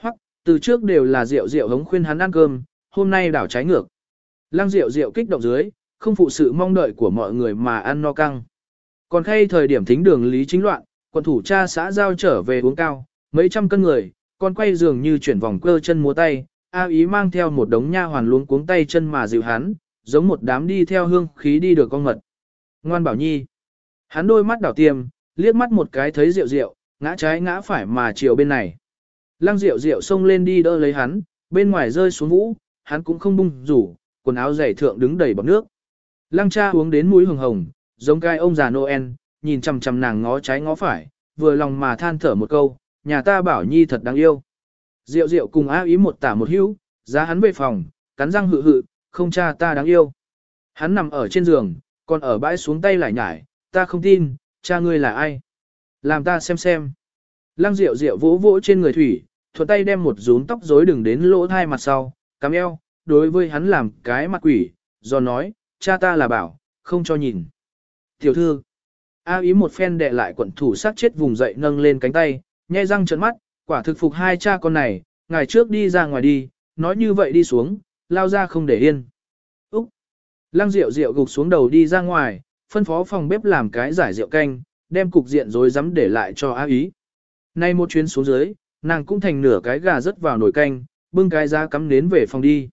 Speaker 1: Hoặc, từ trước đều là rượu rượu hống khuyên hắn ăn cơm, hôm nay đảo trái ngược. Lăng rượu rượu kích động dưới, không phụ sự mong đợi của mọi người mà ăn no căng. Còn khay thời điểm thính đường lý chính loạn, quận thủ cha xã giao trở về uống cao, mấy trăm cân người, con quay dường như chuyển vòng cơ chân múa tay, A ý mang theo một đống nha hoàn luống cuống tay chân mà dịu hắn, giống một đám đi theo hương khí đi được con mật. Ngoan bảo nhi. Hắn đôi mắt đảo tiêm, liếc mắt một cái thấy rượu rượu, ngã trái ngã phải mà chiều bên này. Lăng rượu rượu xông lên đi đỡ lấy hắn, bên ngoài rơi xuống vũ, hắn cũng không bung rủ, quần áo dày thượng đứng đầy bọt nước. Lăng cha uống đến mũi hồng hồng, giống cái ông già Noel, nhìn chằm chằm nàng ngó trái ngó phải, vừa lòng mà than thở một câu, nhà ta bảo nhi thật đáng yêu. Diệu diệu cùng á ý một tả một hữu, giá hắn về phòng, cắn răng hự hự, không cha ta đáng yêu. Hắn nằm ở trên giường, còn ở bãi xuống tay lại nhải, ta không tin, cha ngươi là ai? Làm ta xem xem. Lăng Diệu Diệu vỗ vỗ trên người thủy, thuận tay đem một rúm tóc rối đừng đến lỗ thai mặt sau, cắm eo, đối với hắn làm cái mặt quỷ, do nói, cha ta là bảo, không cho nhìn. Tiểu thư, A ý một phen đệ lại quận thủ sát chết vùng dậy nâng lên cánh tay, nhai răng trợn mắt, quả thực phục hai cha con này, ngày trước đi ra ngoài đi, nói như vậy đi xuống, lao ra không để yên. Úc! Lăng rượu rượu gục xuống đầu đi ra ngoài, phân phó phòng bếp làm cái giải rượu canh, đem cục diện rồi dám để lại cho Á ý. Nay một chuyến xuống dưới, nàng cũng thành nửa cái gà rớt vào nồi canh, bưng cái giá cắm nến về phòng đi.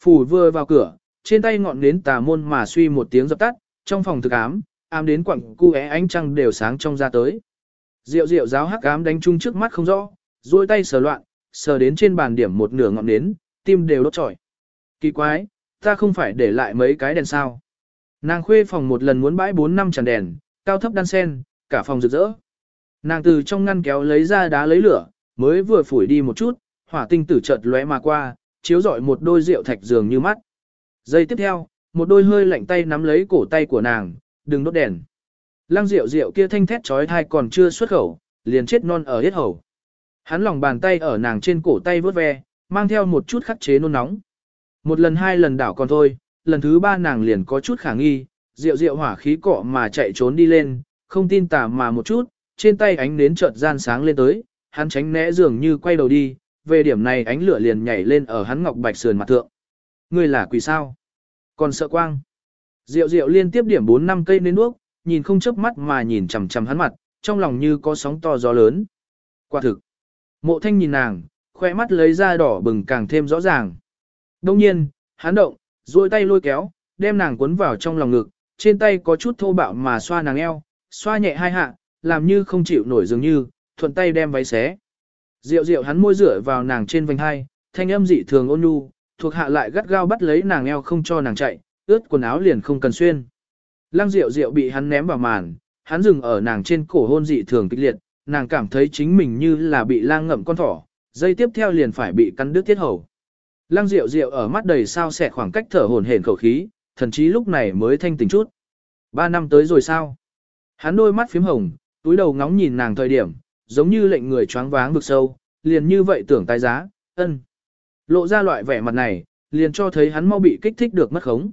Speaker 1: Phủ vừa vào cửa, trên tay ngọn nến tà môn mà suy một tiếng dập tắt, trong phòng thực ám, ám đến quặng cu é ánh trăng đều sáng trong ra tới. Diệu diệu giáo hắc ám đánh chung trước mắt không rõ, duỗi tay sờ loạn, sờ đến trên bàn điểm một nửa ngọn nến, tim đều đốt trọi. Kỳ quái, ta không phải để lại mấy cái đèn sao. Nàng khuê phòng một lần muốn bãi 4 năm tràn đèn, cao thấp đan sen, cả phòng rực rỡ. Nàng từ trong ngăn kéo lấy ra đá lấy lửa, mới vừa phủi đi một chút, hỏa tinh tử chợt lóe mà qua, chiếu rọi một đôi rượu thạch dường như mắt. Giây tiếp theo, một đôi hơi lạnh tay nắm lấy cổ tay của nàng, đừng đốt đèn. Lăng rượu rượu kia thanh thét trói thai còn chưa xuất khẩu, liền chết non ở hết hầu. Hắn lòng bàn tay ở nàng trên cổ tay vớt ve, mang theo một chút khắc chế nôn nóng. Một lần hai lần đảo còn thôi, lần thứ ba nàng liền có chút khả nghi, rượu rượu hỏa khí cọ mà chạy trốn đi lên, không tin tà mà một chút, trên tay ánh nến chợt gian sáng lên tới, hắn tránh né dường như quay đầu đi, về điểm này ánh lửa liền nhảy lên ở hắn ngọc bạch sườn mặt thượng. Ngươi là quỷ sao? Còn sợ quang. Rượu rượu liên tiếp điểm 4 năm cây nến đuốc, nhìn không chớp mắt mà nhìn chằm chằm hắn mặt, trong lòng như có sóng to gió lớn. Quả thực. Mộ thanh nhìn nàng, khoe mắt lấy ra đỏ bừng càng thêm rõ ràng. Đông nhiên, hắn động, duỗi tay lôi kéo, đem nàng cuốn vào trong lòng ngực, trên tay có chút thô bạo mà xoa nàng eo, xoa nhẹ hai hạ, làm như không chịu nổi dường như, thuận tay đem váy xé. Rượu rượu hắn môi rửa vào nàng trên vành hai, thanh âm dị thường ôn nhu, thuộc hạ lại gắt gao bắt lấy nàng eo không cho nàng chạy, ướt quần áo liền không cần xuyên. Lăng rượu rượu bị hắn ném vào màn, hắn dừng ở nàng trên cổ hôn dị thường kịch liệt, nàng cảm thấy chính mình như là bị lang ngậm con thỏ, dây tiếp theo liền phải bị cắn đứt tiết hầu. Lăng rượu rượu ở mắt đầy sao xẹt khoảng cách thở hổn hển khẩu khí, thần chí lúc này mới thanh tỉnh chút. Ba năm tới rồi sao? Hắn đôi mắt phím hồng, túi đầu ngóng nhìn nàng thời điểm, giống như lệnh người choáng váng vực sâu, liền như vậy tưởng tái giá, ân. Lộ ra loại vẻ mặt này, liền cho thấy hắn mau bị kích thích được mất khống.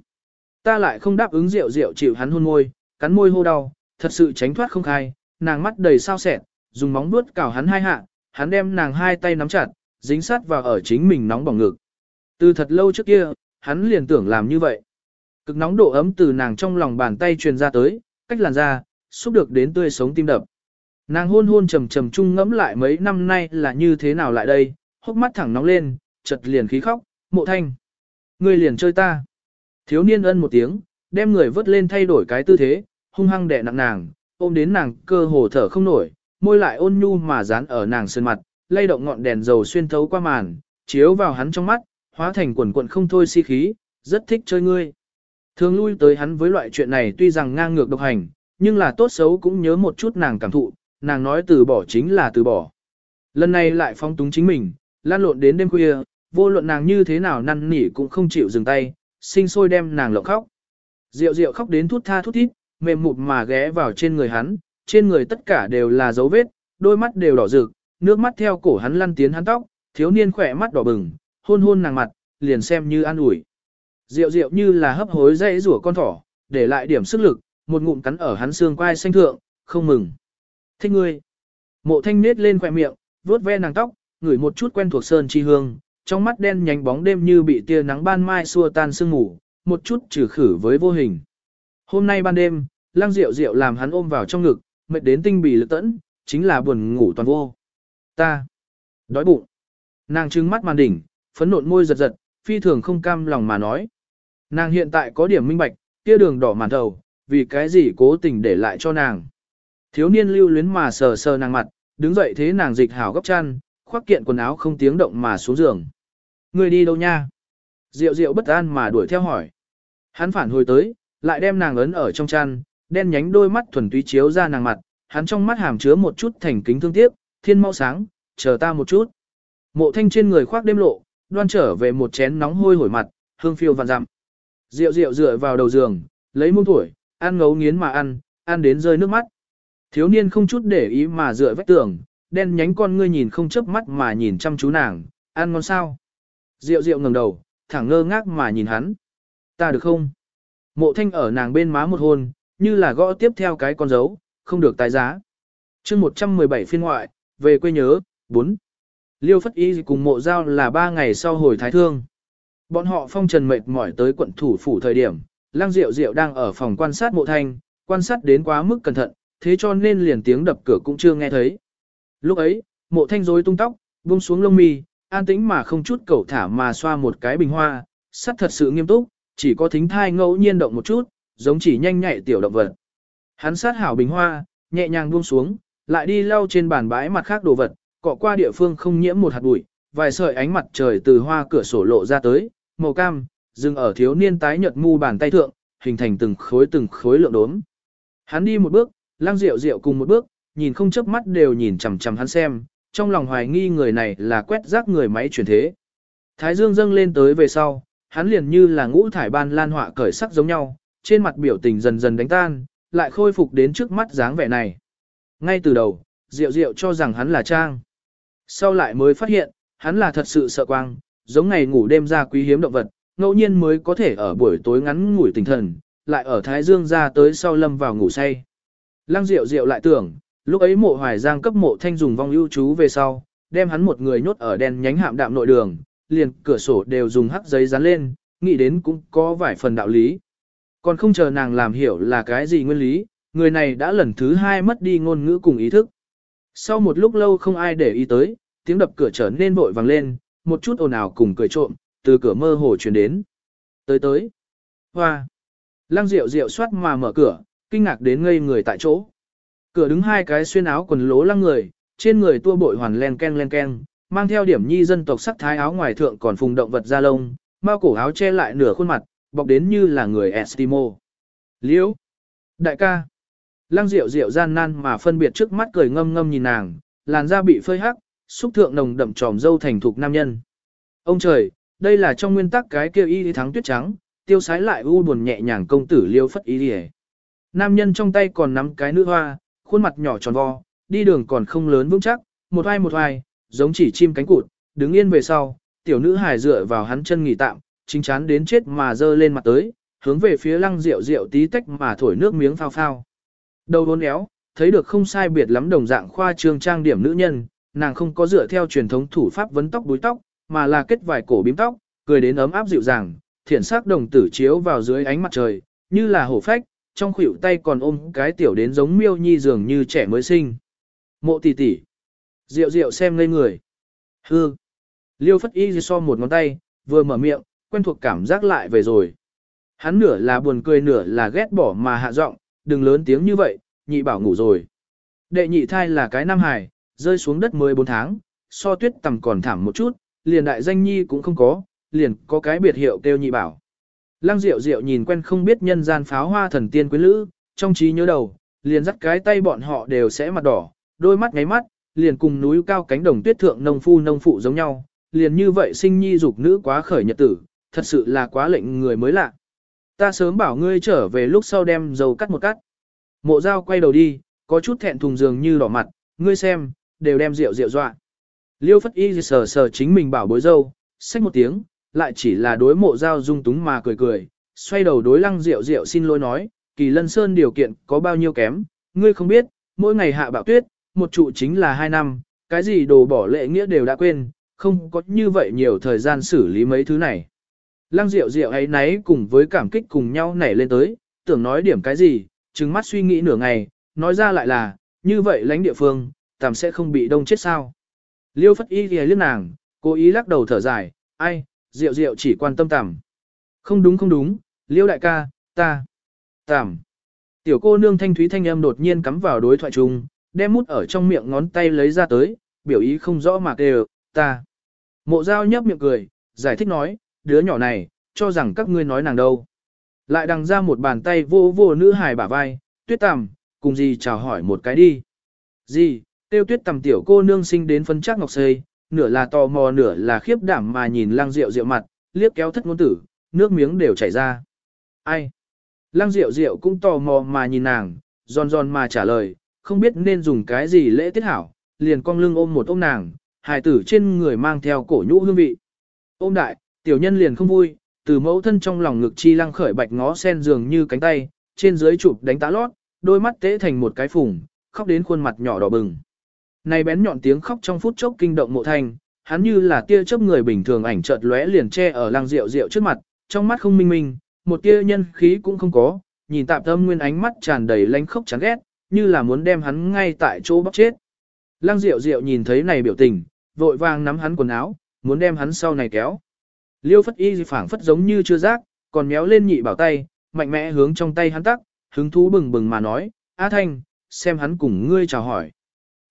Speaker 1: Ta lại không đáp ứng rượu rượu chịu hắn hôn môi, cắn môi hô đau, thật sự tránh thoát không khai, nàng mắt đầy sao sẹt, dùng móng vuốt cào hắn hai hạ, hắn đem nàng hai tay nắm chặt, dính sát vào ở chính mình nóng bỏng ngực. Từ thật lâu trước kia, hắn liền tưởng làm như vậy. Cực nóng độ ấm từ nàng trong lòng bàn tay truyền ra tới, cách làn da, xúc được đến tươi sống tim đập. Nàng hôn hôn trầm trầm chung ngẫm lại mấy năm nay là như thế nào lại đây, hốc mắt thẳng nóng lên, chợt liền khí khóc, mộ thanh. Ngươi liền chơi ta. Thiếu niên ân một tiếng, đem người vớt lên thay đổi cái tư thế, hung hăng đè nặng nàng, ôm đến nàng cơ hồ thở không nổi, môi lại ôn nhu mà dán ở nàng sơn mặt, lay động ngọn đèn dầu xuyên thấu qua màn, chiếu vào hắn trong mắt, hóa thành quần quận không thôi si khí, rất thích chơi ngươi. Thường lui tới hắn với loại chuyện này tuy rằng ngang ngược độc hành, nhưng là tốt xấu cũng nhớ một chút nàng cảm thụ, nàng nói từ bỏ chính là từ bỏ. Lần này lại phong túng chính mình, lan lộn đến đêm khuya, vô luận nàng như thế nào năn nỉ cũng không chịu dừng tay, sinh sôi đem nàng lộng khóc. Diệu diệu khóc đến thút tha thút thít, mềm mụt mà ghé vào trên người hắn, trên người tất cả đều là dấu vết, đôi mắt đều đỏ rực, nước mắt theo cổ hắn lăn tiến hắn tóc, thiếu niên khỏe mắt đỏ bừng, hôn hôn nàng mặt, liền xem như an ủi. Diệu diệu như là hấp hối dãy rủa con thỏ, để lại điểm sức lực, một ngụm cắn ở hắn xương quai xanh thượng, không mừng. Thích ngươi. Mộ thanh nết lên khỏe miệng, vuốt ve nàng tóc, ngửi một chút quen thuộc sơn chi hương, trong mắt đen nhánh bóng đêm như bị tia nắng ban mai xua tan sương ngủ, một chút trừ khử với vô hình. Hôm nay ban đêm, lăng rượu rượu làm hắn ôm vào trong ngực, mệt đến tinh bì lực tẫn, chính là buồn ngủ toàn vô. Ta. Đói bụng. Nàng trưng mắt màn đỉnh, phấn nộn môi giật giật, phi thường không cam lòng mà nói. Nàng hiện tại có điểm minh bạch, tia đường đỏ màn đầu, vì cái gì cố tình để lại cho nàng. Thiếu niên lưu luyến mà sờ sờ nàng mặt, đứng dậy thế nàng dịch hảo gấp chăn, khoác kiện quần áo không tiếng động mà xuống giường. Người đi đâu nha? Diệu diệu bất an mà đuổi theo hỏi. Hắn phản hồi tới, lại đem nàng ấn ở trong chăn, đen nhánh đôi mắt thuần túy chiếu ra nàng mặt, hắn trong mắt hàm chứa một chút thành kính thương tiếc, thiên mau sáng, chờ ta một chút. Mộ thanh trên người khoác đêm lộ, đoan trở về một chén nóng hôi hổi mặt, hương phiêu vạn dặm. diệu diệu dựa vào đầu giường, lấy muông tuổi, ăn ngấu nghiến mà ăn, ăn đến rơi nước mắt. Thiếu niên không chút để ý mà dựa vách tường, đen nhánh con ngươi nhìn không chớp mắt mà nhìn chăm chú nàng, ăn ngon sao. Rượu rượu ngẩng đầu, thẳng ngơ ngác mà nhìn hắn. Ta được không? Mộ thanh ở nàng bên má một hôn, như là gõ tiếp theo cái con dấu, không được tái giá. chương 117 phiên ngoại, về quê nhớ, 4. Liêu Phất Y cùng mộ giao là 3 ngày sau hồi thái thương. Bọn họ phong trần mệt mỏi tới quận thủ phủ thời điểm, lang Diệu Diệu đang ở phòng quan sát mộ thanh, quan sát đến quá mức cẩn thận, thế cho nên liền tiếng đập cửa cũng chưa nghe thấy. Lúc ấy, mộ thanh rối tung tóc, buông xuống lông mi, an tĩnh mà không chút cẩu thả mà xoa một cái bình hoa, sắt thật sự nghiêm túc, chỉ có thính thai ngẫu nhiên động một chút, giống chỉ nhanh nhạy tiểu động vật. Hắn sát hảo bình hoa, nhẹ nhàng buông xuống, lại đi lau trên bàn bãi mặt khác đồ vật, cọ qua địa phương không nhiễm một hạt bụi, vài sợi ánh mặt trời từ hoa cửa sổ lộ ra tới, màu cam, dừng ở thiếu niên tái nhợt mu bàn tay thượng, hình thành từng khối từng khối lượng đốm. Hắn đi một bước, lang Diệu Diệu cùng một bước, nhìn không chớp mắt đều nhìn chằm chằm hắn xem, trong lòng hoài nghi người này là quét rác người máy chuyển thế. Thái Dương dâng lên tới về sau, hắn liền như là ngũ thải ban lan họa cởi sắc giống nhau, trên mặt biểu tình dần dần đánh tan, lại khôi phục đến trước mắt dáng vẻ này. Ngay từ đầu, Diệu Diệu cho rằng hắn là Trang. Sau lại mới phát hiện, hắn là thật sự sợ quang, giống ngày ngủ đêm ra quý hiếm động vật, ngẫu nhiên mới có thể ở buổi tối ngắn ngủi tinh thần, lại ở Thái Dương ra tới sau lâm vào ngủ say. Lăng Diệu Diệu lại tưởng, lúc ấy mộ hoài giang cấp mộ thanh dùng vong ưu chú về sau, đem hắn một người nhốt ở đèn nhánh hạm đạm nội đường, liền cửa sổ đều dùng hắc giấy dán lên, nghĩ đến cũng có vài phần đạo lý. Còn không chờ nàng làm hiểu là cái gì nguyên lý, người này đã lần thứ hai mất đi ngôn ngữ cùng ý thức. Sau một lúc lâu không ai để ý tới, tiếng đập cửa trở nên vội vàng lên, một chút ồn ào cùng cười trộm, từ cửa mơ hồ truyền đến. Tới tới. Hoa. Lăng rượu rượu soát mà mở cửa, kinh ngạc đến ngây người tại chỗ. Cửa đứng hai cái xuyên áo quần lố lăng người, trên người tua bội hoàn len ken len ken, mang theo điểm nhi dân tộc sắc thái áo ngoài thượng còn phùng động vật da lông, bao cổ áo che lại nửa khuôn mặt, bọc đến như là người Estimo. Liễu! Đại ca! Lăng rượu rượu gian nan mà phân biệt trước mắt cười ngâm ngâm nhìn nàng, làn da bị phơi hắc, xúc thượng nồng đậm tròm dâu thành thục nam nhân. Ông trời, đây là trong nguyên tắc cái kêu y thắng tuyết trắng, tiêu sái lại u buồn nhẹ nhàng công tử liêu phất y Nam nhân trong tay còn nắm cái nữ hoa, khuôn mặt nhỏ tròn vo, đi đường còn không lớn vững chắc, một hai một hai, giống chỉ chim cánh cụt, đứng yên về sau, tiểu nữ hài dựa vào hắn chân nghỉ tạm, chính chán đến chết mà dơ lên mặt tới, hướng về phía lăng rượu rượu tí tách mà thổi nước miếng phao phao. Đầu đốn éo, thấy được không sai biệt lắm đồng dạng khoa trương trang điểm nữ nhân, nàng không có dựa theo truyền thống thủ pháp vấn tóc đuôi tóc, mà là kết vài cổ bím tóc, cười đến ấm áp dịu dàng, thiển sắc đồng tử chiếu vào dưới ánh mặt trời, như là hổ phách, trong khuỷu tay còn ôm cái tiểu đến giống miêu nhi dường như trẻ mới sinh. Mộ tỷ tỷ, rượu rượu xem ngây người. Hư. Liêu phất y so một ngón tay, vừa mở miệng, quen thuộc cảm giác lại về rồi. Hắn nửa là buồn cười nửa là ghét bỏ mà hạ giọng, đừng lớn tiếng như vậy, nhị bảo ngủ rồi. Đệ nhị thai là cái nam hải, rơi xuống đất 14 tháng, so tuyết tầm còn thảm một chút, liền đại danh nhi cũng không có, liền có cái biệt hiệu kêu nhị bảo. Lăng Diệu Diệu nhìn quen không biết nhân gian pháo hoa thần tiên quyến lữ, trong trí nhớ đầu, liền dắt cái tay bọn họ đều sẽ mặt đỏ, đôi mắt ngáy mắt, liền cùng núi cao cánh đồng tuyết thượng nông phu nông phụ giống nhau, liền như vậy sinh nhi dục nữ quá khởi nhật tử, thật sự là quá lệnh người mới lạ. Ta sớm bảo ngươi trở về lúc sau đem dầu cắt một cắt. Mộ dao quay đầu đi, có chút thẹn thùng dường như đỏ mặt, ngươi xem, đều đem rượu rượu dọa. Liêu phất y sờ sờ chính mình bảo bối dâu, xách một tiếng, lại chỉ là đối mộ dao dung túng mà cười cười, xoay đầu đối lăng rượu rượu xin lỗi nói, kỳ lân sơn điều kiện có bao nhiêu kém, ngươi không biết, mỗi ngày hạ bạo tuyết, một trụ chính là hai năm, cái gì đồ bỏ lệ nghĩa đều đã quên, không có như vậy nhiều thời gian xử lý mấy thứ này. Lăng rượu rượu ấy nấy cùng với cảm kích cùng nhau nảy lên tới, tưởng nói điểm cái gì, trừng mắt suy nghĩ nửa ngày, nói ra lại là, như vậy lãnh địa phương, tạm sẽ không bị đông chết sao. Liêu phất y ghề liếc nàng, cố ý lắc đầu thở dài, ai, Diệu diệu chỉ quan tâm tạm. Không đúng không đúng, liêu đại ca, ta, tạm. Tiểu cô nương thanh thúy thanh âm đột nhiên cắm vào đối thoại chung, đem mút ở trong miệng ngón tay lấy ra tới, biểu ý không rõ mà kêu, ta. Mộ giao nhấp miệng cười, giải thích nói, đứa nhỏ này, cho rằng các ngươi nói nàng đâu. Lại đằng ra một bàn tay vô vô nữ hài bả vai, tuyết tầm, cùng gì chào hỏi một cái đi. Gì, tiêu tuyết tầm tiểu cô nương sinh đến phân chắc ngọc xây, nửa là tò mò nửa là khiếp đảm mà nhìn lăng rượu rượu mặt, liếc kéo thất ngôn tử, nước miếng đều chảy ra. Ai? Lăng rượu rượu cũng tò mò mà nhìn nàng, giòn giòn mà trả lời, không biết nên dùng cái gì lễ tiết hảo, liền cong lưng ôm một ôm nàng, hài tử trên người mang theo cổ nhũ hương vị. Ôm đại, tiểu nhân liền không vui, từ mẫu thân trong lòng ngực chi lăng khởi bạch ngó sen dường như cánh tay, trên dưới chụp đánh tá lót, đôi mắt tế thành một cái phùng, khóc đến khuôn mặt nhỏ đỏ bừng. Này bén nhọn tiếng khóc trong phút chốc kinh động mộ thanh, hắn như là tia chớp người bình thường ảnh chợt lóe liền che ở lăng rượu rượu trước mặt, trong mắt không minh minh, một tia nhân khí cũng không có, nhìn tạm tâm nguyên ánh mắt tràn đầy lánh khóc chán ghét, như là muốn đem hắn ngay tại chỗ bóc chết. Lăng rượu rượu nhìn thấy này biểu tình, vội vàng nắm hắn quần áo, muốn đem hắn sau này kéo. Liêu phất y phảng phất giống như chưa giác, còn méo lên nhị bảo tay, mạnh mẽ hướng trong tay hắn tắc, hứng thú bừng bừng mà nói, A Thanh, xem hắn cùng ngươi chào hỏi.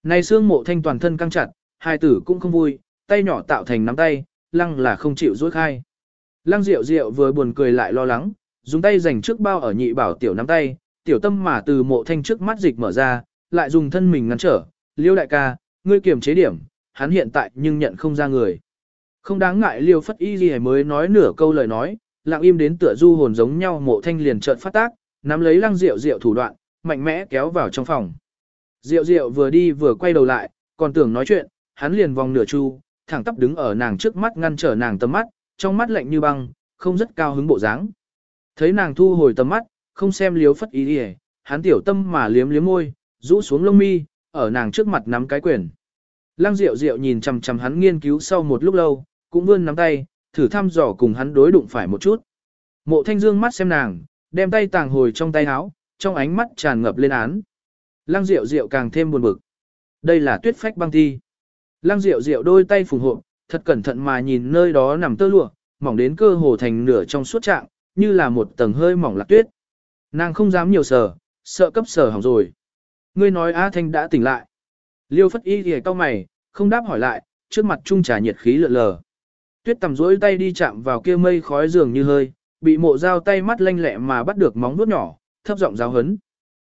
Speaker 1: Này xương mộ thanh toàn thân căng chặt, hai tử cũng không vui, tay nhỏ tạo thành nắm tay, lăng là không chịu rối khai. Lăng rượu rượu vừa buồn cười lại lo lắng, dùng tay dành trước bao ở nhị bảo tiểu nắm tay, tiểu tâm mà từ mộ thanh trước mắt dịch mở ra, lại dùng thân mình ngăn trở, liêu đại ca, ngươi kiềm chế điểm, hắn hiện tại nhưng nhận không ra người. Không đáng ngại liêu phất y gì mới nói nửa câu lời nói, lặng im đến tựa du hồn giống nhau mộ thanh liền trợn phát tác, nắm lấy lăng rượu rượu thủ đoạn, mạnh mẽ kéo vào trong phòng. Diệu Diệu vừa đi vừa quay đầu lại, còn tưởng nói chuyện, hắn liền vòng nửa chu, thẳng tắp đứng ở nàng trước mắt ngăn trở nàng tầm mắt, trong mắt lạnh như băng, không rất cao hứng bộ dáng. Thấy nàng thu hồi tầm mắt, không xem liếu phất ý đi hắn tiểu tâm mà liếm liếm môi, rũ xuống lông mi, ở nàng trước mặt nắm cái quyền. Lăng Diệu Diệu nhìn chằm chằm hắn nghiên cứu sau một lúc lâu, cũng vươn nắm tay, thử thăm dò cùng hắn đối đụng phải một chút. Mộ Thanh Dương mắt xem nàng, đem tay tàng hồi trong tay áo, trong ánh mắt tràn ngập lên án. Lăng Diệu Diệu càng thêm buồn bực. Đây là tuyết phách băng thi. Lăng Diệu Diệu đôi tay phùng hộ, thật cẩn thận mà nhìn nơi đó nằm tơ lụa, mỏng đến cơ hồ thành nửa trong suốt trạng, như là một tầng hơi mỏng lạc tuyết. Nàng không dám nhiều sờ, sợ cấp sờ hỏng rồi. Ngươi nói A Thanh đã tỉnh lại. Liêu phất y thì cau mày, không đáp hỏi lại, trước mặt trung trà nhiệt khí lượn lờ. Tuyết tầm rỗi tay đi chạm vào kia mây khói dường như hơi, bị mộ dao tay mắt lanh lẹ mà bắt được móng vuốt nhỏ, thấp giọng giáo hấn.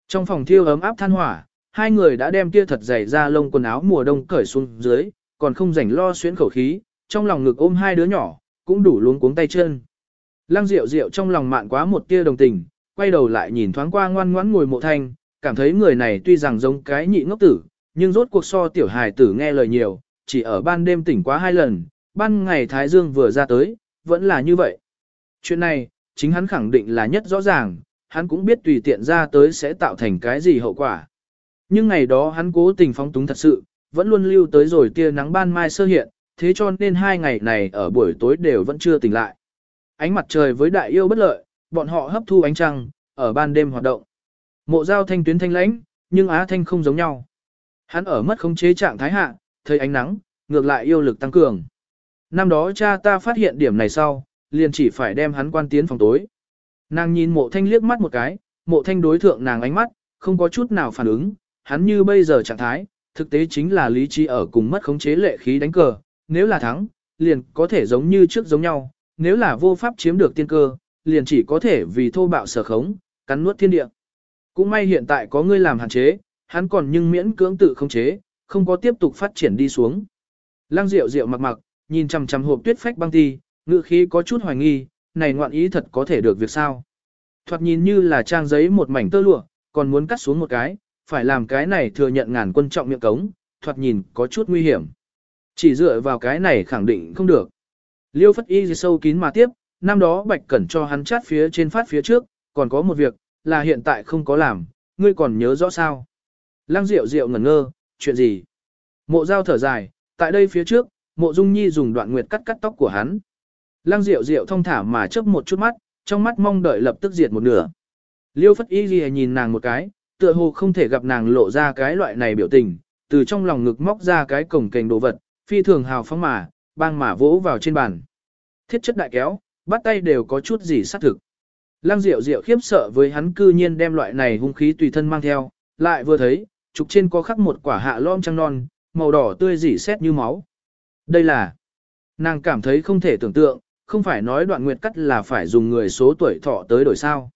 Speaker 1: Trong phòng thiêu ấm áp than hỏa, hai người đã đem kia thật dày ra lông quần áo mùa đông cởi xuống dưới, còn không rảnh lo xuyến khẩu khí, trong lòng ngực ôm hai đứa nhỏ, cũng đủ luống cuống tay chân. Lăng Diệu Diệu trong lòng mạn quá một tia đồng tình, quay đầu lại nhìn thoáng qua ngoan ngoãn ngồi mộ thanh, cảm thấy người này tuy rằng giống cái nhị ngốc tử, nhưng rốt cuộc so tiểu hài tử nghe lời nhiều, chỉ ở ban đêm tỉnh quá hai lần, ban ngày Thái Dương vừa ra tới, vẫn là như vậy. Chuyện này, chính hắn khẳng định là nhất rõ ràng, hắn cũng biết tùy tiện ra tới sẽ tạo thành cái gì hậu quả. Nhưng ngày đó hắn cố tình phóng túng thật sự, vẫn luôn lưu tới rồi tia nắng ban mai sơ hiện, thế cho nên hai ngày này ở buổi tối đều vẫn chưa tỉnh lại. Ánh mặt trời với đại yêu bất lợi, bọn họ hấp thu ánh trăng, ở ban đêm hoạt động. Mộ giao thanh tuyến thanh lãnh, nhưng Á Thanh không giống nhau. Hắn ở mất khống chế trạng thái hạ, thấy ánh nắng, ngược lại yêu lực tăng cường. Năm đó cha ta phát hiện điểm này sau, liền chỉ phải đem hắn quan tiến phòng tối. Nàng nhìn mộ thanh liếc mắt một cái, mộ thanh đối thượng nàng ánh mắt, không có chút nào phản ứng, hắn như bây giờ trạng thái, thực tế chính là lý trí ở cùng mất khống chế lệ khí đánh cờ, nếu là thắng, liền có thể giống như trước giống nhau, nếu là vô pháp chiếm được tiên cơ, liền chỉ có thể vì thô bạo sở khống, cắn nuốt thiên địa. Cũng may hiện tại có ngươi làm hạn chế, hắn còn nhưng miễn cưỡng tự khống chế, không có tiếp tục phát triển đi xuống. Lăng Diệu Diệu mặc mặc, nhìn chằm chằm hộp tuyết phách băng ti, ngữ khí có chút hoài nghi, này ngoạn ý thật có thể được việc sao? Thoạt nhìn như là trang giấy một mảnh tơ lụa, còn muốn cắt xuống một cái, phải làm cái này thừa nhận ngàn quân trọng miệng cống, thoạt nhìn có chút nguy hiểm. Chỉ dựa vào cái này khẳng định không được. Liêu phất y sâu kín mà tiếp, năm đó Bạch Cẩn cho hắn chát phía trên phát phía trước, còn có một việc, là hiện tại không có làm, ngươi còn nhớ rõ sao. Lăng Diệu Diệu ngẩn ngơ, chuyện gì? Mộ Giao thở dài, tại đây phía trước, Mộ Dung Nhi dùng đoạn nguyệt cắt cắt tóc của hắn. Lăng Diệu Diệu thông thả mà chớp một chút mắt, trong mắt mong đợi lập tức diệt một nửa. Liêu Phất Y Ghi nhìn nàng một cái, tựa hồ không thể gặp nàng lộ ra cái loại này biểu tình, từ trong lòng ngực móc ra cái cổng kềnh đồ vật, phi thường hào phóng mà, bang mà vỗ vào trên bàn. Thiết chất đại kéo, bắt tay đều có chút gì sát thực. Lăng Diệu Diệu khiếp sợ với hắn cư nhiên đem loại này hung khí tùy thân mang theo, lại vừa thấy, trục trên có khắc một quả hạ lom trăng non, màu đỏ tươi dỉ xét như máu. Đây là, nàng cảm thấy không thể tưởng tượng, không phải nói đoạn nguyệt cắt là phải dùng người số tuổi thọ tới đổi sao.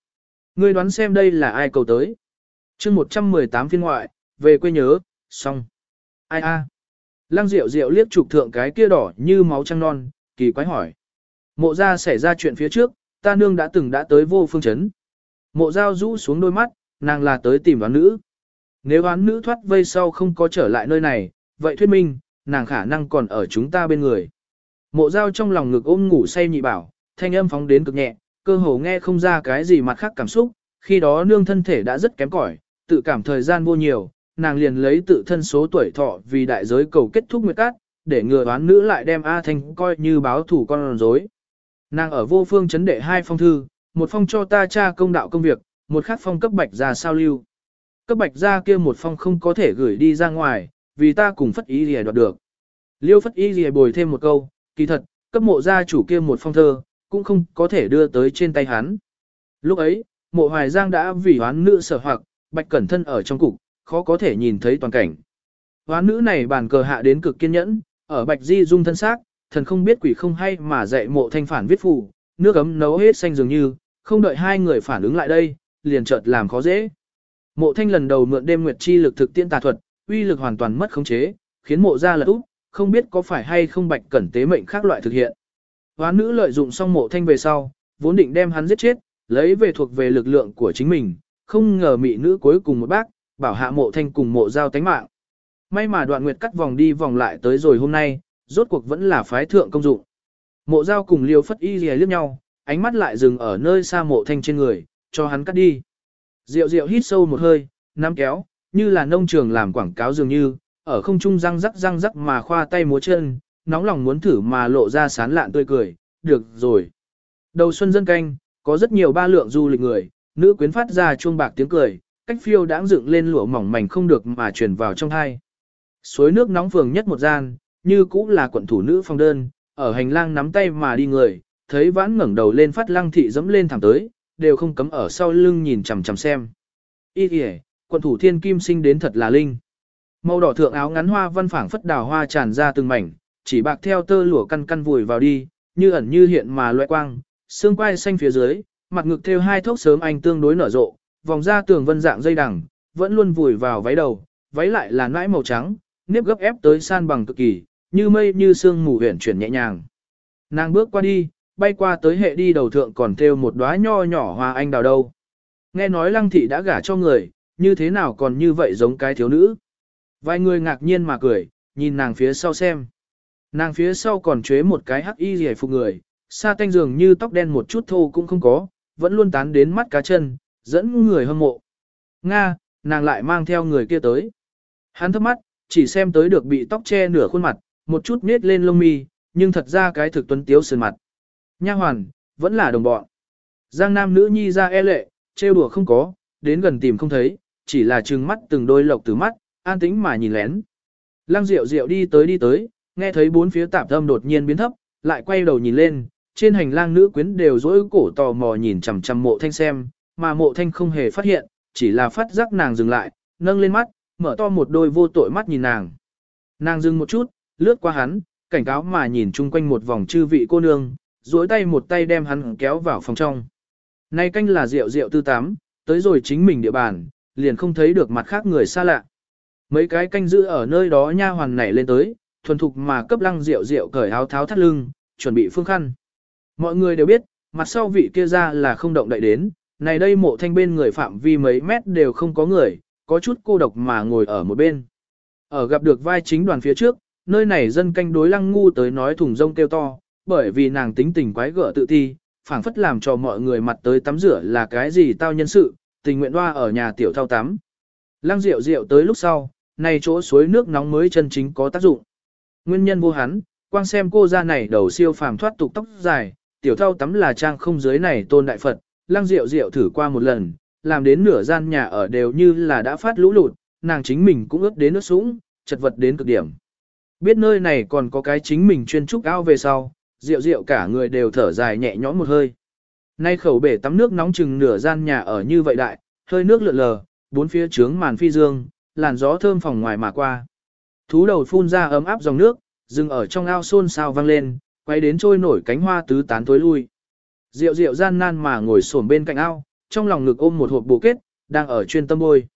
Speaker 1: Ngươi đoán xem đây là ai cầu tới. chương 118 phiên ngoại, về quê nhớ, xong. Ai a? Lăng Diệu Diệu liếc trục thượng cái kia đỏ như máu trăng non, kỳ quái hỏi. Mộ ra xảy ra chuyện phía trước, ta nương đã từng đã tới vô phương chấn. Mộ giao rũ xuống đôi mắt, nàng là tới tìm đoán nữ. Nếu đoán nữ thoát vây sau không có trở lại nơi này, vậy thuyết minh, nàng khả năng còn ở chúng ta bên người. Mộ giao trong lòng ngực ôm ngủ say nhị bảo, thanh âm phóng đến cực nhẹ, cơ hồ nghe không ra cái gì mặt khác cảm xúc, khi đó nương thân thể đã rất kém cỏi, tự cảm thời gian vô nhiều, nàng liền lấy tự thân số tuổi thọ vì đại giới cầu kết thúc nguyệt cát, để ngừa đoán nữ lại đem A Thanh coi như báo thủ con rối. Nàng ở vô phương chấn đệ hai phong thư, một phong cho ta cha công đạo công việc, một khác phong cấp bạch ra sao lưu. Cấp bạch ra kia một phong không có thể gửi đi ra ngoài, vì ta cùng phất ý gì đoạt được. Liêu phất ý gì bồi thêm một câu, kỳ thật, cấp mộ gia chủ kia một phong thơ, cũng không có thể đưa tới trên tay hắn. Lúc ấy, mộ hoài giang đã vì hoán nữ sở hoặc, bạch cẩn thân ở trong cục, khó có thể nhìn thấy toàn cảnh. Hoán nữ này bàn cờ hạ đến cực kiên nhẫn, ở bạch di dung thân xác, thần không biết quỷ không hay mà dạy mộ thanh phản viết phù, nước ấm nấu hết xanh dường như, không đợi hai người phản ứng lại đây, liền chợt làm khó dễ. Mộ thanh lần đầu mượn đêm nguyệt chi lực thực tiễn tà thuật, uy lực hoàn toàn mất khống chế, khiến mộ ra lật úp, không biết có phải hay không bạch cẩn tế mệnh khác loại thực hiện. Hóa nữ lợi dụng xong mộ thanh về sau, vốn định đem hắn giết chết, lấy về thuộc về lực lượng của chính mình, không ngờ mị nữ cuối cùng một bác, bảo hạ mộ thanh cùng mộ giao tánh mạng. May mà đoạn nguyệt cắt vòng đi vòng lại tới rồi hôm nay, rốt cuộc vẫn là phái thượng công dụng. Mộ giao cùng liêu phất y lìa liếc nhau, ánh mắt lại dừng ở nơi xa mộ thanh trên người, cho hắn cắt đi. Diệu diệu hít sâu một hơi, nắm kéo, như là nông trường làm quảng cáo dường như, ở không trung răng rắc răng rắc mà khoa tay múa chân, nóng lòng muốn thử mà lộ ra sán lạn tươi cười, được rồi. Đầu xuân dân canh, có rất nhiều ba lượng du lịch người, nữ quyến phát ra chuông bạc tiếng cười, cách phiêu đãng dựng lên lụa mỏng mảnh không được mà truyền vào trong hai. Suối nước nóng phường nhất một gian, như cũng là quận thủ nữ phong đơn, ở hành lang nắm tay mà đi người, thấy vãn ngẩng đầu lên phát lăng thị dẫm lên thẳng tới, đều không cấm ở sau lưng nhìn chằm chằm xem. Ý kìa, quận thủ thiên kim sinh đến thật là linh. Màu đỏ thượng áo ngắn hoa văn phảng phất đào hoa tràn ra từng mảnh, chỉ bạc theo tơ lụa căn căn vùi vào đi, như ẩn như hiện mà loại quang, xương quai xanh phía dưới, mặt ngực theo hai thốc sớm anh tương đối nở rộ, vòng ra tường vân dạng dây đằng, vẫn luôn vùi vào váy đầu, váy lại là nãi màu trắng, nếp gấp ép tới san bằng cực kỳ, như mây như sương mù huyền chuyển nhẹ nhàng. Nàng bước qua đi, bay qua tới hệ đi đầu thượng còn theo một đóa nho nhỏ hoa anh đào đâu. Nghe nói lăng thị đã gả cho người, như thế nào còn như vậy giống cái thiếu nữ. Vài người ngạc nhiên mà cười, nhìn nàng phía sau xem. Nàng phía sau còn chế một cái hắc y rẻ phục người, sa tanh dường như tóc đen một chút thô cũng không có, vẫn luôn tán đến mắt cá chân, dẫn người hâm mộ. Nga, nàng lại mang theo người kia tới. Hắn thấp mắt, chỉ xem tới được bị tóc che nửa khuôn mặt, một chút nết lên lông mi, nhưng thật ra cái thực tuấn tiếu sườn mặt. Nha hoàn, vẫn là đồng bọn. Giang nam nữ nhi ra e lệ, trêu đùa không có, đến gần tìm không thấy, chỉ là trừng mắt từng đôi lộc từ mắt, an tĩnh mà nhìn lén. Lăng Diệu Diệu đi tới đi tới, nghe thấy bốn phía tạp âm đột nhiên biến thấp, lại quay đầu nhìn lên, trên hành lang nữ quyến đều dỗi cổ tò mò nhìn chằm chằm mộ thanh xem, mà mộ thanh không hề phát hiện, chỉ là phát giác nàng dừng lại, nâng lên mắt, mở to một đôi vô tội mắt nhìn nàng. Nàng dừng một chút, lướt qua hắn, cảnh cáo mà nhìn chung quanh một vòng chư vị cô nương, duỗi tay một tay đem hắn kéo vào phòng trong. Nay canh là rượu rượu tư tám, tới rồi chính mình địa bàn, liền không thấy được mặt khác người xa lạ. Mấy cái canh giữ ở nơi đó nha hoàn nảy lên tới, thuần thục mà cấp lăng rượu rượu cởi áo tháo thắt lưng, chuẩn bị phương khăn. Mọi người đều biết, mặt sau vị kia ra là không động đậy đến, này đây mộ thanh bên người phạm vi mấy mét đều không có người, có chút cô độc mà ngồi ở một bên. Ở gặp được vai chính đoàn phía trước, nơi này dân canh đối lăng ngu tới nói thùng rông kêu to, bởi vì nàng tính tình quái gở tự ti, phảng phất làm cho mọi người mặt tới tắm rửa là cái gì tao nhân sự, tình nguyện hoa ở nhà tiểu thao tắm. Lăng rượu rượu tới lúc sau, này chỗ suối nước nóng mới chân chính có tác dụng. Nguyên nhân vô hắn, quang xem cô ra này đầu siêu phàm thoát tục tóc dài, tiểu thao tắm là trang không dưới này tôn đại Phật, lăng rượu rượu thử qua một lần, làm đến nửa gian nhà ở đều như là đã phát lũ lụt, nàng chính mình cũng ướt đến nước sũng, chật vật đến cực điểm. Biết nơi này còn có cái chính mình chuyên trúc ao về sau, rượu rượu cả người đều thở dài nhẹ nhõm một hơi. Nay khẩu bể tắm nước nóng chừng nửa gian nhà ở như vậy đại, hơi nước lượn lờ, bốn phía trướng màn phi dương, làn gió thơm phòng ngoài mà qua. Thú đầu phun ra ấm áp dòng nước, dừng ở trong ao xôn xao vang lên, quay đến trôi nổi cánh hoa tứ tán tối lui. Rượu rượu gian nan mà ngồi xổm bên cạnh ao, trong lòng ngực ôm một hộp bồ kết, đang ở chuyên tâm bôi.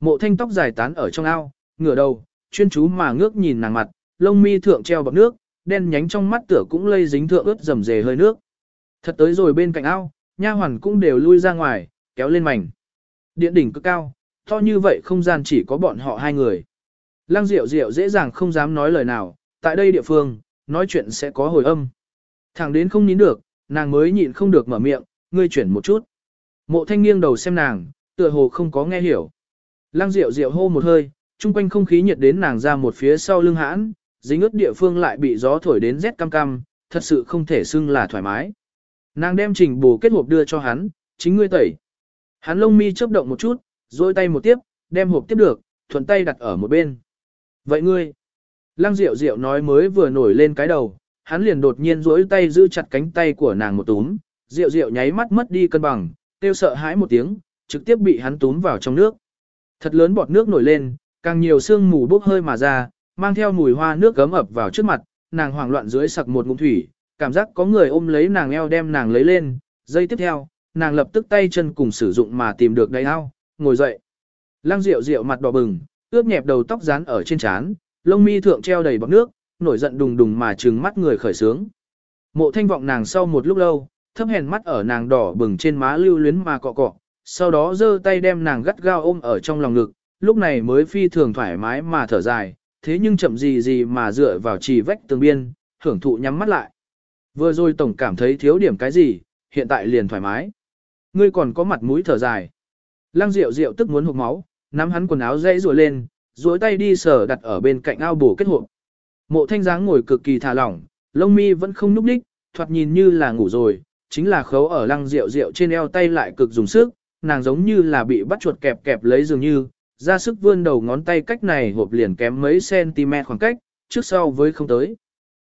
Speaker 1: Mộ thanh tóc dài tán ở trong ao, ngửa đầu, chuyên chú mà ngước nhìn nàng mặt, lông mi thượng treo bọc nước, đen nhánh trong mắt tựa cũng lây dính thượng ướt rầm rề hơi nước. Thật tới rồi bên cạnh ao, nha hoàn cũng đều lui ra ngoài, kéo lên mảnh. Điện đỉnh cực cao, to như vậy không gian chỉ có bọn họ hai người. Lăng Diệu Diệu dễ dàng không dám nói lời nào, tại đây địa phương, nói chuyện sẽ có hồi âm. Thẳng đến không nín được, nàng mới nhịn không được mở miệng, ngươi chuyển một chút. Mộ thanh nghiêng đầu xem nàng, tựa hồ không có nghe hiểu. Lăng Diệu Diệu hô một hơi, chung quanh không khí nhiệt đến nàng ra một phía sau lưng hãn, dính ướt địa phương lại bị gió thổi đến rét cam cam, thật sự không thể xưng là thoải mái. Nàng đem trình bù kết hộp đưa cho hắn, chính ngươi tẩy. Hắn lông mi chớp động một chút, dôi tay một tiếp, đem hộp tiếp được, thuận tay đặt ở một bên. Vậy ngươi? Lăng Diệu Diệu nói mới vừa nổi lên cái đầu, hắn liền đột nhiên dối tay giữ chặt cánh tay của nàng một túm, Diệu Diệu nháy mắt mất đi cân bằng, tiêu sợ hãi một tiếng, trực tiếp bị hắn túm vào trong nước. Thật lớn bọt nước nổi lên, càng nhiều sương mù bốc hơi mà ra, mang theo mùi hoa nước gấm ập vào trước mặt, nàng hoảng loạn dưới sặc một ngụm thủy, cảm giác có người ôm lấy nàng eo đem nàng lấy lên, giây tiếp theo, nàng lập tức tay chân cùng sử dụng mà tìm được đáy ao, ngồi dậy. Lăng Diệu Diệu mặt đỏ bừng, ướt nhẹp đầu tóc dán ở trên trán, lông mi thượng treo đầy bọt nước, nổi giận đùng đùng mà trừng mắt người khởi sướng. Mộ Thanh vọng nàng sau một lúc lâu, thấp hèn mắt ở nàng đỏ bừng trên má lưu luyến mà cọ cọ, sau đó giơ tay đem nàng gắt gao ôm ở trong lòng ngực, lúc này mới phi thường thoải mái mà thở dài, thế nhưng chậm gì gì mà dựa vào trì vách tường biên, hưởng thụ nhắm mắt lại. Vừa rồi tổng cảm thấy thiếu điểm cái gì, hiện tại liền thoải mái. Ngươi còn có mặt mũi thở dài. Lăng Diệu Diệu tức muốn hộc máu, nắm hắn quần áo dãy rùa lên, duỗi tay đi sờ đặt ở bên cạnh ao bổ kết hộp. Mộ Thanh dáng ngồi cực kỳ thả lỏng, lông mi vẫn không núp đích, thoạt nhìn như là ngủ rồi, chính là khấu ở Lăng Diệu Diệu trên eo tay lại cực dùng sức, nàng giống như là bị bắt chuột kẹp kẹp lấy dường như, ra sức vươn đầu ngón tay cách này hộp liền kém mấy cm khoảng cách, trước sau với không tới.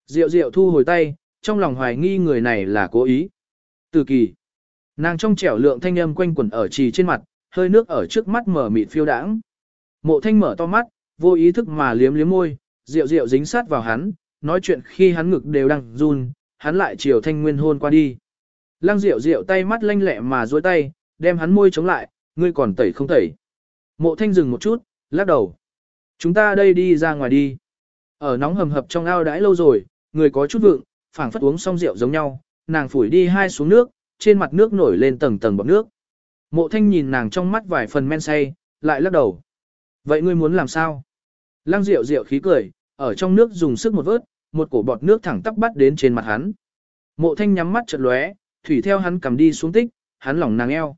Speaker 1: Diệu Diệu thu hồi tay, trong lòng hoài nghi người này là cố ý. Từ kỳ, nàng trong trẻo lượng thanh âm quanh quẩn ở trì trên mặt, hơi nước ở trước mắt mở mịt phiêu đãng. Mộ thanh mở to mắt, vô ý thức mà liếm liếm môi, rượu rượu dính sát vào hắn, nói chuyện khi hắn ngực đều đang run, hắn lại chiều thanh nguyên hôn qua đi. Lăng rượu rượu tay mắt lanh lẹ mà duỗi tay, đem hắn môi chống lại, ngươi còn tẩy không tẩy. Mộ thanh dừng một chút, lắc đầu. Chúng ta đây đi ra ngoài đi. Ở nóng hầm hập trong ao đãi lâu rồi, người có chút vượng, phảng phất uống xong rượu giống nhau, nàng phủi đi hai xuống nước, trên mặt nước nổi lên tầng tầng bọt nước. Mộ thanh nhìn nàng trong mắt vài phần men say, lại lắc đầu. Vậy ngươi muốn làm sao? Lăng rượu rượu khí cười, ở trong nước dùng sức một vớt, một cổ bọt nước thẳng tắp bắt đến trên mặt hắn. Mộ thanh nhắm mắt chợt lóe, thủy theo hắn cầm đi xuống tích, hắn lỏng nàng eo.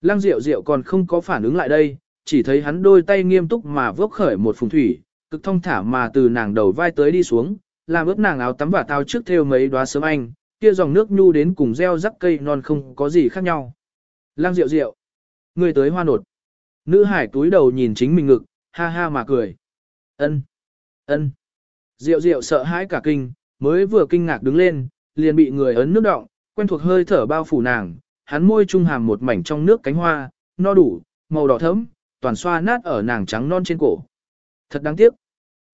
Speaker 1: Lăng rượu rượu còn không có phản ứng lại đây, chỉ thấy hắn đôi tay nghiêm túc mà vốc khởi một phùng thủy, cực thông thả mà từ nàng đầu vai tới đi xuống, làm ướt nàng áo tắm và tao trước theo mấy đóa sớm anh, kia dòng nước nhu đến cùng gieo rắc cây non không có gì khác nhau. Lang diệu diệu, người tới hoa nột. Nữ hải túi đầu nhìn chính mình ngực, ha ha mà cười. ân ân Diệu diệu sợ hãi cả kinh, mới vừa kinh ngạc đứng lên, liền bị người ấn nước động, quen thuộc hơi thở bao phủ nàng, hắn môi trung hàm một mảnh trong nước cánh hoa, no đủ, màu đỏ thẫm, toàn xoa nát ở nàng trắng non trên cổ. Thật đáng tiếc.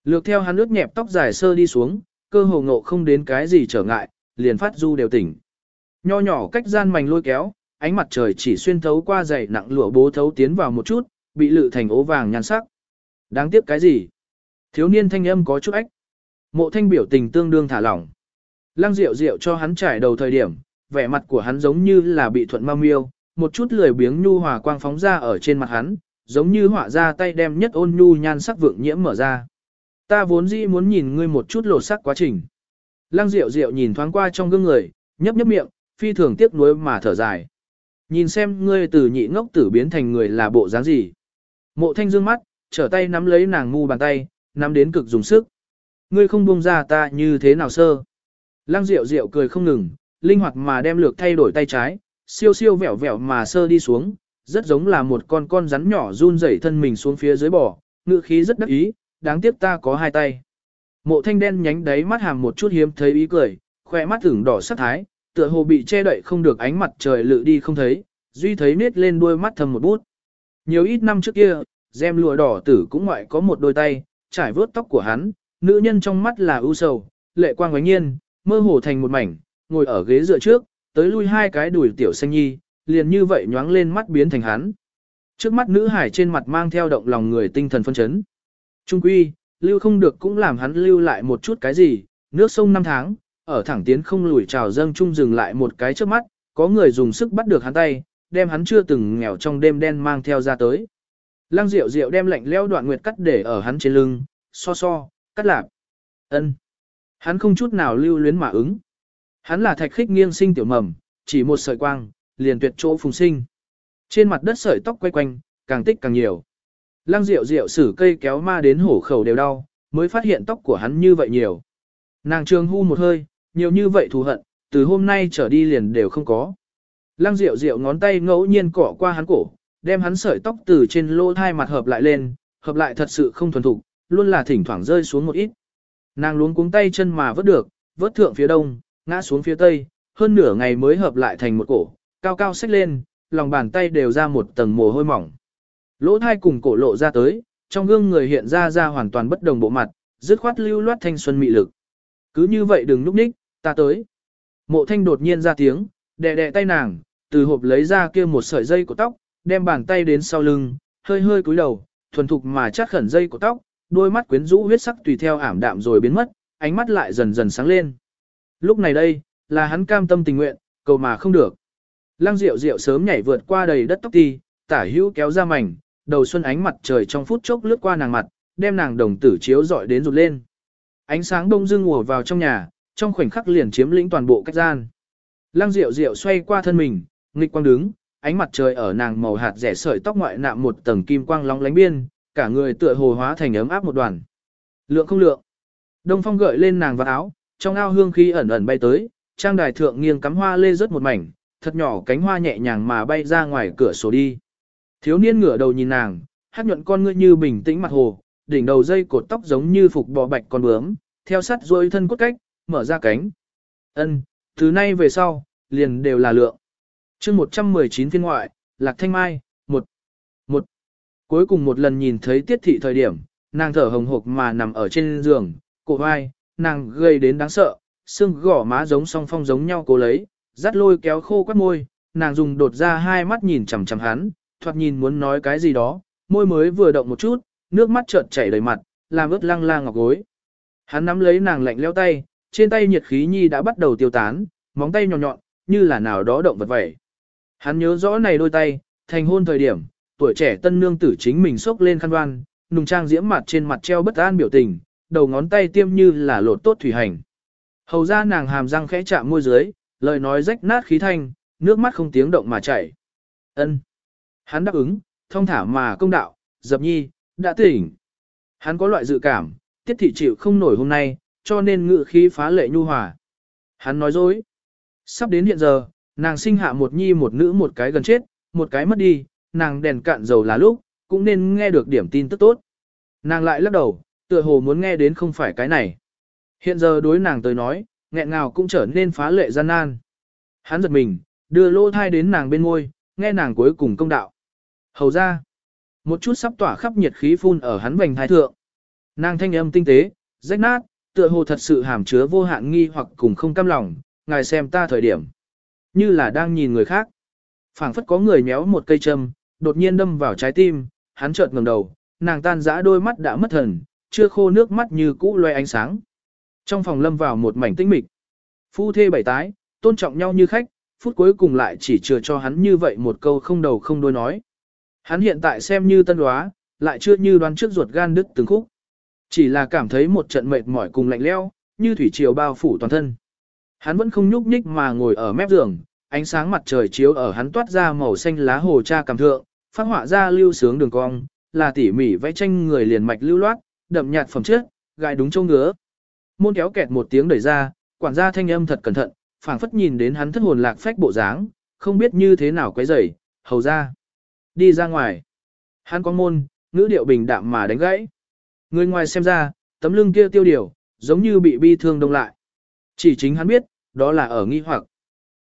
Speaker 1: Lược theo hắn lướt nhẹp tóc dài sơ đi xuống, cơ hồ ngộ không đến cái gì trở ngại, liền phát du đều tỉnh. Nho nhỏ cách gian mảnh lôi kéo, ánh mặt trời chỉ xuyên thấu qua dày nặng lụa bố thấu tiến vào một chút, bị lự thành ố vàng nhan sắc. Đáng tiếc cái gì? Thiếu niên thanh âm có chút ách. Mộ thanh biểu tình tương đương thả lỏng. Lăng rượu rượu cho hắn trải đầu thời điểm, vẻ mặt của hắn giống như là bị thuận mau miêu, một chút lười biếng nhu hòa quang phóng ra ở trên mặt hắn, giống như họa ra tay đem nhất ôn nhu nhan sắc vượng nhiễm mở ra. Ta vốn dĩ muốn nhìn ngươi một chút lột sắc quá trình. Lăng Diệu Diệu nhìn thoáng qua trong gương người, nhấp nhấp miệng, phi thường tiếc nuối mà thở dài. Nhìn xem ngươi từ nhị ngốc tử biến thành người là bộ dáng gì. Mộ thanh dương mắt, trở tay nắm lấy nàng ngu bàn tay, nắm đến cực dùng sức. Ngươi không buông ra ta như thế nào sơ. Lăng Diệu Diệu cười không ngừng, linh hoạt mà đem lược thay đổi tay trái, siêu siêu vẹo vẹo mà sơ đi xuống, rất giống là một con con rắn nhỏ run rẩy thân mình xuống phía dưới bò, ngự khí rất đắc ý, đáng tiếc ta có hai tay. Mộ thanh đen nhánh đáy mắt hàm một chút hiếm thấy ý cười, khỏe mắt thửng đỏ sắc thái, tựa hồ bị che đậy không được ánh mặt trời lự đi không thấy, duy thấy nết lên đuôi mắt thầm một bút. Nhiều ít năm trước kia, gem lụa đỏ tử cũng ngoại có một đôi tay, trải vớt tóc của hắn, nữ nhân trong mắt là ưu sầu, lệ quang quánh nhiên, mơ hồ thành một mảnh, ngồi ở ghế dựa trước, tới lui hai cái đùi tiểu xanh nhi, liền như vậy nhoáng lên mắt biến thành hắn. Trước mắt nữ hải trên mặt mang theo động lòng người tinh thần phân chấn. Trung quy, lưu không được cũng làm hắn lưu lại một chút cái gì, nước sông năm tháng, ở thẳng tiến không lùi trào dâng trung dừng lại một cái trước mắt, có người dùng sức bắt được hắn tay, đem hắn chưa từng nghèo trong đêm đen mang theo ra tới. Lăng Diệu Diệu đem lạnh leo đoạn nguyệt cắt để ở hắn trên lưng, so so, cắt lạp. ân Hắn không chút nào lưu luyến mà ứng. Hắn là thạch khích nghiêng sinh tiểu mầm, chỉ một sợi quang, liền tuyệt chỗ phùng sinh. Trên mặt đất sợi tóc quay quanh, càng tích càng nhiều. Lăng Diệu Diệu sử cây kéo ma đến hổ khẩu đều đau, mới phát hiện tóc của hắn như vậy nhiều. Nàng trường hu một hơi, nhiều như vậy thù hận, từ hôm nay trở đi liền đều không có. Lăng Diệu Diệu ngón tay ngẫu nhiên cỏ qua hắn cổ, đem hắn sợi tóc từ trên lỗ thai mặt hợp lại lên, hợp lại thật sự không thuần thục, luôn là thỉnh thoảng rơi xuống một ít. Nàng luống cuống tay chân mà vớt được, vớt thượng phía đông, ngã xuống phía tây, hơn nửa ngày mới hợp lại thành một cổ, cao cao xách lên, lòng bàn tay đều ra một tầng mồ hôi mỏng. Lỗ thai cùng cổ lộ ra tới, trong gương người hiện ra ra hoàn toàn bất đồng bộ mặt, dứt khoát lưu loát thanh xuân mị lực. Cứ như vậy đừng núp ních, ta tới. Mộ thanh đột nhiên ra tiếng, đè đè tay nàng, từ hộp lấy ra kia một sợi dây của tóc, đem bàn tay đến sau lưng, hơi hơi cúi đầu, thuần thục mà chát khẩn dây của tóc, đôi mắt quyến rũ huyết sắc tùy theo ảm đạm rồi biến mất, ánh mắt lại dần dần sáng lên. Lúc này đây, là hắn cam tâm tình nguyện, cầu mà không được. Lăng Diệu Diệu sớm nhảy vượt qua đầy đất tóc ti, tả hữu kéo ra mảnh, đầu xuân ánh mặt trời trong phút chốc lướt qua nàng mặt, đem nàng đồng tử chiếu dọi đến rụt lên. Ánh sáng đông dưng ùa vào trong nhà, trong khoảnh khắc liền chiếm lĩnh toàn bộ cách gian. Lăng Diệu Diệu xoay qua thân mình, nghịch quang đứng, ánh mặt trời ở nàng màu hạt rẻ sợi tóc ngoại nạm một tầng kim quang lóng lánh biên, cả người tựa hồ hóa thành ấm áp một đoàn. Lượng không lượng. Đông phong gợi lên nàng vào áo, trong ao hương khí ẩn ẩn bay tới, trang đài thượng nghiêng cắm hoa lê rớt một mảnh, thật nhỏ cánh hoa nhẹ nhàng mà bay ra ngoài cửa sổ đi. Thiếu niên ngửa đầu nhìn nàng, hát nhuận con ngươi như bình tĩnh mặt hồ, đỉnh đầu dây cột tóc giống như phục bò bạch con bướm, theo sát duỗi thân cốt cách, mở ra cánh. Ân, từ nay về sau, liền đều là lượng. chương 119 phiên ngoại, Lạc Thanh Mai, một, một. Cuối cùng một lần nhìn thấy tiết thị thời điểm, nàng thở hồng hộc mà nằm ở trên giường, cổ vai, nàng gây đến đáng sợ, xương gỏ má giống song phong giống nhau cố lấy, dắt lôi kéo khô quắt môi, nàng dùng đột ra hai mắt nhìn chằm chằm hắn, thoạt nhìn muốn nói cái gì đó, môi mới vừa động một chút, nước mắt chợt chảy đầy mặt, làm ướt lăng la ngọc gối. Hắn nắm lấy nàng lạnh leo tay, trên tay nhiệt khí nhi đã bắt đầu tiêu tán, móng tay nhọn nhọn, như là nào đó động vật vậy. Hắn nhớ rõ này đôi tay, thành hôn thời điểm, tuổi trẻ tân nương tử chính mình xốc lên khăn đoan, nùng trang diễm mặt trên mặt treo bất an biểu tình, đầu ngón tay tiêm như là lột tốt thủy hành. Hầu ra nàng hàm răng khẽ chạm môi dưới, lời nói rách nát khí thanh, nước mắt không tiếng động mà chảy. Ân. Hắn đáp ứng, thông thả mà công đạo, dập nhi, đã tỉnh. Hắn có loại dự cảm, tiết thị chịu không nổi hôm nay, cho nên ngự khí phá lệ nhu hòa. Hắn nói dối. Sắp đến hiện giờ, nàng sinh hạ một nhi một nữ một cái gần chết, một cái mất đi, nàng đèn cạn dầu là lúc, cũng nên nghe được điểm tin tức tốt. Nàng lại lắc đầu, tựa hồ muốn nghe đến không phải cái này. Hiện giờ đối nàng tới nói, nghẹn ngào cũng trở nên phá lệ gian nan. Hắn giật mình, đưa lô thai đến nàng bên môi, nghe nàng cuối cùng công đạo. Hầu ra, một chút sắp tỏa khắp nhiệt khí phun ở hắn vành thái thượng. Nàng thanh âm tinh tế, rách nát, tựa hồ thật sự hàm chứa vô hạn nghi hoặc cùng không cam lòng, ngài xem ta thời điểm. Như là đang nhìn người khác. phảng phất có người méo một cây châm, đột nhiên đâm vào trái tim, hắn chợt ngẩng đầu, nàng tan dã đôi mắt đã mất thần, chưa khô nước mắt như cũ loe ánh sáng. Trong phòng lâm vào một mảnh tĩnh mịch. Phu thê bảy tái, tôn trọng nhau như khách, phút cuối cùng lại chỉ chừa cho hắn như vậy một câu không đầu không đuôi nói. Hắn hiện tại xem như tân đoá, lại chưa như đoán trước ruột gan đứt từng khúc. Chỉ là cảm thấy một trận mệt mỏi cùng lạnh lẽo như thủy triều bao phủ toàn thân. Hắn vẫn không nhúc nhích mà ngồi ở mép giường, ánh sáng mặt trời chiếu ở hắn toát ra màu xanh lá hồ cha cảm thượng, phát họa ra lưu sướng đường cong, là tỉ mỉ vẽ tranh người liền mạch lưu loát, đậm nhạt phẩm chất, gai đúng châu ngứa. Môn kéo kẹt một tiếng đẩy ra, quản gia thanh âm thật cẩn thận, phảng phất nhìn đến hắn thất hồn lạc phách bộ dáng, không biết như thế nào quấy rầy, hầu ra. Đi ra ngoài. Hắn có môn, ngữ điệu bình đạm mà đánh gãy. Người ngoài xem ra, tấm lưng kia tiêu điều, giống như bị bi thương đông lại. Chỉ chính hắn biết, đó là ở nghi hoặc.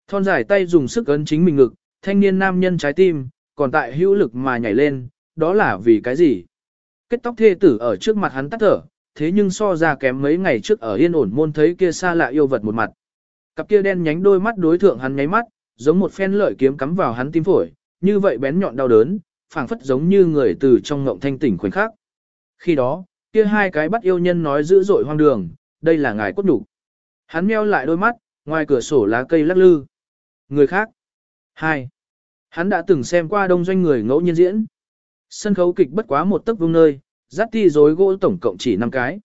Speaker 1: Thon dài tay dùng sức ấn chính mình ngực, thanh niên nam nhân trái tim, còn tại hữu lực mà nhảy lên, đó là vì cái gì? Kết tóc thê tử ở trước mặt hắn tắt thở, thế nhưng so ra kém mấy ngày trước ở yên ổn môn thấy kia xa lạ yêu vật một mặt. Cặp kia đen nhánh đôi mắt đối thượng hắn nháy mắt, giống một phen lợi kiếm cắm vào hắn tim phổi, như vậy bén nhọn đau đớn, phảng phất giống như người từ trong ngộng thanh tỉnh khoảnh khắc. Khi đó, kia hai cái bắt yêu nhân nói dữ dội hoang đường, đây là ngài cốt đủ. Hắn meo lại đôi mắt, ngoài cửa sổ lá cây lắc lư. Người khác. Hai. Hắn đã từng xem qua đông doanh người ngẫu nhiên diễn. Sân khấu kịch bất quá một tấc vương nơi, dắt ti rối gỗ tổng cộng chỉ 5 cái.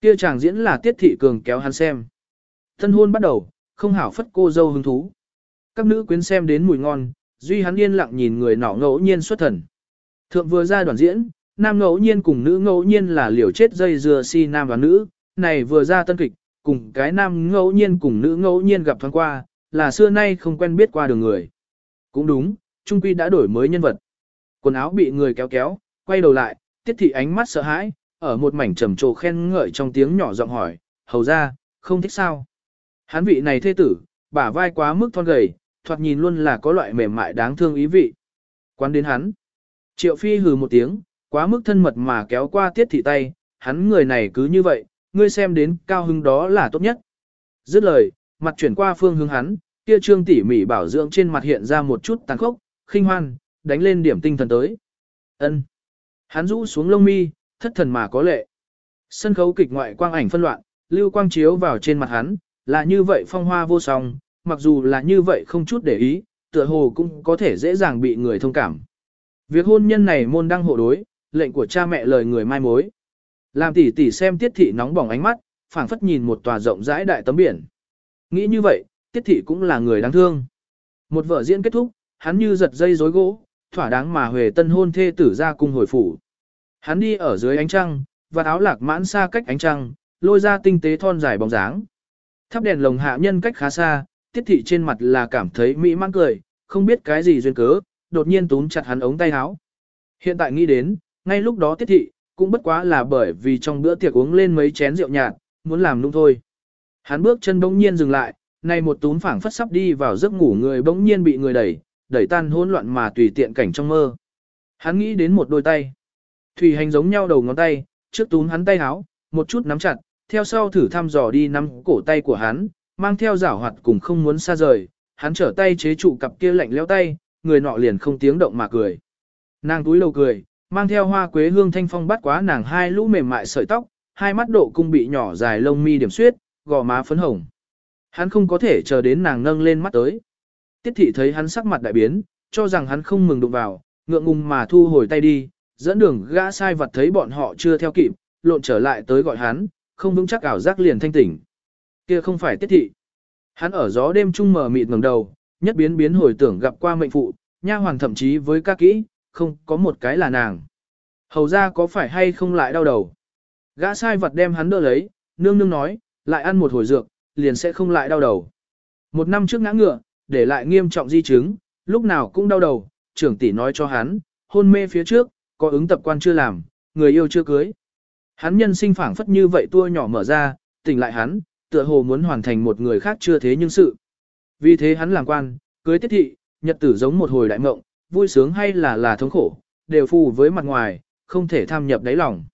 Speaker 1: Kia chàng diễn là tiết thị cường kéo hắn xem. Thân hôn bắt đầu, không hảo phất cô dâu hứng thú. Các nữ quyến xem đến mùi ngon, duy hắn yên lặng nhìn người nọ ngẫu nhiên xuất thần. Thượng vừa ra đoàn diễn, nam ngẫu nhiên cùng nữ ngẫu nhiên là liều chết dây dưa si nam và nữ, này vừa ra tân kịch, cùng cái nam ngẫu nhiên cùng nữ ngẫu nhiên gặp thoáng qua, là xưa nay không quen biết qua đường người. Cũng đúng, Trung Quy đã đổi mới nhân vật. Quần áo bị người kéo kéo, quay đầu lại, tiết thị ánh mắt sợ hãi, ở một mảnh trầm trồ khen ngợi trong tiếng nhỏ giọng hỏi, hầu ra, không thích sao. Hán vị này thê tử, bả vai quá mức thon gầy, thoạt nhìn luôn là có loại mềm mại đáng thương ý vị. Quán đến hắn. Triệu Phi hừ một tiếng, quá mức thân mật mà kéo qua tiết thị tay, hắn người này cứ như vậy, ngươi xem đến cao hứng đó là tốt nhất. Dứt lời, mặt chuyển qua phương hướng hắn, kia trương tỉ mỉ bảo dưỡng trên mặt hiện ra một chút tàn khốc, khinh hoan, đánh lên điểm tinh thần tới. ân Hắn rũ xuống lông mi, thất thần mà có lệ. Sân khấu kịch ngoại quang ảnh phân loạn, lưu quang chiếu vào trên mặt hắn, là như vậy phong hoa vô song, mặc dù là như vậy không chút để ý, tựa hồ cũng có thể dễ dàng bị người thông cảm. Việc hôn nhân này môn đăng hộ đối, lệnh của cha mẹ lời người mai mối. Làm tỷ tỷ xem tiết thị nóng bỏng ánh mắt, phảng phất nhìn một tòa rộng rãi đại tấm biển. Nghĩ như vậy, tiết thị cũng là người đáng thương. Một vở diễn kết thúc, hắn như giật dây rối gỗ, thỏa đáng mà huề tân hôn thê tử ra cung hồi phủ. Hắn đi ở dưới ánh trăng, và áo lạc mãn xa cách ánh trăng, lôi ra tinh tế thon dài bóng dáng. Thắp đèn lồng hạ nhân cách khá xa, tiết thị trên mặt là cảm thấy mỹ mãn cười, không biết cái gì duyên cớ, đột nhiên túm chặt hắn ống tay áo. Hiện tại nghĩ đến, ngay lúc đó tiết thị, cũng bất quá là bởi vì trong bữa tiệc uống lên mấy chén rượu nhạt, muốn làm nung thôi. Hắn bước chân bỗng nhiên dừng lại, nay một túm phảng phất sắp đi vào giấc ngủ người bỗng nhiên bị người đẩy, đẩy tan hỗn loạn mà tùy tiện cảnh trong mơ. Hắn nghĩ đến một đôi tay. Thủy hành giống nhau đầu ngón tay, trước túm hắn tay háo, một chút nắm chặt, theo sau thử thăm dò đi nắm cổ tay của hắn, mang theo giảo hoạt cùng không muốn xa rời, hắn trở tay chế trụ cặp kia lạnh lẽo tay, người nọ liền không tiếng động mà cười. Nàng túi lầu cười, mang theo hoa quế hương thanh phong bắt quá nàng hai lũ mềm mại sợi tóc, hai mắt độ cung bị nhỏ dài lông mi điểm xuyết, gò má phấn hồng. Hắn không có thể chờ đến nàng nâng lên mắt tới. Tiết thị thấy hắn sắc mặt đại biến, cho rằng hắn không mừng đụng vào, ngượng ngùng mà thu hồi tay đi, dẫn đường gã sai vật thấy bọn họ chưa theo kịp, lộn trở lại tới gọi hắn, không vững chắc ảo giác liền thanh tỉnh. Kia không phải tiết thị. Hắn ở gió đêm trung mờ mịt ngẩng đầu, nhất biến biến hồi tưởng gặp qua mệnh phụ, nha hoàng thậm chí với các kỹ, không có một cái là nàng. Hầu ra có phải hay không lại đau đầu. Gã sai vật đem hắn đỡ lấy, nương nương nói, lại ăn một hồi dược, liền sẽ không lại đau đầu. Một năm trước ngã ngựa, để lại nghiêm trọng di chứng, lúc nào cũng đau đầu, trưởng tỷ nói cho hắn, hôn mê phía trước, có ứng tập quan chưa làm, người yêu chưa cưới. Hắn nhân sinh phảng phất như vậy tua nhỏ mở ra, tỉnh lại hắn, tựa hồ muốn hoàn thành một người khác chưa thế nhưng sự. Vì thế hắn làm quan, cưới tiết thị, nhật tử giống một hồi đại mộng, vui sướng hay là là thống khổ, đều phù với mặt ngoài, không thể tham nhập đáy lòng.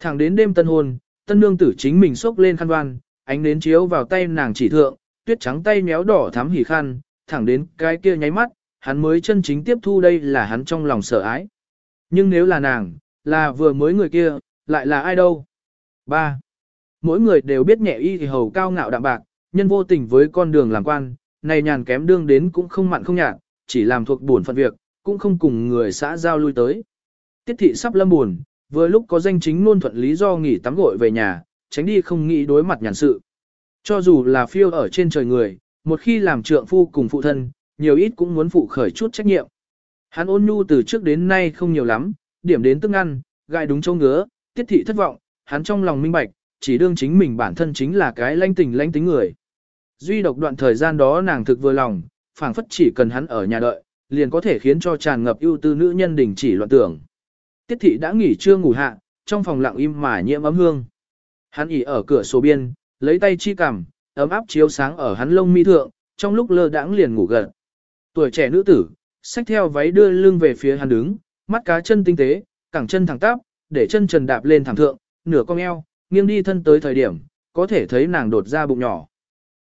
Speaker 1: Thẳng đến đêm tân hôn, tân nương tử chính mình xốc lên khăn đoan, ánh nến chiếu vào tay nàng chỉ thượng, tuyết trắng tay méo đỏ thắm hỉ khăn, thẳng đến cái kia nháy mắt, hắn mới chân chính tiếp thu đây là hắn trong lòng sợ ái. Nhưng nếu là nàng, là vừa mới người kia, lại là ai đâu? 3. Mỗi người đều biết nhẹ y thì hầu cao ngạo đạm bạc, nhân vô tình với con đường làm quan, này nhàn kém đương đến cũng không mặn không nhạt, chỉ làm thuộc buồn phận việc, cũng không cùng người xã giao lui tới. Tiết thị sắp lâm buồn, vừa lúc có danh chính luôn thuận lý do nghỉ tắm gội về nhà, tránh đi không nghĩ đối mặt nhàn sự. Cho dù là phiêu ở trên trời người, một khi làm trượng phu cùng phụ thân, nhiều ít cũng muốn phụ khởi chút trách nhiệm. Hắn ôn nhu từ trước đến nay không nhiều lắm, điểm đến tức ăn, gai đúng châu ngứa, tiết thị thất vọng, hắn trong lòng minh bạch, chỉ đương chính mình bản thân chính là cái lanh tình lanh tính người. Duy độc đoạn thời gian đó nàng thực vừa lòng, phảng phất chỉ cần hắn ở nhà đợi, liền có thể khiến cho tràn ngập ưu tư nữ nhân đình chỉ loạn tưởng. Tiết thị đã nghỉ trưa ngủ hạ, trong phòng lặng im mà nhiễm ấm hương. Hắn ỉ ở cửa sổ biên, lấy tay chi cằm, ấm áp chiếu sáng ở hắn lông mi thượng, trong lúc lơ đãng liền ngủ gần. Tuổi trẻ nữ tử, xách theo váy đưa lưng về phía hắn đứng, mắt cá chân tinh tế, cẳng chân thẳng tắp, để chân trần đạp lên thẳng thượng, nửa cong eo, nghiêng đi thân tới thời điểm, có thể thấy nàng đột ra bụng nhỏ.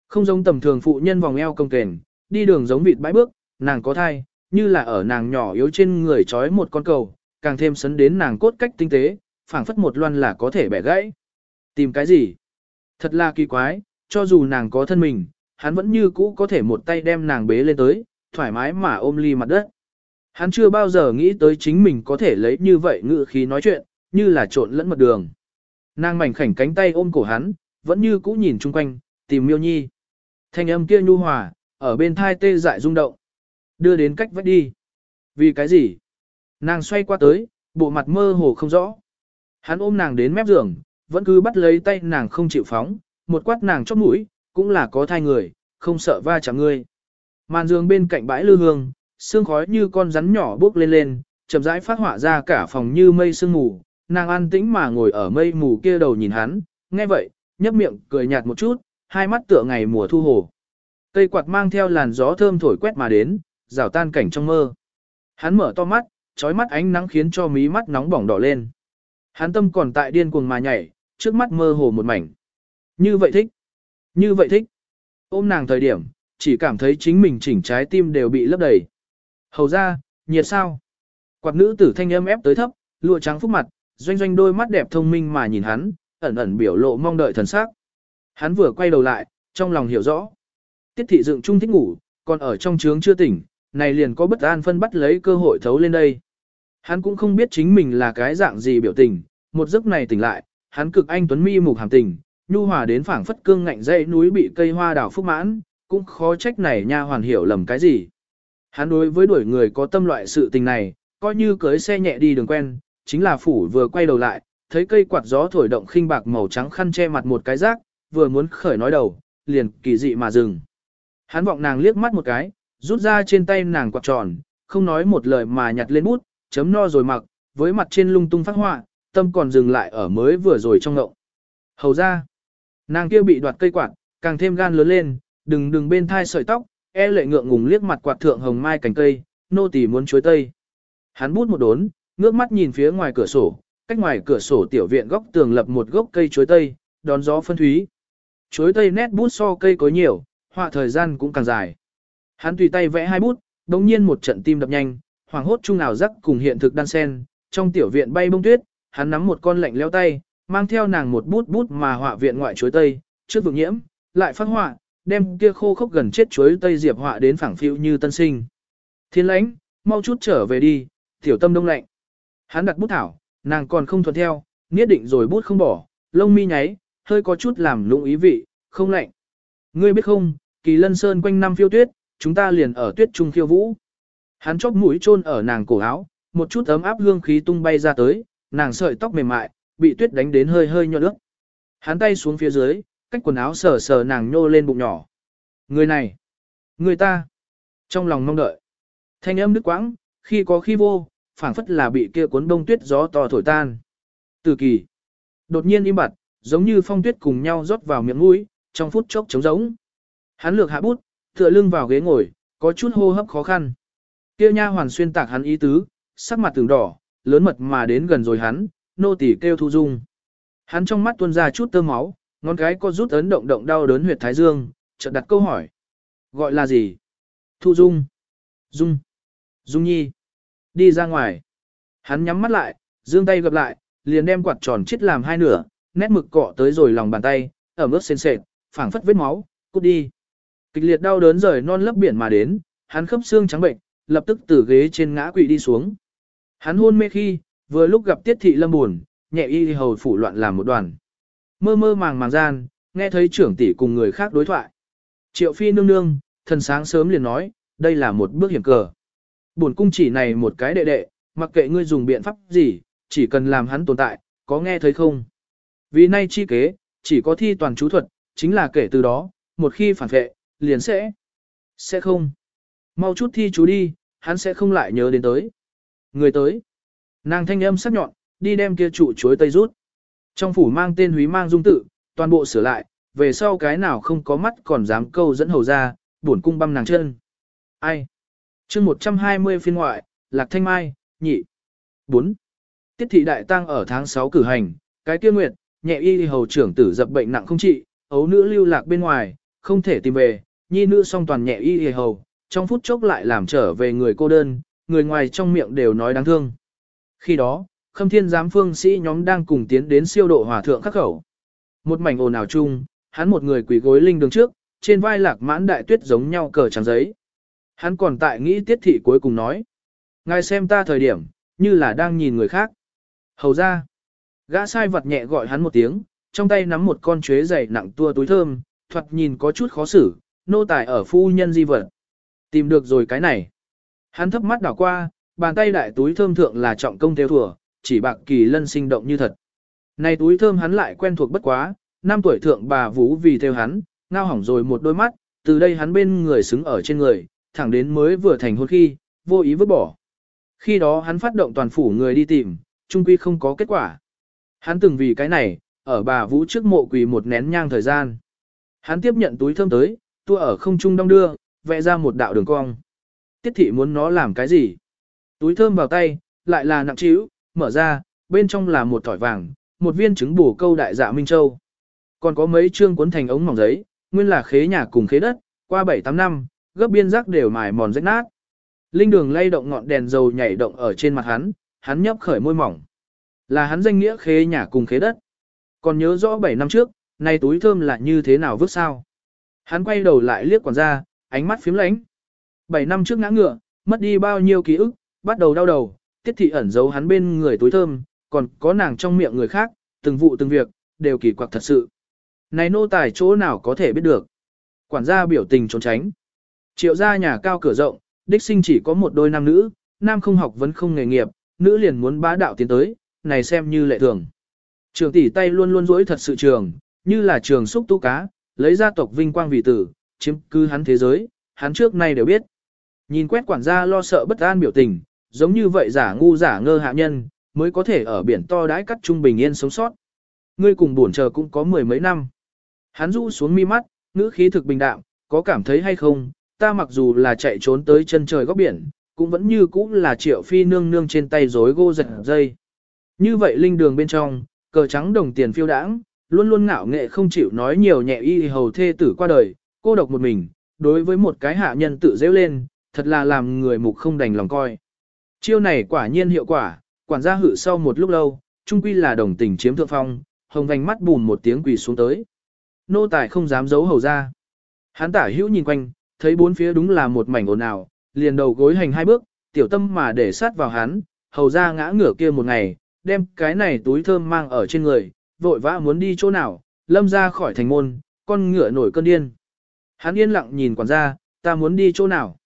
Speaker 1: Không giống tầm thường phụ nhân vòng eo công kềnh, đi đường giống vịt bãi bước, nàng có thai, như là ở nàng nhỏ yếu trên người trói một con cầu, càng thêm sấn đến nàng cốt cách tinh tế, phảng phất một loan là có thể bẻ gãy. Tìm cái gì? Thật là kỳ quái, cho dù nàng có thân mình, hắn vẫn như cũ có thể một tay đem nàng bế lên tới, thoải mái mà ôm ly mặt đất. Hắn chưa bao giờ nghĩ tới chính mình có thể lấy như vậy ngự khí nói chuyện, như là trộn lẫn mật đường. Nàng mảnh khảnh cánh tay ôm cổ hắn, vẫn như cũ nhìn chung quanh, tìm miêu nhi. Thanh âm kia nhu hòa, ở bên thai tê dại rung động. Đưa đến cách vách đi. Vì cái gì? Nàng xoay qua tới, bộ mặt mơ hồ không rõ. Hắn ôm nàng đến mép giường, vẫn cứ bắt lấy tay nàng không chịu phóng, một quát nàng chóp mũi, cũng là có thai người, không sợ va chạm ngươi. Màn giường bên cạnh bãi lư hương, sương khói như con rắn nhỏ bước lên lên, chậm rãi phát họa ra cả phòng như mây sương mù, nàng an tĩnh mà ngồi ở mây mù kia đầu nhìn hắn, nghe vậy, nhấp miệng cười nhạt một chút, hai mắt tựa ngày mùa thu hồ. Cây quạt mang theo làn gió thơm thổi quét mà đến, rào tan cảnh trong mơ. Hắn mở to mắt, trói mắt ánh nắng khiến cho mí mắt nóng bỏng đỏ lên. Hắn tâm còn tại điên cuồng mà nhảy, trước mắt mơ hồ một mảnh. Như vậy thích. Như vậy thích. Ôm nàng thời điểm, chỉ cảm thấy chính mình chỉnh trái tim đều bị lấp đầy. Hầu ra, nhiệt sao? Quạt nữ tử thanh âm ép tới thấp, lụa trắng phúc mặt, doanh doanh đôi mắt đẹp thông minh mà nhìn hắn, ẩn ẩn biểu lộ mong đợi thần sắc. Hắn vừa quay đầu lại, trong lòng hiểu rõ. Tiết thị dựng trung thích ngủ, còn ở trong trướng chưa tỉnh, này liền có bất an phân bắt lấy cơ hội thấu lên đây. Hắn cũng không biết chính mình là cái dạng gì biểu tình, một giấc này tỉnh lại, hắn cực anh tuấn mi mục hàm tình, nhu hòa đến phảng phất cương ngạnh dãy núi bị cây hoa đào phúc mãn, cũng khó trách này nha hoàn hiểu lầm cái gì. Hắn đối với đuổi người có tâm loại sự tình này, coi như cưới xe nhẹ đi đường quen, chính là phủ vừa quay đầu lại, thấy cây quạt gió thổi động khinh bạc màu trắng khăn che mặt một cái rác, vừa muốn khởi nói đầu, liền kỳ dị mà dừng. Hắn vọng nàng liếc mắt một cái, rút ra trên tay nàng quạt tròn, không nói một lời mà nhặt lên bút, chấm no rồi mặc, với mặt trên lung tung phát họa, tâm còn dừng lại ở mới vừa rồi trong ngậu. Hầu ra, nàng kia bị đoạt cây quạt, càng thêm gan lớn lên, đừng đừng bên thai sợi tóc, e lệ ngượng ngùng liếc mặt quạt thượng hồng mai cành cây, nô tỳ muốn chuối tây. Hắn bút một đốn, ngước mắt nhìn phía ngoài cửa sổ, cách ngoài cửa sổ tiểu viện góc tường lập một gốc cây chuối tây, đón gió phân thúy. Chuối tây nét bút so cây có nhiều, họa thời gian cũng càng dài. Hắn tùy tay vẽ hai bút, đồng nhiên một trận tim đập nhanh, hoàng hốt chung nào rắc cùng hiện thực đan sen, trong tiểu viện bay bông tuyết, hắn nắm một con lạnh leo tay, mang theo nàng một bút bút mà họa viện ngoại chuối tây, trước vực nhiễm, lại phát họa, đem kia khô khốc gần chết chuối tây diệp họa đến phẳng phiu như tân sinh. Thiên lãnh, mau chút trở về đi, tiểu tâm đông lạnh. Hắn đặt bút thảo, nàng còn không thuận theo, niết định rồi bút không bỏ, lông mi nháy, hơi có chút làm lũng ý vị, không lạnh. Ngươi biết không, kỳ lân sơn quanh năm phiêu tuyết, chúng ta liền ở tuyết trung khiêu vũ. Hắn chóp mũi chôn ở nàng cổ áo, một chút ấm áp hương khí tung bay ra tới, nàng sợi tóc mềm mại, bị tuyết đánh đến hơi hơi nhọn nước. Hắn tay xuống phía dưới, cách quần áo sờ sờ nàng nhô lên bụng nhỏ. Người này, người ta, trong lòng mong đợi. Thanh âm nước quãng, khi có khi vô, phảng phất là bị kia cuốn đông tuyết gió to thổi tan. Từ kỳ, đột nhiên im bặt, giống như phong tuyết cùng nhau rót vào miệng mũi, trong phút chốc trống rỗng. Hắn lược hạ bút, tựa lưng vào ghế ngồi, có chút hô hấp khó khăn. Kêu nha hoàn xuyên tạc hắn ý tứ, sắc mặt từng đỏ, lớn mật mà đến gần rồi hắn, nô tỳ kêu thu dung. Hắn trong mắt tuôn ra chút tơ máu, ngón cái có rút ấn động động đau đớn huyệt thái dương, chợt đặt câu hỏi. Gọi là gì? Thu dung. Dung. Dung nhi. Đi ra ngoài. Hắn nhắm mắt lại, dương tay gập lại, liền đem quạt tròn chít làm hai nửa, nét mực cọ tới rồi lòng bàn tay, ở ướt sền sệt, phảng phất vết máu, cút đi. Kịch liệt đau đớn rời non lấp biển mà đến, hắn khớp xương trắng bệnh, lập tức từ ghế trên ngã quỵ đi xuống. Hắn hôn mê khi, vừa lúc gặp tiết thị lâm buồn, nhẹ y hầu phủ loạn làm một đoàn. Mơ mơ màng màng gian, nghe thấy trưởng tỷ cùng người khác đối thoại. Triệu phi nương nương, thần sáng sớm liền nói, đây là một bước hiểm cờ. Bổn cung chỉ này một cái đệ đệ, mặc kệ ngươi dùng biện pháp gì, chỉ cần làm hắn tồn tại, có nghe thấy không? Vì nay chi kế, chỉ có thi toàn chú thuật, chính là kể từ đó, một khi phản vệ, liền sẽ, sẽ không. Mau chút thi chú đi, hắn sẽ không lại nhớ đến tới. Người tới. Nàng thanh âm sắc nhọn, đi đem kia trụ chuối tây rút. Trong phủ mang tên húy mang dung tự, toàn bộ sửa lại, về sau cái nào không có mắt còn dám câu dẫn hầu ra, buồn cung băm nàng chân. Ai? chương 120 phiên ngoại, Lạc Thanh Mai, nhị. 4. Tiết thị đại tang ở tháng 6 cử hành, cái kia nguyệt, nhẹ y hầu trưởng tử dập bệnh nặng không trị, ấu nữ lưu lạc bên ngoài, không thể tìm về, nhi nữ song toàn nhẹ y hầu, trong phút chốc lại làm trở về người cô đơn, người ngoài trong miệng đều nói đáng thương. Khi đó, khâm thiên giám phương sĩ nhóm đang cùng tiến đến siêu độ hòa thượng khắc khẩu. Một mảnh ồn ào chung, hắn một người quỳ gối linh đường trước, trên vai lạc mãn đại tuyết giống nhau cờ trắng giấy. Hắn còn tại nghĩ tiết thị cuối cùng nói. Ngài xem ta thời điểm, như là đang nhìn người khác. Hầu ra. Gã sai vật nhẹ gọi hắn một tiếng, trong tay nắm một con chuế dày nặng tua túi thơm, thoạt nhìn có chút khó xử, nô tài ở phu nhân di vật. Tìm được rồi cái này. Hắn thấp mắt đảo qua, bàn tay đại túi thơm thượng là trọng công theo thừa, chỉ bạc kỳ lân sinh động như thật. Này túi thơm hắn lại quen thuộc bất quá, năm tuổi thượng bà vũ vì theo hắn, ngao hỏng rồi một đôi mắt, từ đây hắn bên người xứng ở trên người, thẳng đến mới vừa thành hôn khi, vô ý vứt bỏ. Khi đó hắn phát động toàn phủ người đi tìm, trung quy không có kết quả. Hắn từng vì cái này, ở bà vũ trước mộ quỳ một nén nhang thời gian. Hắn tiếp nhận túi thơm tới, tua ở không trung đong đưa, vẽ ra một đạo đường cong. Tiết thị muốn nó làm cái gì? Túi thơm vào tay, lại là nặng trĩu, mở ra, bên trong là một tỏi vàng, một viên trứng bổ câu đại dạ Minh Châu. Còn có mấy chương cuốn thành ống mỏng giấy, nguyên là khế nhà cùng khế đất, qua 7-8 năm, gấp biên giác đều mài mòn rách nát. Linh đường lay động ngọn đèn dầu nhảy động ở trên mặt hắn, hắn nhấp khởi môi mỏng. Là hắn danh nghĩa khế nhà cùng khế đất. Còn nhớ rõ 7 năm trước, nay túi thơm là như thế nào vứt sao. Hắn quay đầu lại liếc quản gia, ánh mắt phím lánh. 7 năm trước ngã ngựa, mất đi bao nhiêu ký ức, bắt đầu đau đầu, tiết thị ẩn giấu hắn bên người túi thơm, còn có nàng trong miệng người khác, từng vụ từng việc, đều kỳ quặc thật sự. Này nô tài chỗ nào có thể biết được. Quản gia biểu tình trốn tránh. Triệu gia nhà cao cửa rộng, đích sinh chỉ có một đôi nam nữ, nam không học vẫn không nghề nghiệp, nữ liền muốn bá đạo tiến tới, này xem như lệ thường. Trường tỷ tay luôn luôn rỗi thật sự trường, như là trường xúc tu cá, lấy gia tộc vinh quang vì tử, chiếm cứ hắn thế giới, hắn trước nay đều biết. Nhìn quét quản gia lo sợ bất an biểu tình, giống như vậy giả ngu giả ngơ hạ nhân, mới có thể ở biển to đãi cắt trung bình yên sống sót. Ngươi cùng buồn chờ cũng có mười mấy năm. Hắn rũ xuống mi mắt, ngữ khí thực bình đạm, có cảm thấy hay không, ta mặc dù là chạy trốn tới chân trời góc biển, cũng vẫn như cũ là triệu phi nương nương trên tay rối gô giật dây. Như vậy linh đường bên trong, cờ trắng đồng tiền phiêu đãng, luôn luôn ngạo nghệ không chịu nói nhiều nhẹ y hầu thê tử qua đời, cô độc một mình, đối với một cái hạ nhân tự dễ lên, thật là làm người mục không đành lòng coi. Chiêu này quả nhiên hiệu quả, quản gia hự sau một lúc lâu, trung quy là đồng tình chiếm thượng phong, hồng vành mắt bùn một tiếng quỳ xuống tới. Nô tài không dám giấu hầu ra. Hán tả hữu nhìn quanh, thấy bốn phía đúng là một mảnh ồn ào, liền đầu gối hành hai bước, tiểu tâm mà để sát vào hắn, hầu ra ngã ngửa kia một ngày, đem cái này túi thơm mang ở trên người, vội vã muốn đi chỗ nào, lâm ra khỏi thành môn, con ngựa nổi cơn điên. Hắn yên lặng nhìn quản gia, ta muốn đi chỗ nào.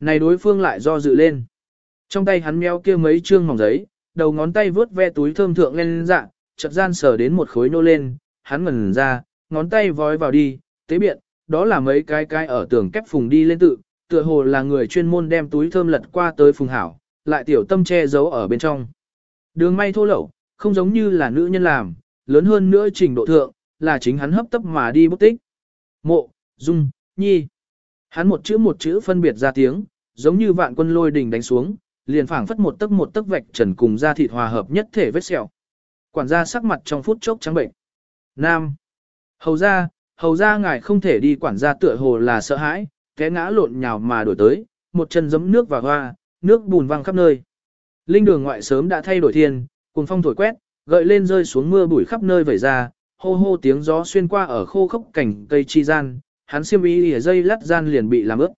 Speaker 1: Này đối phương lại do dự lên. Trong tay hắn meo kia mấy trương mỏng giấy, đầu ngón tay vướt ve túi thơm thượng lên dạ, chợt gian sờ đến một khối nô lên, hắn ngẩn ra, ngón tay vói vào đi, tế biện, đó là mấy cái cái ở tường kép phùng đi lên tự, tựa hồ là người chuyên môn đem túi thơm lật qua tới phùng hảo, lại tiểu tâm che giấu ở bên trong. Đường may thô lậu, không giống như là nữ nhân làm, lớn hơn nữa trình độ thượng, là chính hắn hấp tấp mà đi bút tích. Mộ, dung, nhi. Hắn một chữ một chữ phân biệt ra tiếng, giống như vạn quân lôi đỉnh đánh xuống, liền phảng phất một tấc một tấc vạch trần cùng da thịt hòa hợp nhất thể vết sẹo. Quản gia sắc mặt trong phút chốc trắng bệnh. Nam. Hầu ra, hầu ra ngài không thể đi quản gia tựa hồ là sợ hãi, té ngã lộn nhào mà đổi tới, một chân giấm nước và hoa, nước bùn văng khắp nơi. Linh đường ngoại sớm đã thay đổi thiên, cùng phong thổi quét, gợi lên rơi xuống mưa bụi khắp nơi vẩy ra, hô hô tiếng gió xuyên qua ở khô khốc cảnh cây chi gian, hắn xiêm y ở dây lắt gian liền bị làm ướt.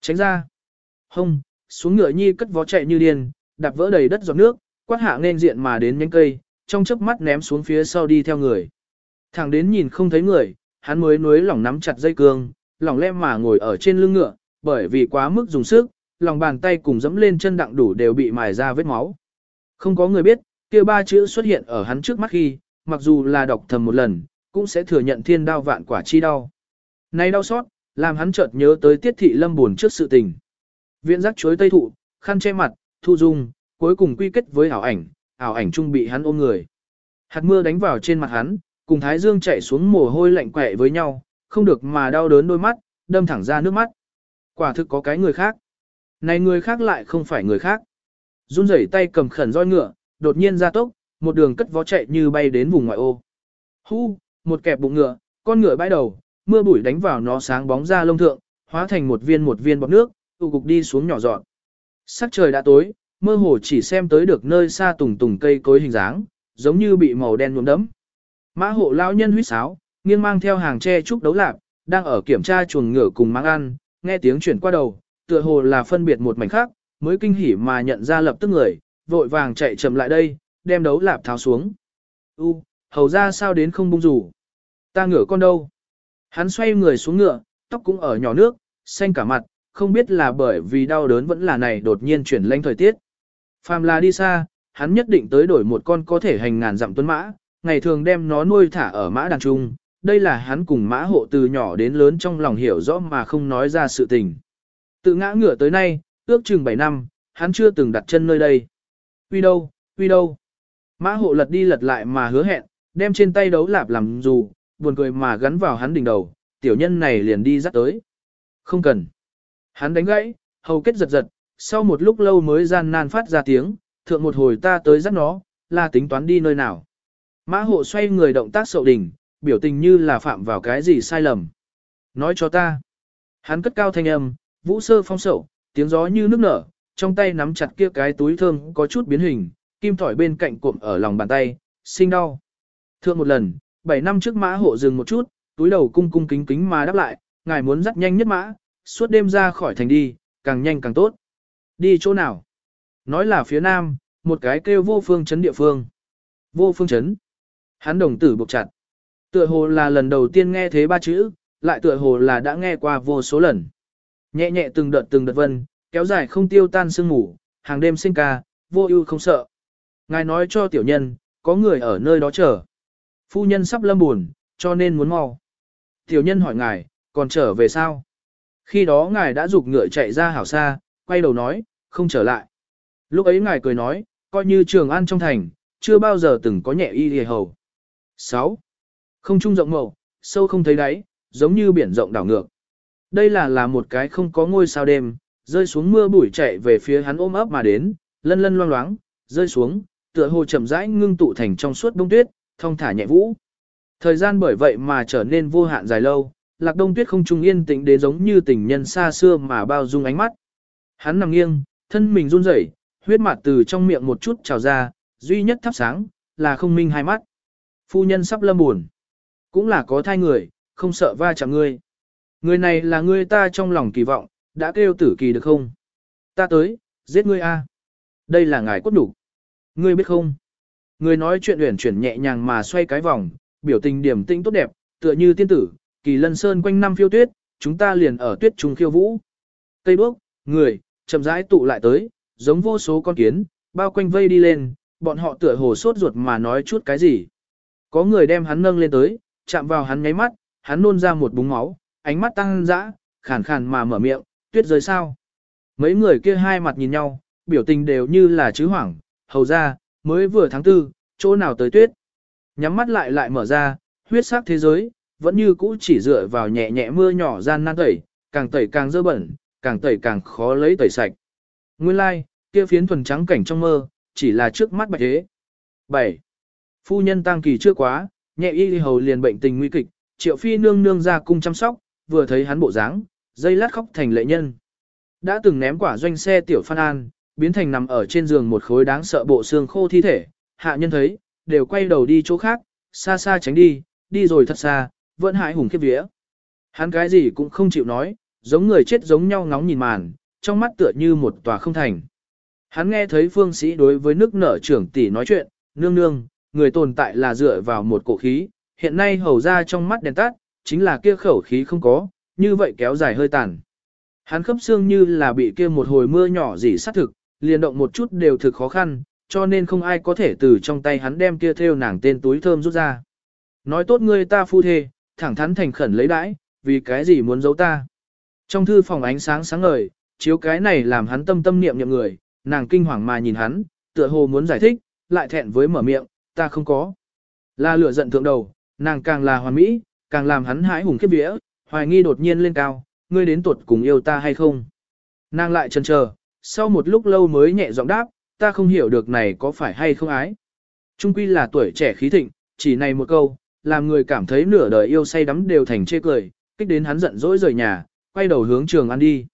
Speaker 1: Tránh ra. Hông, xuống ngựa nhi cất vó chạy như điên, đạp vỡ đầy đất giọt nước, quát hạ nên diện mà đến nhánh cây, trong chớp mắt ném xuống phía sau đi theo người. Thẳng đến nhìn không thấy người, hắn mới nuối lỏng nắm chặt dây cương, lỏng lem mà ngồi ở trên lưng ngựa, bởi vì quá mức dùng sức, lòng bàn tay cùng dẫm lên chân đặng đủ đều bị mài ra vết máu. Không có người biết, kia ba chữ xuất hiện ở hắn trước mắt khi, mặc dù là đọc thầm một lần, cũng sẽ thừa nhận thiên đao vạn quả chi đau. Nay đau xót, làm hắn chợt nhớ tới tiết thị lâm buồn trước sự tình. Viện giác chuối tây thụ, khăn che mặt, thu dung, cuối cùng quy kết với ảo ảnh, ảo ảnh trung bị hắn ôm người. Hạt mưa đánh vào trên mặt hắn, cùng thái dương chạy xuống mồ hôi lạnh quẹ với nhau, không được mà đau đớn đôi mắt, đâm thẳng ra nước mắt. Quả thực có cái người khác. Này người khác lại không phải người khác. Run rẩy tay cầm khẩn roi ngựa, đột nhiên ra tốc, một đường cất vó chạy như bay đến vùng ngoại ô. Hu, một kẹp bụng ngựa, con ngựa bãi đầu, mưa bụi đánh vào nó sáng bóng ra lông thượng, hóa thành một viên một viên bọt nước, tụ cục đi xuống nhỏ dọn. Sắc trời đã tối, mơ hồ chỉ xem tới được nơi xa tùng tùng cây cối hình dáng, giống như bị màu đen nhuộm đẫm. Mã hộ lão nhân huýt sáo, nghiêng mang theo hàng tre trúc đấu lạc, đang ở kiểm tra chuồng ngựa cùng mang ăn, nghe tiếng chuyển qua đầu, tựa hồ là phân biệt một mảnh khác, mới kinh hỉ mà nhận ra lập tức người, vội vàng chạy chậm lại đây, đem đấu lạp tháo xuống. U, hầu ra sao đến không bung rủ? Ta ngửa con đâu? Hắn xoay người xuống ngựa, tóc cũng ở nhỏ nước, xanh cả mặt, không biết là bởi vì đau đớn vẫn là này đột nhiên chuyển lanh thời tiết. Phàm là đi xa, hắn nhất định tới đổi một con có thể hành ngàn dặm tuấn mã, ngày thường đem nó nuôi thả ở mã đàn trung. Đây là hắn cùng mã hộ từ nhỏ đến lớn trong lòng hiểu rõ mà không nói ra sự tình. Tự ngã ngựa tới nay, ước chừng 7 năm, hắn chưa từng đặt chân nơi đây. Uy đâu, uy đâu. Mã hộ lật đi lật lại mà hứa hẹn, đem trên tay đấu lạp làm dù, buồn cười mà gắn vào hắn đỉnh đầu, tiểu nhân này liền đi dắt tới. Không cần. Hắn đánh gãy, hầu kết giật giật, sau một lúc lâu mới gian nan phát ra tiếng, thượng một hồi ta tới dắt nó, là tính toán đi nơi nào. Mã hộ xoay người động tác sậu đỉnh, biểu tình như là phạm vào cái gì sai lầm. Nói cho ta. Hắn cất cao thanh âm, vũ sơ phong sậu, tiếng gió như nước nở, trong tay nắm chặt kia cái túi thơm có chút biến hình, kim thỏi bên cạnh cuộn ở lòng bàn tay, sinh đau. Thượng một lần, 7 năm trước mã hộ dừng một chút, túi đầu cung cung kính kính mà đáp lại, ngài muốn dắt nhanh nhất mã, suốt đêm ra khỏi thành đi, càng nhanh càng tốt. Đi chỗ nào? Nói là phía nam, một cái kêu vô phương chấn địa phương. Vô phương chấn. Hắn đồng tử buộc chặt. Tựa hồ là lần đầu tiên nghe thế ba chữ, lại tựa hồ là đã nghe qua vô số lần. Nhẹ nhẹ từng đợt từng đợt vân, kéo dài không tiêu tan sương ngủ, hàng đêm sinh ca, vô ưu không sợ. Ngài nói cho tiểu nhân, có người ở nơi đó chờ. Phu nhân sắp lâm buồn, cho nên muốn mau. Tiểu nhân hỏi ngài, còn trở về sao? Khi đó ngài đã dục ngựa chạy ra hảo xa, quay đầu nói, không trở lại. Lúc ấy ngài cười nói, coi như trường an trong thành, chưa bao giờ từng có nhẹ y hề hầu. 6. Không trung rộng mậu, sâu không thấy đáy, giống như biển rộng đảo ngược. Đây là là một cái không có ngôi sao đêm, rơi xuống mưa bụi chạy về phía hắn ôm ấp mà đến, lân lân loang loáng, rơi xuống, tựa hồ chậm rãi ngưng tụ thành trong suốt đông tuyết, thông thả nhẹ vũ. Thời gian bởi vậy mà trở nên vô hạn dài lâu, lạc đông tuyết không trung yên tĩnh đến giống như tình nhân xa xưa mà bao dung ánh mắt. Hắn nằm nghiêng, thân mình run rẩy, huyết mạt từ trong miệng một chút trào ra, duy nhất thắp sáng, là không minh hai mắt. Phu nhân sắp lâm buồn. Cũng là có thai người, không sợ va chạm ngươi. Người này là ngươi ta trong lòng kỳ vọng, đã kêu tử kỳ được không? Ta tới, giết ngươi a. Đây là ngài cốt đủ. Ngươi biết không? Ngươi nói chuyện uyển chuyển nhẹ nhàng mà xoay cái vòng, biểu tình điểm tĩnh tốt đẹp, tựa như tiên tử, kỳ lân sơn quanh năm phiêu tuyết, chúng ta liền ở tuyết trung khiêu vũ. Tây bước, người, chậm rãi tụ lại tới, giống vô số con kiến, bao quanh vây đi lên, bọn họ tựa hồ sốt ruột mà nói chút cái gì. Có người đem hắn nâng lên tới, chạm vào hắn nháy mắt, hắn nôn ra một búng máu, ánh mắt tăng dã, khàn khàn mà mở miệng, tuyết rơi sao. Mấy người kia hai mặt nhìn nhau, biểu tình đều như là chứ hoảng, hầu ra, mới vừa tháng tư, chỗ nào tới tuyết. Nhắm mắt lại lại mở ra, huyết sắc thế giới, vẫn như cũ chỉ dựa vào nhẹ nhẹ mưa nhỏ gian nan tẩy, càng tẩy càng dơ bẩn, càng tẩy càng khó lấy tẩy sạch. Nguyên lai, like, kia phiến thuần trắng cảnh trong mơ, chỉ là trước mắt bạch thế. 7. Phu nhân tăng kỳ chưa quá, nhẹ y hầu liền bệnh tình nguy kịch, triệu phi nương nương ra cung chăm sóc, vừa thấy hắn bộ dáng, dây lát khóc thành lệ nhân. Đã từng ném quả doanh xe tiểu phan an, biến thành nằm ở trên giường một khối đáng sợ bộ xương khô thi thể, hạ nhân thấy, đều quay đầu đi chỗ khác, xa xa tránh đi, đi rồi thật xa, vẫn hại hùng khiếp vía. Hắn cái gì cũng không chịu nói, giống người chết giống nhau ngóng nhìn màn, trong mắt tựa như một tòa không thành. Hắn nghe thấy phương sĩ đối với nước nở trưởng tỷ nói chuyện, nương nương, người tồn tại là dựa vào một cổ khí, hiện nay hầu ra trong mắt đèn tắt, chính là kia khẩu khí không có, như vậy kéo dài hơi tàn. Hắn khớp xương như là bị kia một hồi mưa nhỏ dỉ sát thực, liền động một chút đều thực khó khăn, cho nên không ai có thể từ trong tay hắn đem kia theo nàng tên túi thơm rút ra. Nói tốt ngươi ta phu thê, thẳng thắn thành khẩn lấy đãi, vì cái gì muốn giấu ta. Trong thư phòng ánh sáng sáng ngời, chiếu cái này làm hắn tâm tâm niệm niệm người, nàng kinh hoàng mà nhìn hắn, tựa hồ muốn giải thích, lại thẹn với mở miệng, ta không có. Là lửa giận thượng đầu, nàng càng là hoàn mỹ, càng làm hắn hãi hùng khiếp vía, hoài nghi đột nhiên lên cao, ngươi đến tuột cùng yêu ta hay không. Nàng lại chần chờ, sau một lúc lâu mới nhẹ giọng đáp, ta không hiểu được này có phải hay không ái. Trung quy là tuổi trẻ khí thịnh, chỉ này một câu, làm người cảm thấy nửa đời yêu say đắm đều thành chê cười, kích đến hắn giận dỗi rời nhà, quay đầu hướng trường ăn đi.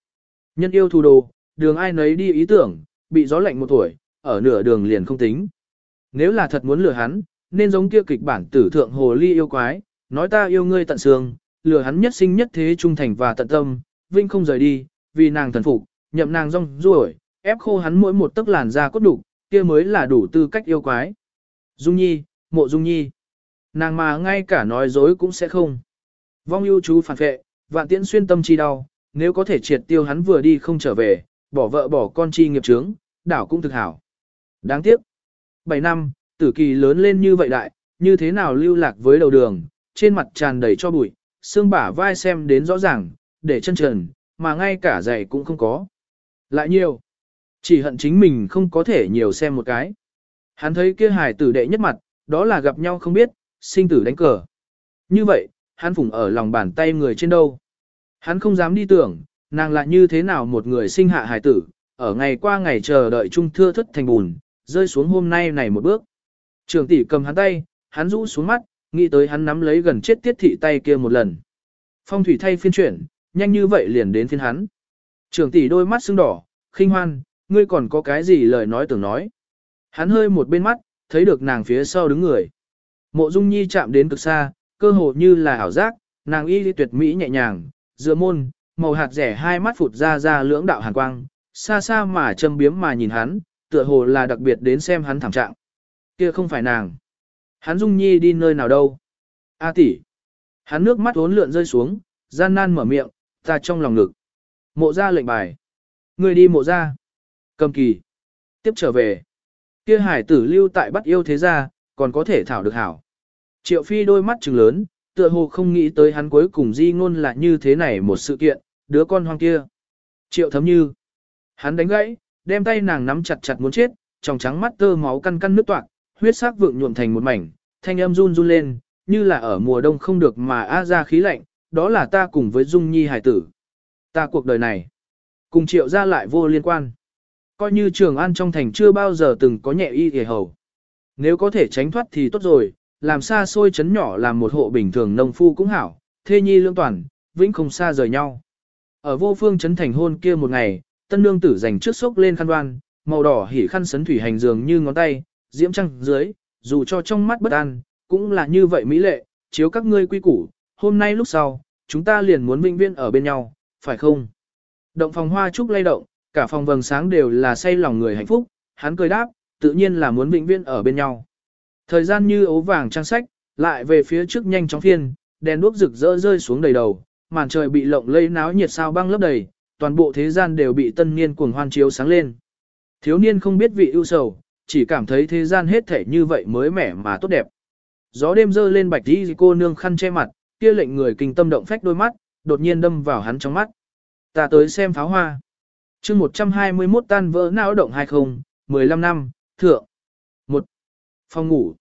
Speaker 1: Nhân yêu thù đồ, đường ai nấy đi ý tưởng, bị gió lạnh một tuổi, ở nửa đường liền không tính. Nếu là thật muốn lừa hắn, nên giống kia kịch bản tử thượng hồ ly yêu quái, nói ta yêu ngươi tận xương, lừa hắn nhất sinh nhất thế trung thành và tận tâm, vinh không rời đi, vì nàng thần phục, nhậm nàng rong ruổi, ép khô hắn mỗi một tấc làn da cốt đủ, kia mới là đủ tư cách yêu quái. Dung Nhi, mộ Dung Nhi. Nàng mà ngay cả nói dối cũng sẽ không. Vong yêu chú phản vệ, vạn tiễn xuyên tâm chi đau, nếu có thể triệt tiêu hắn vừa đi không trở về, bỏ vợ bỏ con chi nghiệp trướng, đảo cũng thực hảo. Đáng tiếc. 7 năm, tử kỳ lớn lên như vậy đại, như thế nào lưu lạc với đầu đường, trên mặt tràn đầy cho bụi, xương bả vai xem đến rõ ràng, để chân trần, mà ngay cả giày cũng không có. Lại nhiều. Chỉ hận chính mình không có thể nhiều xem một cái. Hắn thấy kia hài tử đệ nhất mặt, đó là gặp nhau không biết, sinh tử đánh cờ. Như vậy, hắn phủng ở lòng bàn tay người trên đâu. Hắn không dám đi tưởng, nàng lại như thế nào một người sinh hạ hài tử, ở ngày qua ngày chờ đợi trung thưa thất thành bùn, rơi xuống hôm nay này một bước. Trường tỷ cầm hắn tay, hắn rũ xuống mắt, nghĩ tới hắn nắm lấy gần chết tiết thị tay kia một lần. Phong thủy thay phiên chuyển, nhanh như vậy liền đến phiên hắn. Trường tỷ đôi mắt sưng đỏ, khinh hoan, ngươi còn có cái gì lời nói tưởng nói. Hắn hơi một bên mắt, thấy được nàng phía sau đứng người. Mộ Dung Nhi chạm đến cực xa, cơ hồ như là ảo giác, nàng y tuyệt mỹ nhẹ nhàng, dựa môn, màu hạt rẻ hai mắt phụt ra ra lưỡng đạo hàn quang, xa xa mà châm biếm mà nhìn hắn, tựa hồ là đặc biệt đến xem hắn thảm trạng. Kia không phải nàng. Hắn Dung Nhi đi nơi nào đâu? A tỷ. Hắn nước mắt uốn lượn rơi xuống, gian nan mở miệng, ta trong lòng ngực. Mộ ra lệnh bài. Người đi mộ ra. Cầm kỳ. Tiếp trở về. Kia hải tử lưu tại bắt yêu thế gia, còn có thể thảo được hảo. Triệu phi đôi mắt trừng lớn, tựa hồ không nghĩ tới hắn cuối cùng di ngôn là như thế này một sự kiện, đứa con hoang kia. Triệu thấm như. Hắn đánh gãy, đem tay nàng nắm chặt chặt muốn chết, trong trắng mắt tơ máu căn căn nước toạc, huyết sắc vượng nhuộm thành một mảnh, thanh âm run run lên, như là ở mùa đông không được mà a ra khí lạnh, đó là ta cùng với Dung Nhi hải tử. Ta cuộc đời này, cùng triệu ra lại vô liên quan. Coi như trường an trong thành chưa bao giờ từng có nhẹ y hề hầu. Nếu có thể tránh thoát thì tốt rồi, làm xa xôi chấn nhỏ làm một hộ bình thường nông phu cũng hảo, thê nhi lương toàn, vĩnh không xa rời nhau. Ở vô phương chấn thành hôn kia một ngày, tân nương tử dành trước sốc lên khăn đoan, màu đỏ hỉ khăn sấn thủy hành dường như ngón tay, diễm trăng dưới, dù cho trong mắt bất an, cũng là như vậy mỹ lệ, chiếu các ngươi quy củ, hôm nay lúc sau, chúng ta liền muốn vinh viên ở bên nhau, phải không? Động phòng hoa trúc lay động, cả phòng vầng sáng đều là say lòng người hạnh phúc, hắn cười đáp, tự nhiên là muốn vĩnh viên ở bên nhau. Thời gian như ấu vàng trang sách, lại về phía trước nhanh chóng phiên, đèn đuốc rực rỡ rơi xuống đầy đầu, màn trời bị lộng lây náo nhiệt sao băng lấp đầy, toàn bộ thế gian đều bị tân niên cuồng hoan chiếu sáng lên. Thiếu niên không biết vị ưu sầu, chỉ cảm thấy thế gian hết thể như vậy mới mẻ mà tốt đẹp. Gió đêm dơ lên bạch đi cô nương khăn che mặt, kia lệnh người kinh tâm động phách đôi mắt, đột nhiên đâm vào hắn trong mắt. Ta tới xem pháo hoa. chương 121 tan vỡ não động 20, 15 năm, thượng. một Phòng ngủ.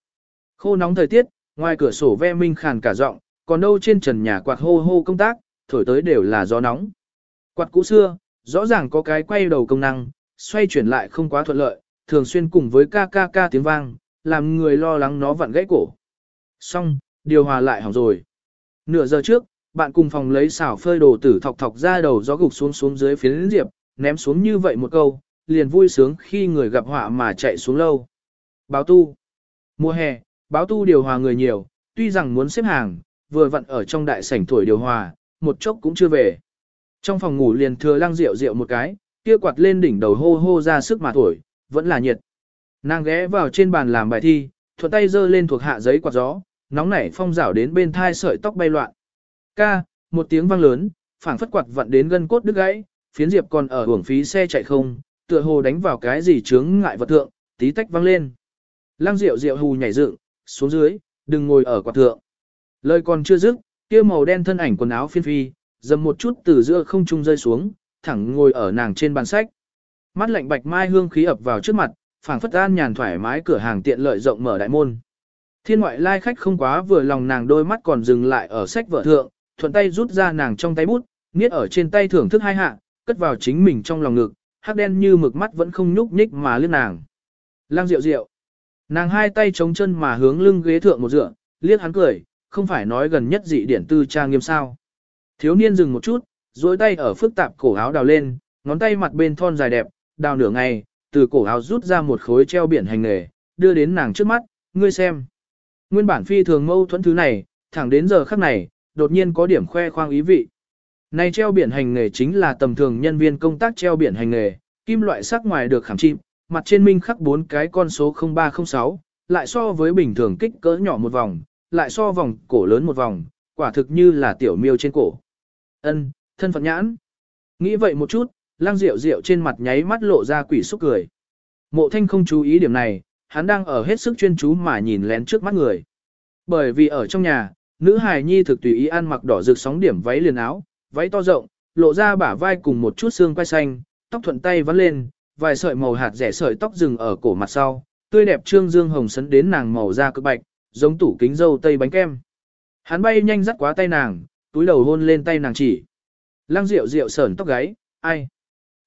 Speaker 1: Khô nóng thời tiết, ngoài cửa sổ ve minh khàn cả giọng, còn đâu trên trần nhà quạt hô hô công tác, thổi tới đều là gió nóng. Quạt cũ xưa, rõ ràng có cái quay đầu công năng, xoay chuyển lại không quá thuận lợi, thường xuyên cùng với ca ca ca tiếng vang, làm người lo lắng nó vặn gãy cổ. Xong, điều hòa lại hỏng rồi. Nửa giờ trước, bạn cùng phòng lấy xảo phơi đồ tử thọc thọc ra đầu gió gục xuống xuống dưới phiến diệp, ném xuống như vậy một câu, liền vui sướng khi người gặp họa mà chạy xuống lâu. Báo tu. Mùa hè, báo tu điều hòa người nhiều, tuy rằng muốn xếp hàng, vừa vặn ở trong đại sảnh thổi điều hòa, một chốc cũng chưa về. Trong phòng ngủ liền thừa lăng rượu rượu một cái, kia quạt lên đỉnh đầu hô hô ra sức mà thổi, vẫn là nhiệt. Nàng ghé vào trên bàn làm bài thi, thuận tay giơ lên thuộc hạ giấy quạt gió, nóng nảy phong rảo đến bên thai sợi tóc bay loạn. Ca, một tiếng vang lớn, phảng phất quạt vặn đến gân cốt đứt gãy, phiến diệp còn ở hưởng phí xe chạy không, tựa hồ đánh vào cái gì chướng ngại vật thượng, tí tách vang lên. Lăng Diệu Diệu hù nhảy dựng, xuống dưới, đừng ngồi ở quạt thượng. Lời còn chưa dứt, kia màu đen thân ảnh quần áo phiên phi, dầm một chút từ giữa không trung rơi xuống, thẳng ngồi ở nàng trên bàn sách. Mắt lạnh bạch mai hương khí ập vào trước mặt, phảng phất an nhàn thoải mái cửa hàng tiện lợi rộng mở đại môn. Thiên ngoại lai khách không quá vừa lòng nàng đôi mắt còn dừng lại ở sách vở thượng, thuận tay rút ra nàng trong tay bút, niết ở trên tay thưởng thức hai hạ, cất vào chính mình trong lòng ngực, hắc đen như mực mắt vẫn không nhúc nhích mà liếc nàng. lang Diệu Diệu. Nàng hai tay chống chân mà hướng lưng ghế thượng một dựa, liếc hắn cười, không phải nói gần nhất dị điển tư trang nghiêm sao. Thiếu niên dừng một chút, duỗi tay ở phức tạp cổ áo đào lên, ngón tay mặt bên thon dài đẹp, đào nửa ngày, từ cổ áo rút ra một khối treo biển hành nghề, đưa đến nàng trước mắt, ngươi xem. Nguyên bản phi thường mâu thuẫn thứ này, thẳng đến giờ khắc này, đột nhiên có điểm khoe khoang ý vị. Này treo biển hành nghề chính là tầm thường nhân viên công tác treo biển hành nghề, kim loại sắc ngoài được khảm chim, mặt trên minh khắc bốn cái con số 0306, lại so với bình thường kích cỡ nhỏ một vòng, lại so vòng cổ lớn một vòng, quả thực như là tiểu miêu trên cổ. Ân, thân phận nhãn. Nghĩ vậy một chút, lang rượu rượu trên mặt nháy mắt lộ ra quỷ xúc cười. Mộ thanh không chú ý điểm này, hắn đang ở hết sức chuyên chú mà nhìn lén trước mắt người. Bởi vì ở trong nhà, nữ hài nhi thực tùy ý ăn mặc đỏ rực sóng điểm váy liền áo, váy to rộng, lộ ra bả vai cùng một chút xương quai xanh, tóc thuận tay vắn lên, vài sợi màu hạt rẻ sợi tóc rừng ở cổ mặt sau, tươi đẹp trương dương hồng sấn đến nàng màu da cực bạch, giống tủ kính dâu tây bánh kem. Hắn bay nhanh dắt quá tay nàng, túi đầu hôn lên tay nàng chỉ. Lăng rượu rượu sởn tóc gáy, ai?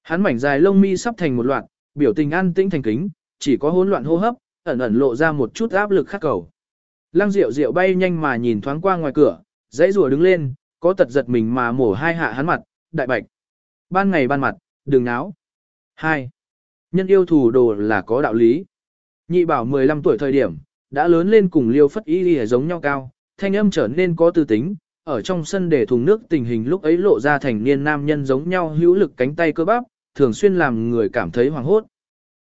Speaker 1: Hắn mảnh dài lông mi sắp thành một loạt, biểu tình an tĩnh thành kính, chỉ có hỗn loạn hô hấp, ẩn ẩn lộ ra một chút áp lực khắc cầu. Lăng Diệu Diệu bay nhanh mà nhìn thoáng qua ngoài cửa, dãy rùa đứng lên, có tật giật mình mà mổ hai hạ hắn mặt, đại bạch. Ban ngày ban mặt, đừng náo. Hai. Nhân yêu thủ đồ là có đạo lý. Nhị bảo 15 tuổi thời điểm, đã lớn lên cùng liêu phất y giống nhau cao, thanh âm trở nên có tư tính, ở trong sân để thùng nước tình hình lúc ấy lộ ra thành niên nam nhân giống nhau hữu lực cánh tay cơ bắp, thường xuyên làm người cảm thấy hoảng hốt.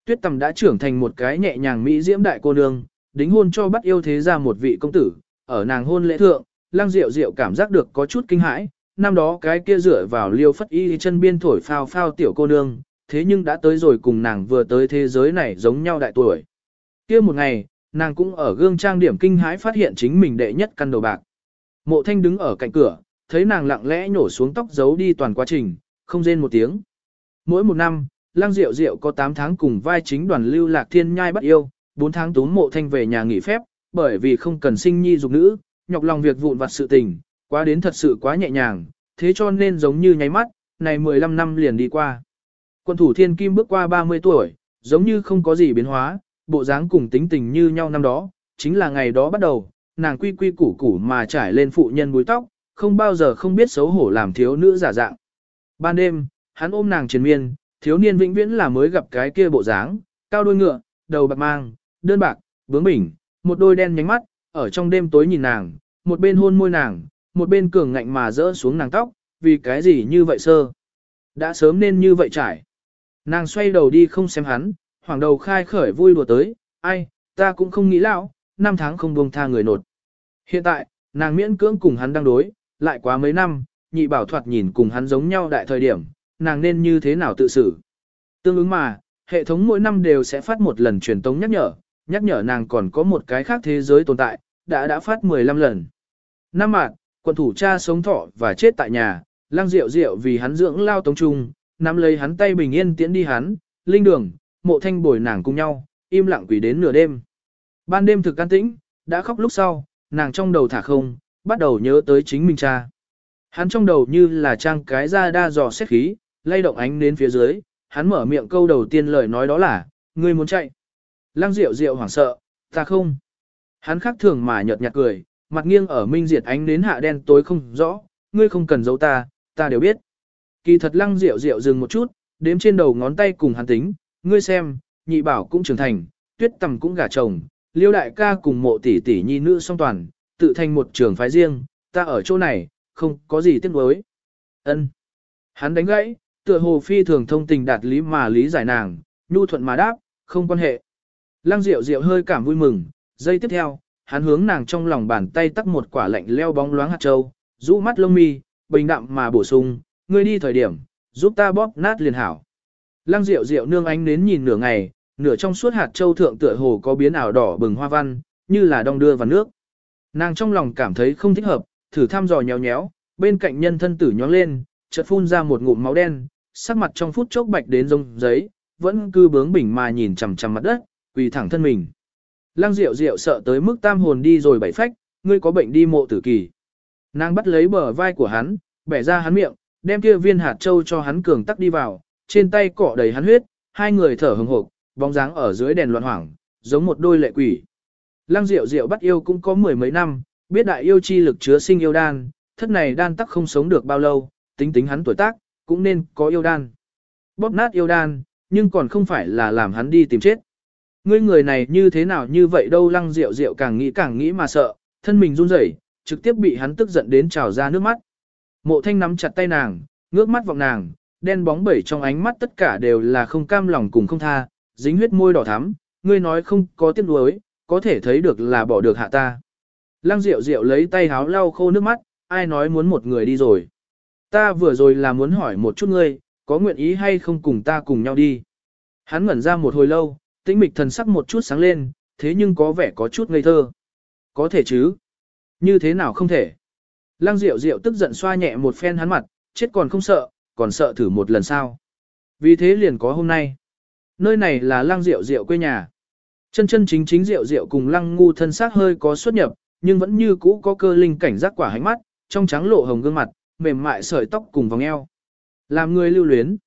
Speaker 1: Tuyết tầm đã trưởng thành một cái nhẹ nhàng mỹ diễm đại cô nương, đính hôn cho bắt yêu thế ra một vị công tử, ở nàng hôn lễ thượng, lăng diệu diệu cảm giác được có chút kinh hãi, năm đó cái kia dựa vào liêu phất y chân biên thổi phao phao tiểu cô nương, thế nhưng đã tới rồi cùng nàng vừa tới thế giới này giống nhau đại tuổi. kia một ngày, nàng cũng ở gương trang điểm kinh hãi phát hiện chính mình đệ nhất căn đồ bạc. Mộ thanh đứng ở cạnh cửa, thấy nàng lặng lẽ nhổ xuống tóc giấu đi toàn quá trình, không rên một tiếng. Mỗi một năm, Lăng Diệu Diệu có 8 tháng cùng vai chính đoàn lưu lạc thiên nhai bắt yêu, 4 tháng túm mộ thanh về nhà nghỉ phép, bởi vì không cần sinh nhi dục nữ, nhọc lòng việc vụn vặt sự tình, quá đến thật sự quá nhẹ nhàng, thế cho nên giống như nháy mắt, này 15 năm liền đi qua. Quân thủ thiên kim bước qua 30 tuổi, giống như không có gì biến hóa, bộ dáng cùng tính tình như nhau năm đó, chính là ngày đó bắt đầu, nàng quy quy củ củ mà trải lên phụ nhân búi tóc, không bao giờ không biết xấu hổ làm thiếu nữ giả dạng. Ban đêm, hắn ôm nàng triền miên, thiếu niên vĩnh viễn là mới gặp cái kia bộ dáng, cao đôi ngựa, đầu bạc mang, đơn bạc, bướng bỉnh, một đôi đen nhánh mắt, ở trong đêm tối nhìn nàng, một bên hôn môi nàng, một bên cường ngạnh mà rỡ xuống nàng tóc, vì cái gì như vậy sơ. Đã sớm nên như vậy trải. Nàng xoay đầu đi không xem hắn, hoàng đầu khai khởi vui đùa tới, ai, ta cũng không nghĩ lão, năm tháng không buông tha người nột. Hiện tại, nàng miễn cưỡng cùng hắn đang đối, lại quá mấy năm, nhị bảo thoạt nhìn cùng hắn giống nhau đại thời điểm, nàng nên như thế nào tự xử. Tương ứng mà, hệ thống mỗi năm đều sẽ phát một lần truyền tống nhắc nhở, nhắc nhở nàng còn có một cái khác thế giới tồn tại, đã đã phát 15 lần. Năm mạng, quận thủ cha sống thọ và chết tại nhà, lang rượu rượu vì hắn dưỡng lao tống trung, nắm lấy hắn tay bình yên tiễn đi hắn, linh đường, mộ thanh bồi nàng cùng nhau, im lặng quỷ đến nửa đêm. Ban đêm thực can tĩnh, đã khóc lúc sau, nàng trong đầu thả không, bắt đầu nhớ tới chính mình cha. Hắn trong đầu như là trang cái ra đa dò xét khí, lay động ánh đến phía dưới, hắn mở miệng câu đầu tiên lời nói đó là, ngươi muốn chạy. Lăng Diệu Diệu hoảng sợ, ta không. Hắn khắc thường mà nhợt nhạt cười, mặt nghiêng ở minh diệt ánh đến hạ đen tối không rõ, ngươi không cần giấu ta, ta đều biết. Kỳ thật Lăng Diệu Diệu dừng một chút, đếm trên đầu ngón tay cùng hắn tính, ngươi xem, nhị bảo cũng trưởng thành, tuyết tầm cũng gả chồng, liêu đại ca cùng mộ tỷ tỷ nhi nữ song toàn, tự thành một trường phái riêng, ta ở chỗ này, không có gì tiếc nuối. Ân. Hắn đánh gãy, tựa hồ phi thường thông tình đạt lý mà lý giải nàng, nhu thuận mà đáp, không quan hệ. Lăng Diệu Diệu hơi cảm vui mừng, giây tiếp theo, hắn hướng nàng trong lòng bàn tay tắc một quả lạnh leo bóng loáng hạt châu, rũ mắt lông mi, bình đạm mà bổ sung, ngươi đi thời điểm, giúp ta bóp nát liền hảo. Lăng Diệu Diệu nương ánh đến nhìn nửa ngày, nửa trong suốt hạt châu thượng tựa hồ có biến ảo đỏ bừng hoa văn, như là đong đưa vào nước. Nàng trong lòng cảm thấy không thích hợp, thử thăm dò nhéo nhéo, bên cạnh nhân thân tử nhóng lên, chợt phun ra một ngụm máu đen, sắc mặt trong phút chốc bạch đến rông giấy, vẫn cứ bướng bỉnh mà nhìn chằm chằm mặt đất, quỳ thẳng thân mình. Lăng Diệu Diệu sợ tới mức tam hồn đi rồi bảy phách, ngươi có bệnh đi mộ tử kỳ. Nàng bắt lấy bờ vai của hắn, bẻ ra hắn miệng, đem kia viên hạt châu cho hắn cường tắc đi vào, trên tay cọ đầy hắn huyết, hai người thở hừng hực, bóng dáng ở dưới đèn loạn hoảng, giống một đôi lệ quỷ. Lăng Diệu Diệu bắt yêu cũng có mười mấy năm, biết đại yêu chi lực chứa sinh yêu đan, thất này đan tắc không sống được bao lâu, tính tính hắn tuổi tác, cũng nên có yêu đan. Bóp nát yêu đan, nhưng còn không phải là làm hắn đi tìm chết. Ngươi người này như thế nào như vậy đâu lăng rượu rượu càng nghĩ càng nghĩ mà sợ, thân mình run rẩy, trực tiếp bị hắn tức giận đến trào ra nước mắt. Mộ thanh nắm chặt tay nàng, ngước mắt vọng nàng, đen bóng bẩy trong ánh mắt tất cả đều là không cam lòng cùng không tha, dính huyết môi đỏ thắm, ngươi nói không có tiếc nuối, có thể thấy được là bỏ được hạ ta. Lăng rượu rượu lấy tay háo lau khô nước mắt, ai nói muốn một người đi rồi. Ta vừa rồi là muốn hỏi một chút ngươi, có nguyện ý hay không cùng ta cùng nhau đi. Hắn ngẩn ra một hồi lâu, tĩnh mịch thần sắc một chút sáng lên, thế nhưng có vẻ có chút ngây thơ. Có thể chứ? Như thế nào không thể? Lăng Diệu Diệu tức giận xoa nhẹ một phen hắn mặt, chết còn không sợ, còn sợ thử một lần sao. Vì thế liền có hôm nay. Nơi này là Lăng Diệu Diệu quê nhà. Chân chân chính chính Diệu Diệu cùng Lăng Ngu thân xác hơi có xuất nhập, nhưng vẫn như cũ có cơ linh cảnh giác quả hánh mắt, trong trắng lộ hồng gương mặt, mềm mại sợi tóc cùng vòng eo. Làm người lưu luyến.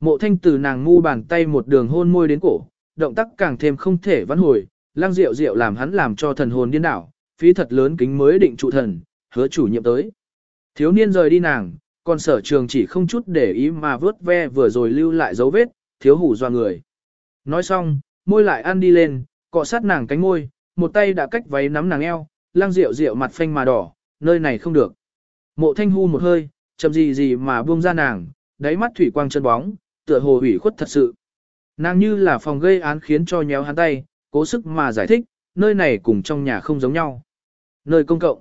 Speaker 1: Mộ thanh từ nàng ngu bàn tay một đường hôn môi đến cổ, động tác càng thêm không thể vãn hồi, lang rượu rượu làm hắn làm cho thần hồn điên đảo, phí thật lớn kính mới định trụ thần, hứa chủ nhiệm tới. Thiếu niên rời đi nàng, còn sở trường chỉ không chút để ý mà vớt ve vừa rồi lưu lại dấu vết, thiếu hủ doa người. Nói xong, môi lại ăn đi lên, cọ sát nàng cánh môi, một tay đã cách váy nắm nàng eo, lang rượu rượu mặt phanh mà đỏ, nơi này không được. Mộ thanh hu một hơi, chậm gì gì mà buông ra nàng, đáy mắt thủy quang chân bóng, tựa hồ hủy khuất thật sự. Nàng như là phòng gây án khiến cho nhéo hắn tay, cố sức mà giải thích, nơi này cùng trong nhà không giống nhau. Nơi công cộng.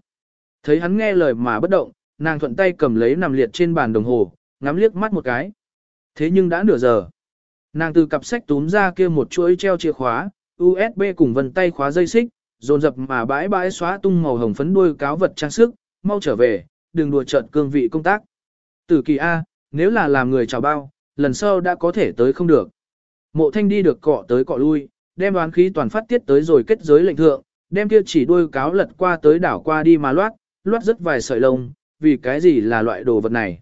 Speaker 1: Thấy hắn nghe lời mà bất động, nàng thuận tay cầm lấy nằm liệt trên bàn đồng hồ, ngắm liếc mắt một cái. Thế nhưng đã nửa giờ. Nàng từ cặp sách túm ra kia một chuỗi treo chìa khóa, USB cùng vân tay khóa dây xích, dồn dập mà bãi bãi xóa tung màu hồng phấn đuôi cáo vật trang sức, mau trở về, đừng đùa trợn cương vị công tác. Tử kỳ A, nếu là làm người chào bao, lần sau đã có thể tới không được. Mộ thanh đi được cọ tới cọ lui, đem đoán khí toàn phát tiết tới rồi kết giới lệnh thượng, đem kia chỉ đuôi cáo lật qua tới đảo qua đi mà loát, loát rất vài sợi lông, vì cái gì là loại đồ vật này.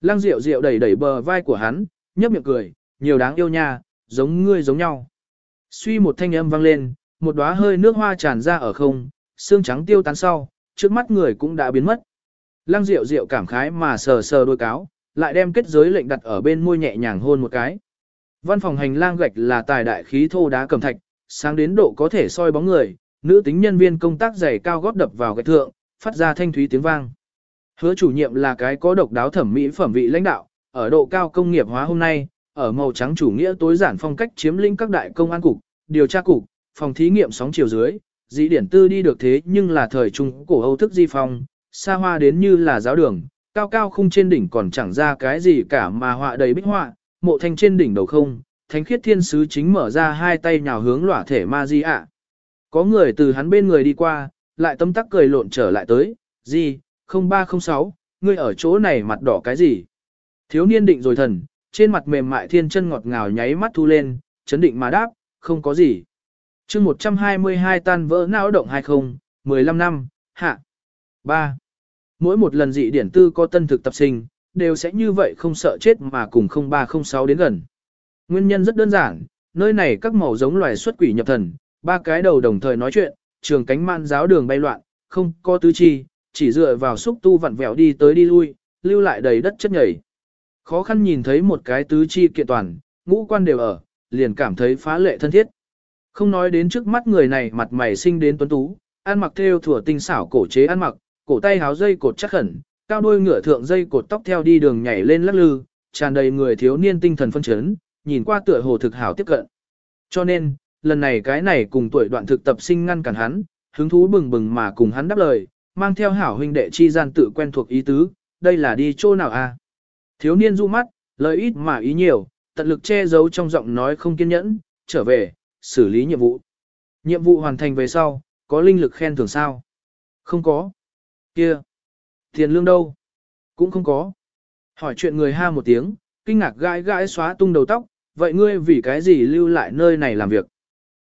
Speaker 1: Lăng rượu rượu đẩy đẩy bờ vai của hắn, nhấp miệng cười, nhiều đáng yêu nha, giống ngươi giống nhau. Suy một thanh âm vang lên, một đóa hơi nước hoa tràn ra ở không, xương trắng tiêu tán sau, trước mắt người cũng đã biến mất. Lăng Diệu Diệu cảm khái mà sờ sờ đôi cáo, lại đem kết giới lệnh đặt ở bên môi nhẹ nhàng hôn một cái. Văn phòng hành lang gạch là tài đại khí thô đá cẩm thạch, sáng đến độ có thể soi bóng người, nữ tính nhân viên công tác giày cao gót đập vào gạch thượng, phát ra thanh thúy tiếng vang. Hứa chủ nhiệm là cái có độc đáo thẩm mỹ phẩm vị lãnh đạo, ở độ cao công nghiệp hóa hôm nay, ở màu trắng chủ nghĩa tối giản phong cách chiếm lĩnh các đại công an cục, điều tra cục, phòng thí nghiệm sóng chiều dưới, dĩ điển tư đi được thế nhưng là thời trung cổ Âu thức di phong, xa hoa đến như là giáo đường, cao cao khung trên đỉnh còn chẳng ra cái gì cả mà họa đầy bích họa, mộ thanh trên đỉnh đầu không, thánh khiết thiên sứ chính mở ra hai tay nhào hướng lỏa thể ma di ạ. Có người từ hắn bên người đi qua, lại tâm tắc cười lộn trở lại tới, gì, 0306, ngươi ở chỗ này mặt đỏ cái gì? Thiếu niên định rồi thần, trên mặt mềm mại thiên chân ngọt ngào nháy mắt thu lên, chấn định mà đáp, không có gì. chương 122 tan vỡ não động 20, 15 năm, hạ. 3. Mỗi một lần dị điển tư có tân thực tập sinh, đều sẽ như vậy không sợ chết mà cùng 0306 đến gần. Nguyên nhân rất đơn giản, nơi này các màu giống loài xuất quỷ nhập thần, ba cái đầu đồng thời nói chuyện, trường cánh man giáo đường bay loạn, không có tứ chi, chỉ dựa vào xúc tu vặn vẹo đi tới đi lui, lưu lại đầy đất chất nhảy. Khó khăn nhìn thấy một cái tứ chi kiện toàn, ngũ quan đều ở, liền cảm thấy phá lệ thân thiết. Không nói đến trước mắt người này mặt mày sinh đến tuấn tú, ăn mặc theo thủa tinh xảo cổ chế ăn mặc, cổ tay háo dây cột chắc khẩn, cao đuôi ngựa thượng dây cột tóc theo đi đường nhảy lên lắc lư, tràn đầy người thiếu niên tinh thần phân chấn, nhìn qua tựa hồ thực hảo tiếp cận. Cho nên, lần này cái này cùng tuổi đoạn thực tập sinh ngăn cản hắn, hứng thú bừng bừng mà cùng hắn đáp lời, mang theo hảo huynh đệ chi gian tự quen thuộc ý tứ, đây là đi chỗ nào a? Thiếu niên du mắt, lời ít mà ý nhiều, tận lực che giấu trong giọng nói không kiên nhẫn, trở về, xử lý nhiệm vụ. Nhiệm vụ hoàn thành về sau, có linh lực khen thưởng sao? Không có. Kia. Tiền lương đâu? Cũng không có. Hỏi chuyện người ha một tiếng, kinh ngạc gãi gãi xóa tung đầu tóc, vậy ngươi vì cái gì lưu lại nơi này làm việc?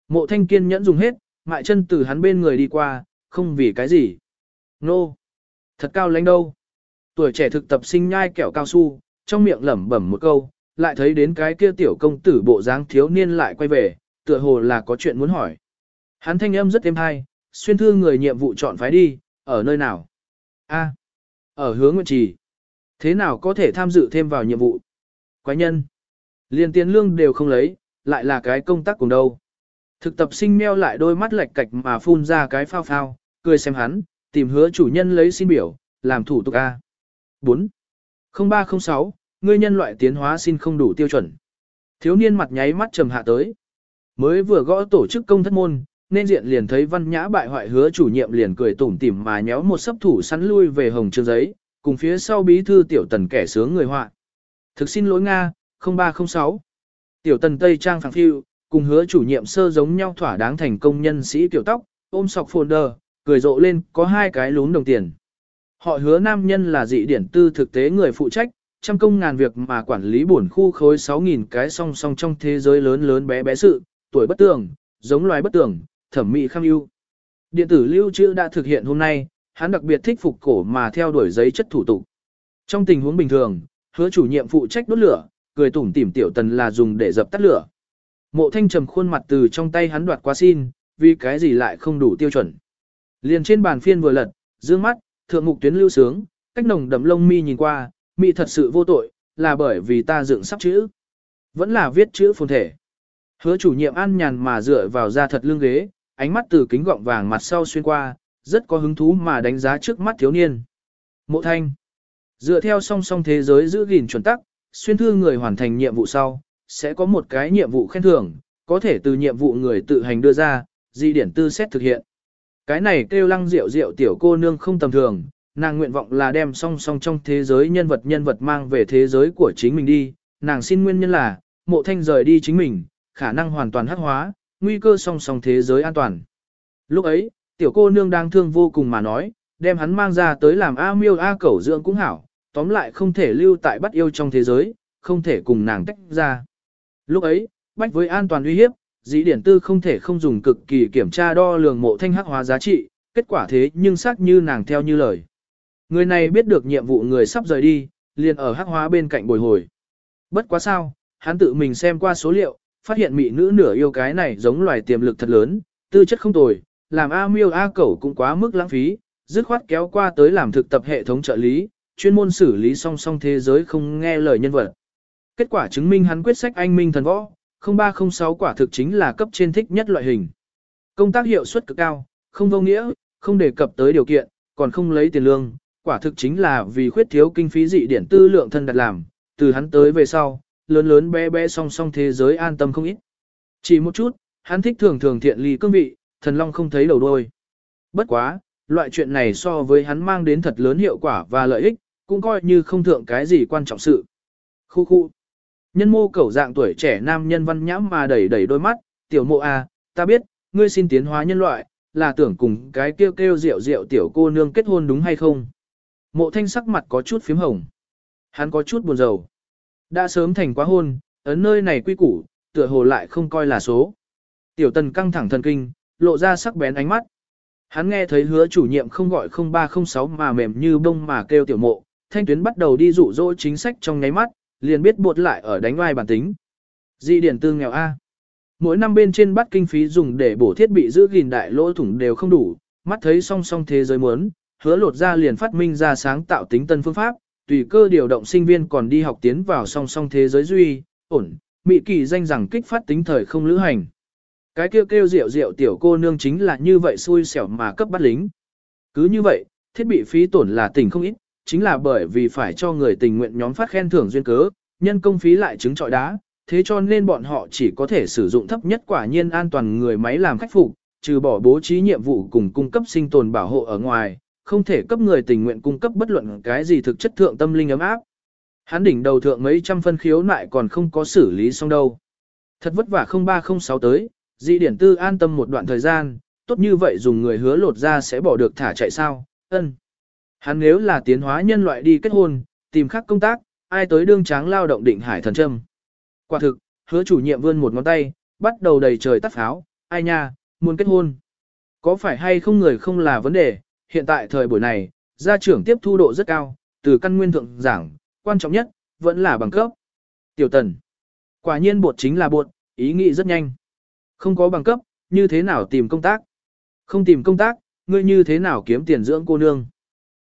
Speaker 1: Mộ thanh kiên nhẫn dùng hết, mại chân từ hắn bên người đi qua, không vì cái gì. Nô! No. Thật cao lãnh đâu? Tuổi trẻ thực tập sinh nhai kẹo cao su, trong miệng lẩm bẩm một câu, lại thấy đến cái kia tiểu công tử bộ dáng thiếu niên lại quay về, tựa hồ là có chuyện muốn hỏi. Hắn thanh âm rất êm hay, xuyên thư người nhiệm vụ chọn phái đi, ở nơi nào? A, ở hướng nguyện trì. Thế nào có thể tham dự thêm vào nhiệm vụ? Quái nhân. Liên tiền lương đều không lấy, lại là cái công tác cùng đâu. Thực tập sinh meo lại đôi mắt lệch cạch mà phun ra cái phao phao, cười xem hắn, tìm hứa chủ nhân lấy xin biểu, làm thủ tục A. 4. 0306, ngươi nhân loại tiến hóa xin không đủ tiêu chuẩn. Thiếu niên mặt nháy mắt trầm hạ tới. Mới vừa gõ tổ chức công thất môn, nên diện liền thấy văn nhã bại hoại hứa chủ nhiệm liền cười tủm tỉm mà nhéo một sấp thủ sắn lui về hồng trường giấy, cùng phía sau bí thư tiểu tần kẻ sướng người họa. Thực xin lỗi Nga, 0306. Tiểu tần Tây Trang phẳng phiu, cùng hứa chủ nhiệm sơ giống nhau thỏa đáng thành công nhân sĩ tiểu tóc, ôm sọc folder, cười rộ lên, có hai cái lún đồng tiền. Họ hứa nam nhân là dị điển tư thực tế người phụ trách, trăm công ngàn việc mà quản lý bổn khu khối 6.000 cái song song trong thế giới lớn lớn bé bé sự, tuổi bất tường, giống loài bất tường, thẩm mỹ kham ưu. Điện tử lưu trữ đã thực hiện hôm nay, hắn đặc biệt thích phục cổ mà theo đuổi giấy chất thủ tục. Trong tình huống bình thường, hứa chủ nhiệm phụ trách đốt lửa, cười tủm tỉm tiểu tần là dùng để dập tắt lửa. Mộ thanh trầm khuôn mặt từ trong tay hắn đoạt qua xin, vì cái gì lại không đủ tiêu chuẩn. Liền trên bàn phiên vừa lật, dương mắt, thượng mục tuyến lưu sướng, cách nồng đậm lông mi nhìn qua, mi thật sự vô tội, là bởi vì ta dựng sắp chữ. Vẫn là viết chữ phồn thể. Hứa chủ nhiệm an nhàn mà dựa vào ra thật lưng ghế, ánh mắt từ kính gọng vàng mặt sau xuyên qua, rất có hứng thú mà đánh giá trước mắt thiếu niên. Mộ thanh. Dựa theo song song thế giới giữ gìn chuẩn tắc, xuyên thư người hoàn thành nhiệm vụ sau, sẽ có một cái nhiệm vụ khen thưởng, có thể từ nhiệm vụ người tự hành đưa ra, di điển tư xét thực hiện. Cái này kêu lăng rượu rượu tiểu cô nương không tầm thường, nàng nguyện vọng là đem song song trong thế giới nhân vật nhân vật mang về thế giới của chính mình đi, nàng xin nguyên nhân là, mộ thanh rời đi chính mình, khả năng hoàn toàn hắc hóa, nguy cơ song song thế giới an toàn. Lúc ấy, tiểu cô nương đang thương vô cùng mà nói, đem hắn mang ra tới làm A miêu A cẩu dưỡng cũng hảo, tóm lại không thể lưu tại bắt yêu trong thế giới, không thể cùng nàng tách ra. Lúc ấy, bách với an toàn uy hiếp, dĩ điển tư không thể không dùng cực kỳ kiểm tra đo lường mộ thanh hắc hóa giá trị, kết quả thế nhưng xác như nàng theo như lời. Người này biết được nhiệm vụ người sắp rời đi, liền ở hắc hóa bên cạnh bồi hồi. Bất quá sao, hắn tự mình xem qua số liệu, phát hiện mỹ nữ nửa yêu cái này giống loài tiềm lực thật lớn, tư chất không tồi, làm A miêu A cẩu cũng quá mức lãng phí, dứt khoát kéo qua tới làm thực tập hệ thống trợ lý, chuyên môn xử lý song song thế giới không nghe lời nhân vật. Kết quả chứng minh hắn quyết sách anh minh thần võ, 0306 quả thực chính là cấp trên thích nhất loại hình. Công tác hiệu suất cực cao, không vô nghĩa, không đề cập tới điều kiện, còn không lấy tiền lương, quả thực chính là vì khuyết thiếu kinh phí dị điển tư lượng thân đặt làm, từ hắn tới về sau, lớn lớn bé bé song song thế giới an tâm không ít. Chỉ một chút, hắn thích thường thường thiện ly cương vị, thần long không thấy đầu đuôi. Bất quá, loại chuyện này so với hắn mang đến thật lớn hiệu quả và lợi ích, cũng coi như không thượng cái gì quan trọng sự. Khu khu. Nhân mô cẩu dạng tuổi trẻ nam nhân văn nhãm mà đẩy đẩy đôi mắt, tiểu mộ à, ta biết, ngươi xin tiến hóa nhân loại, là tưởng cùng cái kêu kêu rượu rượu tiểu cô nương kết hôn đúng hay không? Mộ thanh sắc mặt có chút phím hồng. Hắn có chút buồn rầu. Đã sớm thành quá hôn, ấn nơi này quy củ, tựa hồ lại không coi là số. Tiểu tần căng thẳng thần kinh, lộ ra sắc bén ánh mắt. Hắn nghe thấy hứa chủ nhiệm không gọi 0306 mà mềm như bông mà kêu tiểu mộ, thanh tuyến bắt đầu đi rủ rỗ chính sách trong nháy mắt, liền biết buộc lại ở đánh ngoài bản tính. Di điển tư nghèo A. Mỗi năm bên trên bắt kinh phí dùng để bổ thiết bị giữ gìn đại lỗ thủng đều không đủ, mắt thấy song song thế giới muốn, hứa lột ra liền phát minh ra sáng tạo tính tân phương pháp, tùy cơ điều động sinh viên còn đi học tiến vào song song thế giới duy, ổn, mị kỳ danh rằng kích phát tính thời không lữ hành. Cái kêu kêu rượu rượu tiểu cô nương chính là như vậy xui xẻo mà cấp bắt lính. Cứ như vậy, thiết bị phí tổn là tỉnh không ít, chính là bởi vì phải cho người tình nguyện nhóm phát khen thưởng duyên cớ, nhân công phí lại chứng trọi đá, thế cho nên bọn họ chỉ có thể sử dụng thấp nhất quả nhiên an toàn người máy làm khách phục, trừ bỏ bố trí nhiệm vụ cùng cung cấp sinh tồn bảo hộ ở ngoài, không thể cấp người tình nguyện cung cấp bất luận cái gì thực chất thượng tâm linh ấm áp. Hắn đỉnh đầu thượng mấy trăm phân khiếu nại còn không có xử lý xong đâu. Thật vất vả 0306 tới, dị điển tư an tâm một đoạn thời gian, tốt như vậy dùng người hứa lột ra sẽ bỏ được thả chạy sao, ân. Hắn nếu là tiến hóa nhân loại đi kết hôn, tìm khác công tác, ai tới đương tráng lao động định hải thần châm. Quả thực, hứa chủ nhiệm vươn một ngón tay, bắt đầu đầy trời tắt pháo, ai nha, muốn kết hôn. Có phải hay không người không là vấn đề, hiện tại thời buổi này, gia trưởng tiếp thu độ rất cao, từ căn nguyên thượng giảng, quan trọng nhất, vẫn là bằng cấp. Tiểu tần, quả nhiên bột chính là bột, ý nghĩ rất nhanh. Không có bằng cấp, như thế nào tìm công tác? Không tìm công tác, ngươi như thế nào kiếm tiền dưỡng cô nương?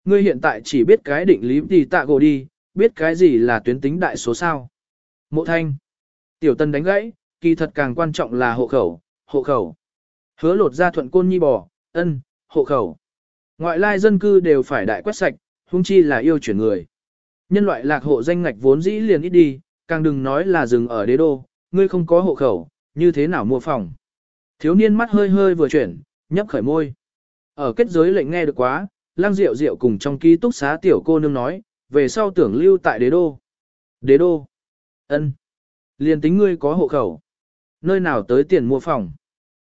Speaker 1: Ngươi hiện tại chỉ biết cái định lý thì tạ gồ đi, biết cái gì là tuyến tính đại số sao. Mộ thanh. Tiểu tân đánh gãy, kỳ thật càng quan trọng là hộ khẩu, hộ khẩu. Hứa lột ra thuận côn nhi bò, ân, hộ khẩu. Ngoại lai dân cư đều phải đại quét sạch, hung chi là yêu chuyển người. Nhân loại lạc hộ danh ngạch vốn dĩ liền ít đi, càng đừng nói là dừng ở đế đô, ngươi không có hộ khẩu, như thế nào mua phòng. Thiếu niên mắt hơi hơi vừa chuyển, nhấp khởi môi. Ở kết giới lệnh nghe được quá, lang diệu diệu cùng trong ký túc xá tiểu cô nương nói, về sau tưởng lưu tại đế đô. Đế đô. ân, Liền tính ngươi có hộ khẩu. Nơi nào tới tiền mua phòng.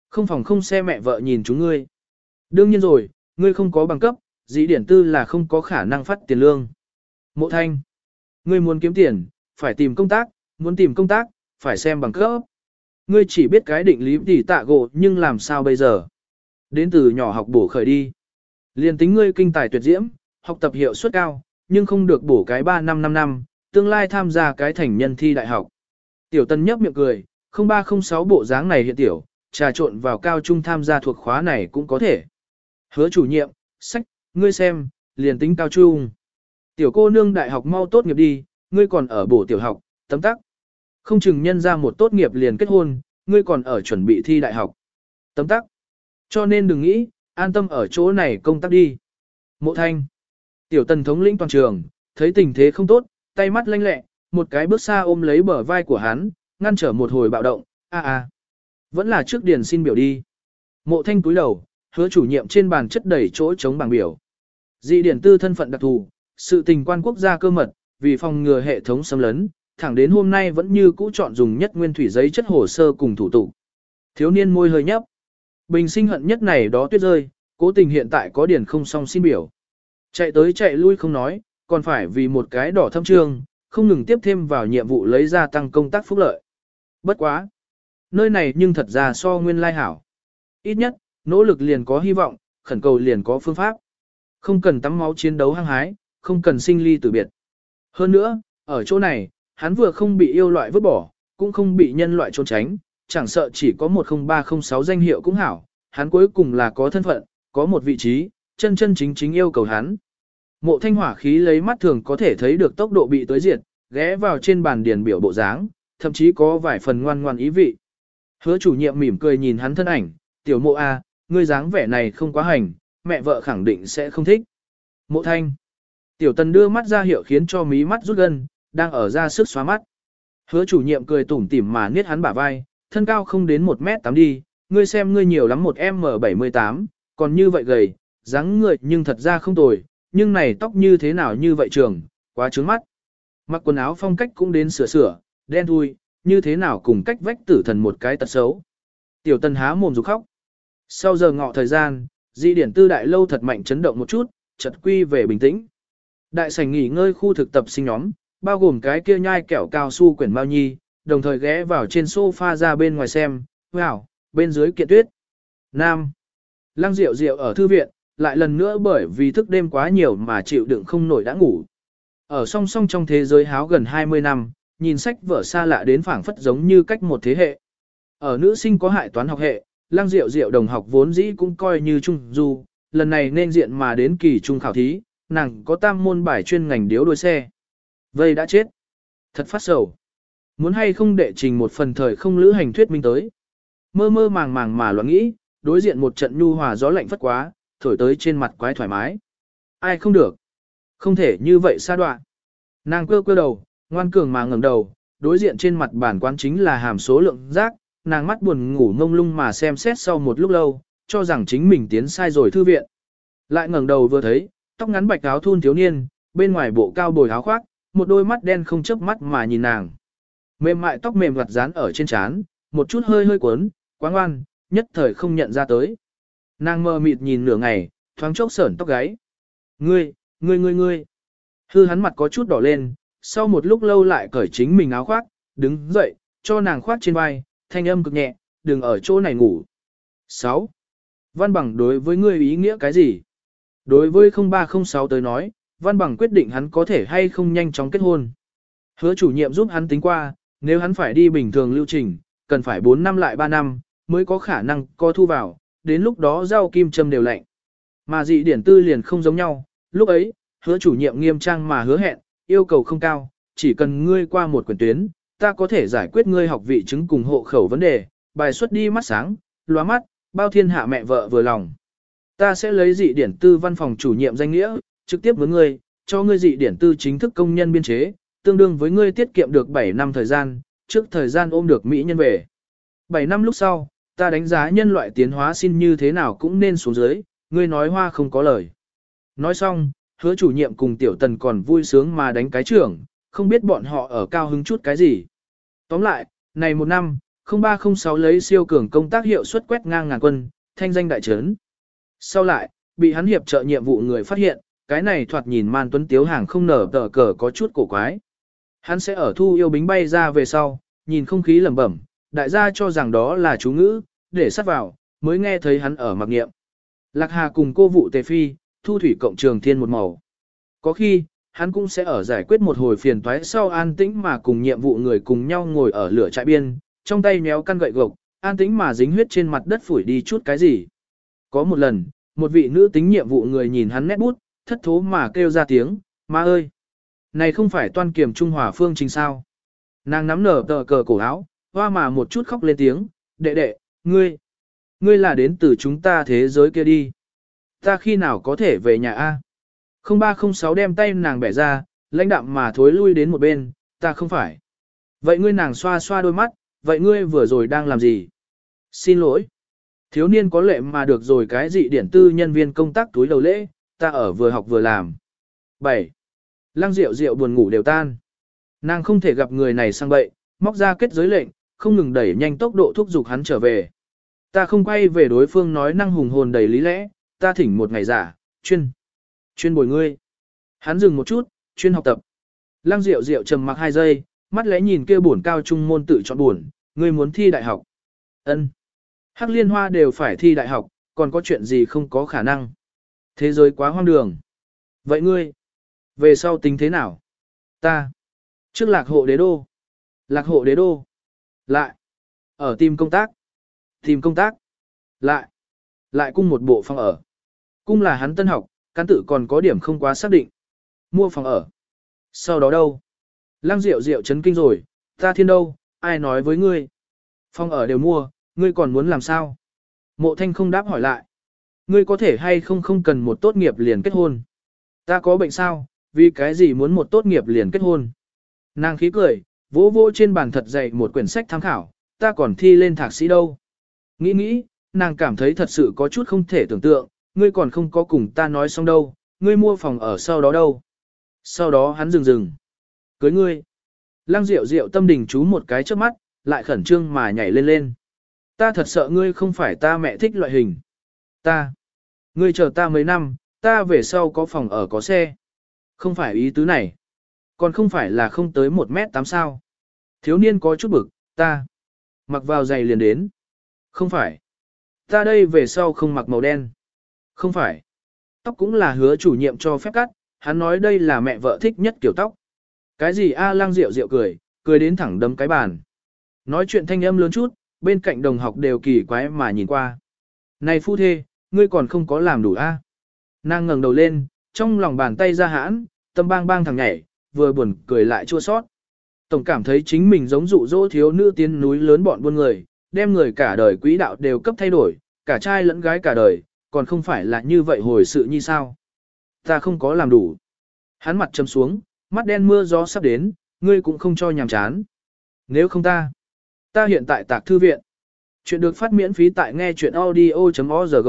Speaker 1: Không phòng không xe mẹ vợ nhìn chúng ngươi. Đương nhiên rồi, ngươi không có bằng cấp, dĩ điển tư là không có khả năng phát tiền lương. Mộ thanh. Ngươi muốn kiếm tiền, phải tìm công tác, muốn tìm công tác, phải xem bằng cấp. Ngươi chỉ biết cái định lý tỉ tạ gộ nhưng làm sao bây giờ? Đến từ nhỏ học bổ khởi đi. Liên tính ngươi kinh tài tuyệt diễm, học tập hiệu suất cao, nhưng không được bổ cái 3 năm 5 năm, tương lai tham gia cái thành nhân thi đại học. Tiểu tân nhấp miệng cười, 0306 bộ dáng này hiện tiểu, trà trộn vào cao trung tham gia thuộc khóa này cũng có thể. Hứa chủ nhiệm, sách, ngươi xem, liền tính cao trung. Tiểu cô nương đại học mau tốt nghiệp đi, ngươi còn ở bổ tiểu học, tấm tắc. Không chừng nhân ra một tốt nghiệp liền kết hôn, ngươi còn ở chuẩn bị thi đại học. Tấm tắc. Cho nên đừng nghĩ, an tâm ở chỗ này công tác đi. Mộ thanh. Tiểu tần thống lĩnh toàn trường, thấy tình thế không tốt, tay mắt lanh lẹ, một cái bước xa ôm lấy bờ vai của hắn, ngăn trở một hồi bạo động, a a. Vẫn là trước điền xin biểu đi. Mộ thanh túi đầu, hứa chủ nhiệm trên bàn chất đầy chỗ chống bảng biểu. Dị điển tư thân phận đặc thù, sự tình quan quốc gia cơ mật, vì phòng ngừa hệ thống xâm lấn, thẳng đến hôm nay vẫn như cũ chọn dùng nhất nguyên thủy giấy chất hồ sơ cùng thủ tục. Thiếu niên môi hơi nhấp. Bình sinh hận nhất này đó tuyết rơi, cố tình hiện tại có điển không xong xin biểu. Chạy tới chạy lui không nói, còn phải vì một cái đỏ thâm trương, không ngừng tiếp thêm vào nhiệm vụ lấy ra tăng công tác phúc lợi. Bất quá. Nơi này nhưng thật ra so nguyên lai hảo. Ít nhất, nỗ lực liền có hy vọng, khẩn cầu liền có phương pháp. Không cần tắm máu chiến đấu hăng hái, không cần sinh ly tử biệt. Hơn nữa, ở chỗ này, hắn vừa không bị yêu loại vứt bỏ, cũng không bị nhân loại trốn tránh, chẳng sợ chỉ có 10306 danh hiệu cũng hảo, hắn cuối cùng là có thân phận, có một vị trí, chân chân chính chính yêu cầu hắn. Mộ thanh hỏa khí lấy mắt thường có thể thấy được tốc độ bị tới diệt, ghé vào trên bàn điền biểu bộ dáng, thậm chí có vài phần ngoan ngoan ý vị. Hứa chủ nhiệm mỉm cười nhìn hắn thân ảnh, tiểu mộ A, ngươi dáng vẻ này không quá hành, mẹ vợ khẳng định sẽ không thích. Mộ thanh. Tiểu tần đưa mắt ra hiệu khiến cho mí mắt rút gân, đang ở ra sức xóa mắt. Hứa chủ nhiệm cười tủm tỉm mà niết hắn bả vai, thân cao không đến 1 mét 8 đi, ngươi xem ngươi nhiều lắm một M78, còn như vậy gầy, dáng người nhưng thật ra không tồi, nhưng này tóc như thế nào như vậy trường, quá trướng mắt. Mặc quần áo phong cách cũng đến sửa sửa, đen thui, như thế nào cùng cách vách tử thần một cái tật xấu. Tiểu tần há mồm rục khóc. Sau giờ ngọ thời gian, di điển tư đại lâu thật mạnh chấn động một chút, chật quy về bình tĩnh. Đại sảnh nghỉ ngơi khu thực tập sinh nhóm, bao gồm cái kia nhai kẹo cao su quyển bao nhi, đồng thời ghé vào trên sofa ra bên ngoài xem, wow, bên dưới kiện tuyết. Nam. Lăng Diệu Diệu ở thư viện, lại lần nữa bởi vì thức đêm quá nhiều mà chịu đựng không nổi đã ngủ. Ở song song trong thế giới háo gần 20 năm, nhìn sách vở xa lạ đến phảng phất giống như cách một thế hệ. Ở nữ sinh có hại toán học hệ, Lăng Diệu Diệu đồng học vốn dĩ cũng coi như trung du, lần này nên diện mà đến kỳ trung khảo thí, nàng có tam môn bài chuyên ngành điếu đuôi xe. Vây đã chết. Thật phát sầu. Muốn hay không đệ trình một phần thời không lữ hành thuyết minh tới. Mơ mơ màng màng mà loạn nghĩ, đối diện một trận nhu hòa gió lạnh phất quá, thổi tới trên mặt quái thoải mái. Ai không được. Không thể như vậy xa đoạn. Nàng quơ quơ đầu, ngoan cường mà ngẩng đầu, đối diện trên mặt bản quán chính là hàm số lượng rác, nàng mắt buồn ngủ ngông lung mà xem xét sau một lúc lâu, cho rằng chính mình tiến sai rồi thư viện. Lại ngẩng đầu vừa thấy, tóc ngắn bạch áo thun thiếu niên, bên ngoài bộ cao bồi áo khoác, một đôi mắt đen không chớp mắt mà nhìn nàng. Mềm mại tóc mềm gặt dán ở trên trán, một chút hơi hơi cuốn, quá ngoan, nhất thời không nhận ra tới. Nàng mơ mịt nhìn nửa ngày, thoáng chốc sởn tóc gáy. Ngươi, ngươi ngươi ngươi. Hư hắn mặt có chút đỏ lên, sau một lúc lâu lại cởi chính mình áo khoác, đứng dậy, cho nàng khoác trên vai, thanh âm cực nhẹ, đừng ở chỗ này ngủ. 6. Văn bằng đối với ngươi ý nghĩa cái gì? Đối với 0306 tới nói, văn bằng quyết định hắn có thể hay không nhanh chóng kết hôn. Hứa chủ nhiệm giúp hắn tính qua, nếu hắn phải đi bình thường lưu trình, cần phải 4 năm lại 3 năm, mới có khả năng co thu vào, đến lúc đó rau kim châm đều lạnh. Mà dị điển tư liền không giống nhau, lúc ấy, hứa chủ nhiệm nghiêm trang mà hứa hẹn, yêu cầu không cao, chỉ cần ngươi qua một quyển tuyến, ta có thể giải quyết ngươi học vị chứng cùng hộ khẩu vấn đề, bài xuất đi mắt sáng, lóa mắt, bao thiên hạ mẹ vợ vừa lòng. Ta sẽ lấy dị điển tư văn phòng chủ nhiệm danh nghĩa, trực tiếp với ngươi, cho ngươi dị điển tư chính thức công nhân biên chế, tương đương với ngươi tiết kiệm được 7 năm thời gian, trước thời gian ôm được Mỹ nhân về. 7 năm lúc sau, ta đánh giá nhân loại tiến hóa xin như thế nào cũng nên xuống dưới, ngươi nói hoa không có lời. Nói xong, hứa chủ nhiệm cùng tiểu tần còn vui sướng mà đánh cái trưởng, không biết bọn họ ở cao hứng chút cái gì. Tóm lại, này một năm, 0306 lấy siêu cường công tác hiệu suất quét ngang ngàn quân, thanh danh đại trấn. Sau lại, bị hắn hiệp trợ nhiệm vụ người phát hiện, cái này thoạt nhìn man tuấn tiếu hàng không nở tờ cờ có chút cổ quái. Hắn sẽ ở thu yêu bính bay ra về sau, nhìn không khí lẩm bẩm, đại gia cho rằng đó là chú ngữ, để sát vào, mới nghe thấy hắn ở mặc nghiệm. Lạc Hà cùng cô vụ tề phi, thu thủy cộng trường thiên một màu. Có khi, hắn cũng sẽ ở giải quyết một hồi phiền toái sau an tĩnh mà cùng nhiệm vụ người cùng nhau ngồi ở lửa trại biên, trong tay méo căn gậy gộc, an tĩnh mà dính huyết trên mặt đất phủi đi chút cái gì. Có một lần, một vị nữ tính nhiệm vụ người nhìn hắn nét bút, thất thố mà kêu ra tiếng, ma ơi! Này không phải toan kiểm Trung Hòa Phương trình sao? Nàng nắm nở tờ cờ cổ áo, hoa mà một chút khóc lên tiếng, đệ đệ, ngươi, ngươi là đến từ chúng ta thế giới kia đi. Ta khi nào có thể về nhà A? 0306 đem tay nàng bẻ ra, lãnh đạm mà thối lui đến một bên, ta không phải. Vậy ngươi nàng xoa xoa đôi mắt, vậy ngươi vừa rồi đang làm gì? Xin lỗi. Thiếu niên có lệ mà được rồi cái gì điển tư nhân viên công tác túi đầu lễ, ta ở vừa học vừa làm. 7. Lăng rượu rượu buồn ngủ đều tan. Nàng không thể gặp người này sang bậy, móc ra kết giới lệnh, không ngừng đẩy nhanh tốc độ thúc giục hắn trở về. Ta không quay về đối phương nói năng hùng hồn đầy lý lẽ, ta thỉnh một ngày giả, chuyên, chuyên bồi ngươi. Hắn dừng một chút, chuyên học tập. Lăng Diệu Diệu trầm mặc hai giây, mắt lẽ nhìn kia bổn cao trung môn tự chọn buồn, ngươi muốn thi đại học. Ân. Hắc liên hoa đều phải thi đại học, còn có chuyện gì không có khả năng. Thế giới quá hoang đường. Vậy ngươi, về sau tính thế nào? Ta. Trước lạc hộ đế đô. Lạc hộ đế đô. Lại. Ở tìm công tác. Tìm công tác. Lại. Lại cung một bộ phòng ở. Cung là hắn tân học, cán tự còn có điểm không quá xác định. Mua phòng ở. Sau đó đâu? Lăng diệu diệu chấn kinh rồi, ta thiên đâu, ai nói với ngươi? Phòng ở đều mua, ngươi còn muốn làm sao? Mộ thanh không đáp hỏi lại. Ngươi có thể hay không không cần một tốt nghiệp liền kết hôn? Ta có bệnh sao? Vì cái gì muốn một tốt nghiệp liền kết hôn? Nàng khí cười, vỗ vỗ trên bàn thật dày một quyển sách tham khảo, ta còn thi lên thạc sĩ đâu. Nghĩ nghĩ, nàng cảm thấy thật sự có chút không thể tưởng tượng, ngươi còn không có cùng ta nói xong đâu, ngươi mua phòng ở sau đó đâu. Sau đó hắn dừng dừng. Cưới ngươi. Lăng Diệu Diệu tâm đình chú một cái trước mắt, lại khẩn trương mà nhảy lên lên. Ta thật sợ ngươi không phải ta mẹ thích loại hình. Ta. Ngươi chờ ta mấy năm, ta về sau có phòng ở có xe. Không phải ý tứ này. Còn không phải là không tới một mét tám sao. Thiếu niên có chút bực, ta. Mặc vào giày liền đến. Không phải. Ta đây về sau không mặc màu đen. Không phải. Tóc cũng là hứa chủ nhiệm cho phép cắt, hắn nói đây là mẹ vợ thích nhất kiểu tóc. Cái gì A lang rượu rượu cười, cười đến thẳng đấm cái bàn. Nói chuyện thanh âm lớn chút, bên cạnh đồng học đều kỳ quái mà nhìn qua. Này phu thê, ngươi còn không có làm đủ A. Nàng ngẩng đầu lên, trong lòng bàn tay ra hãn, tâm bang bang thằng nhảy, vừa buồn cười lại chua sót. Tổng cảm thấy chính mình giống dụ dỗ thiếu nữ tiến núi lớn bọn buôn người, đem người cả đời quỹ đạo đều cấp thay đổi, cả trai lẫn gái cả đời, còn không phải là như vậy hồi sự như sao. Ta không có làm đủ. Hắn mặt châm xuống, mắt đen mưa gió sắp đến, ngươi cũng không cho nhàm chán. Nếu không ta, ta hiện tại tạc thư viện. Chuyện được phát miễn phí tại nghe chuyện audio.org.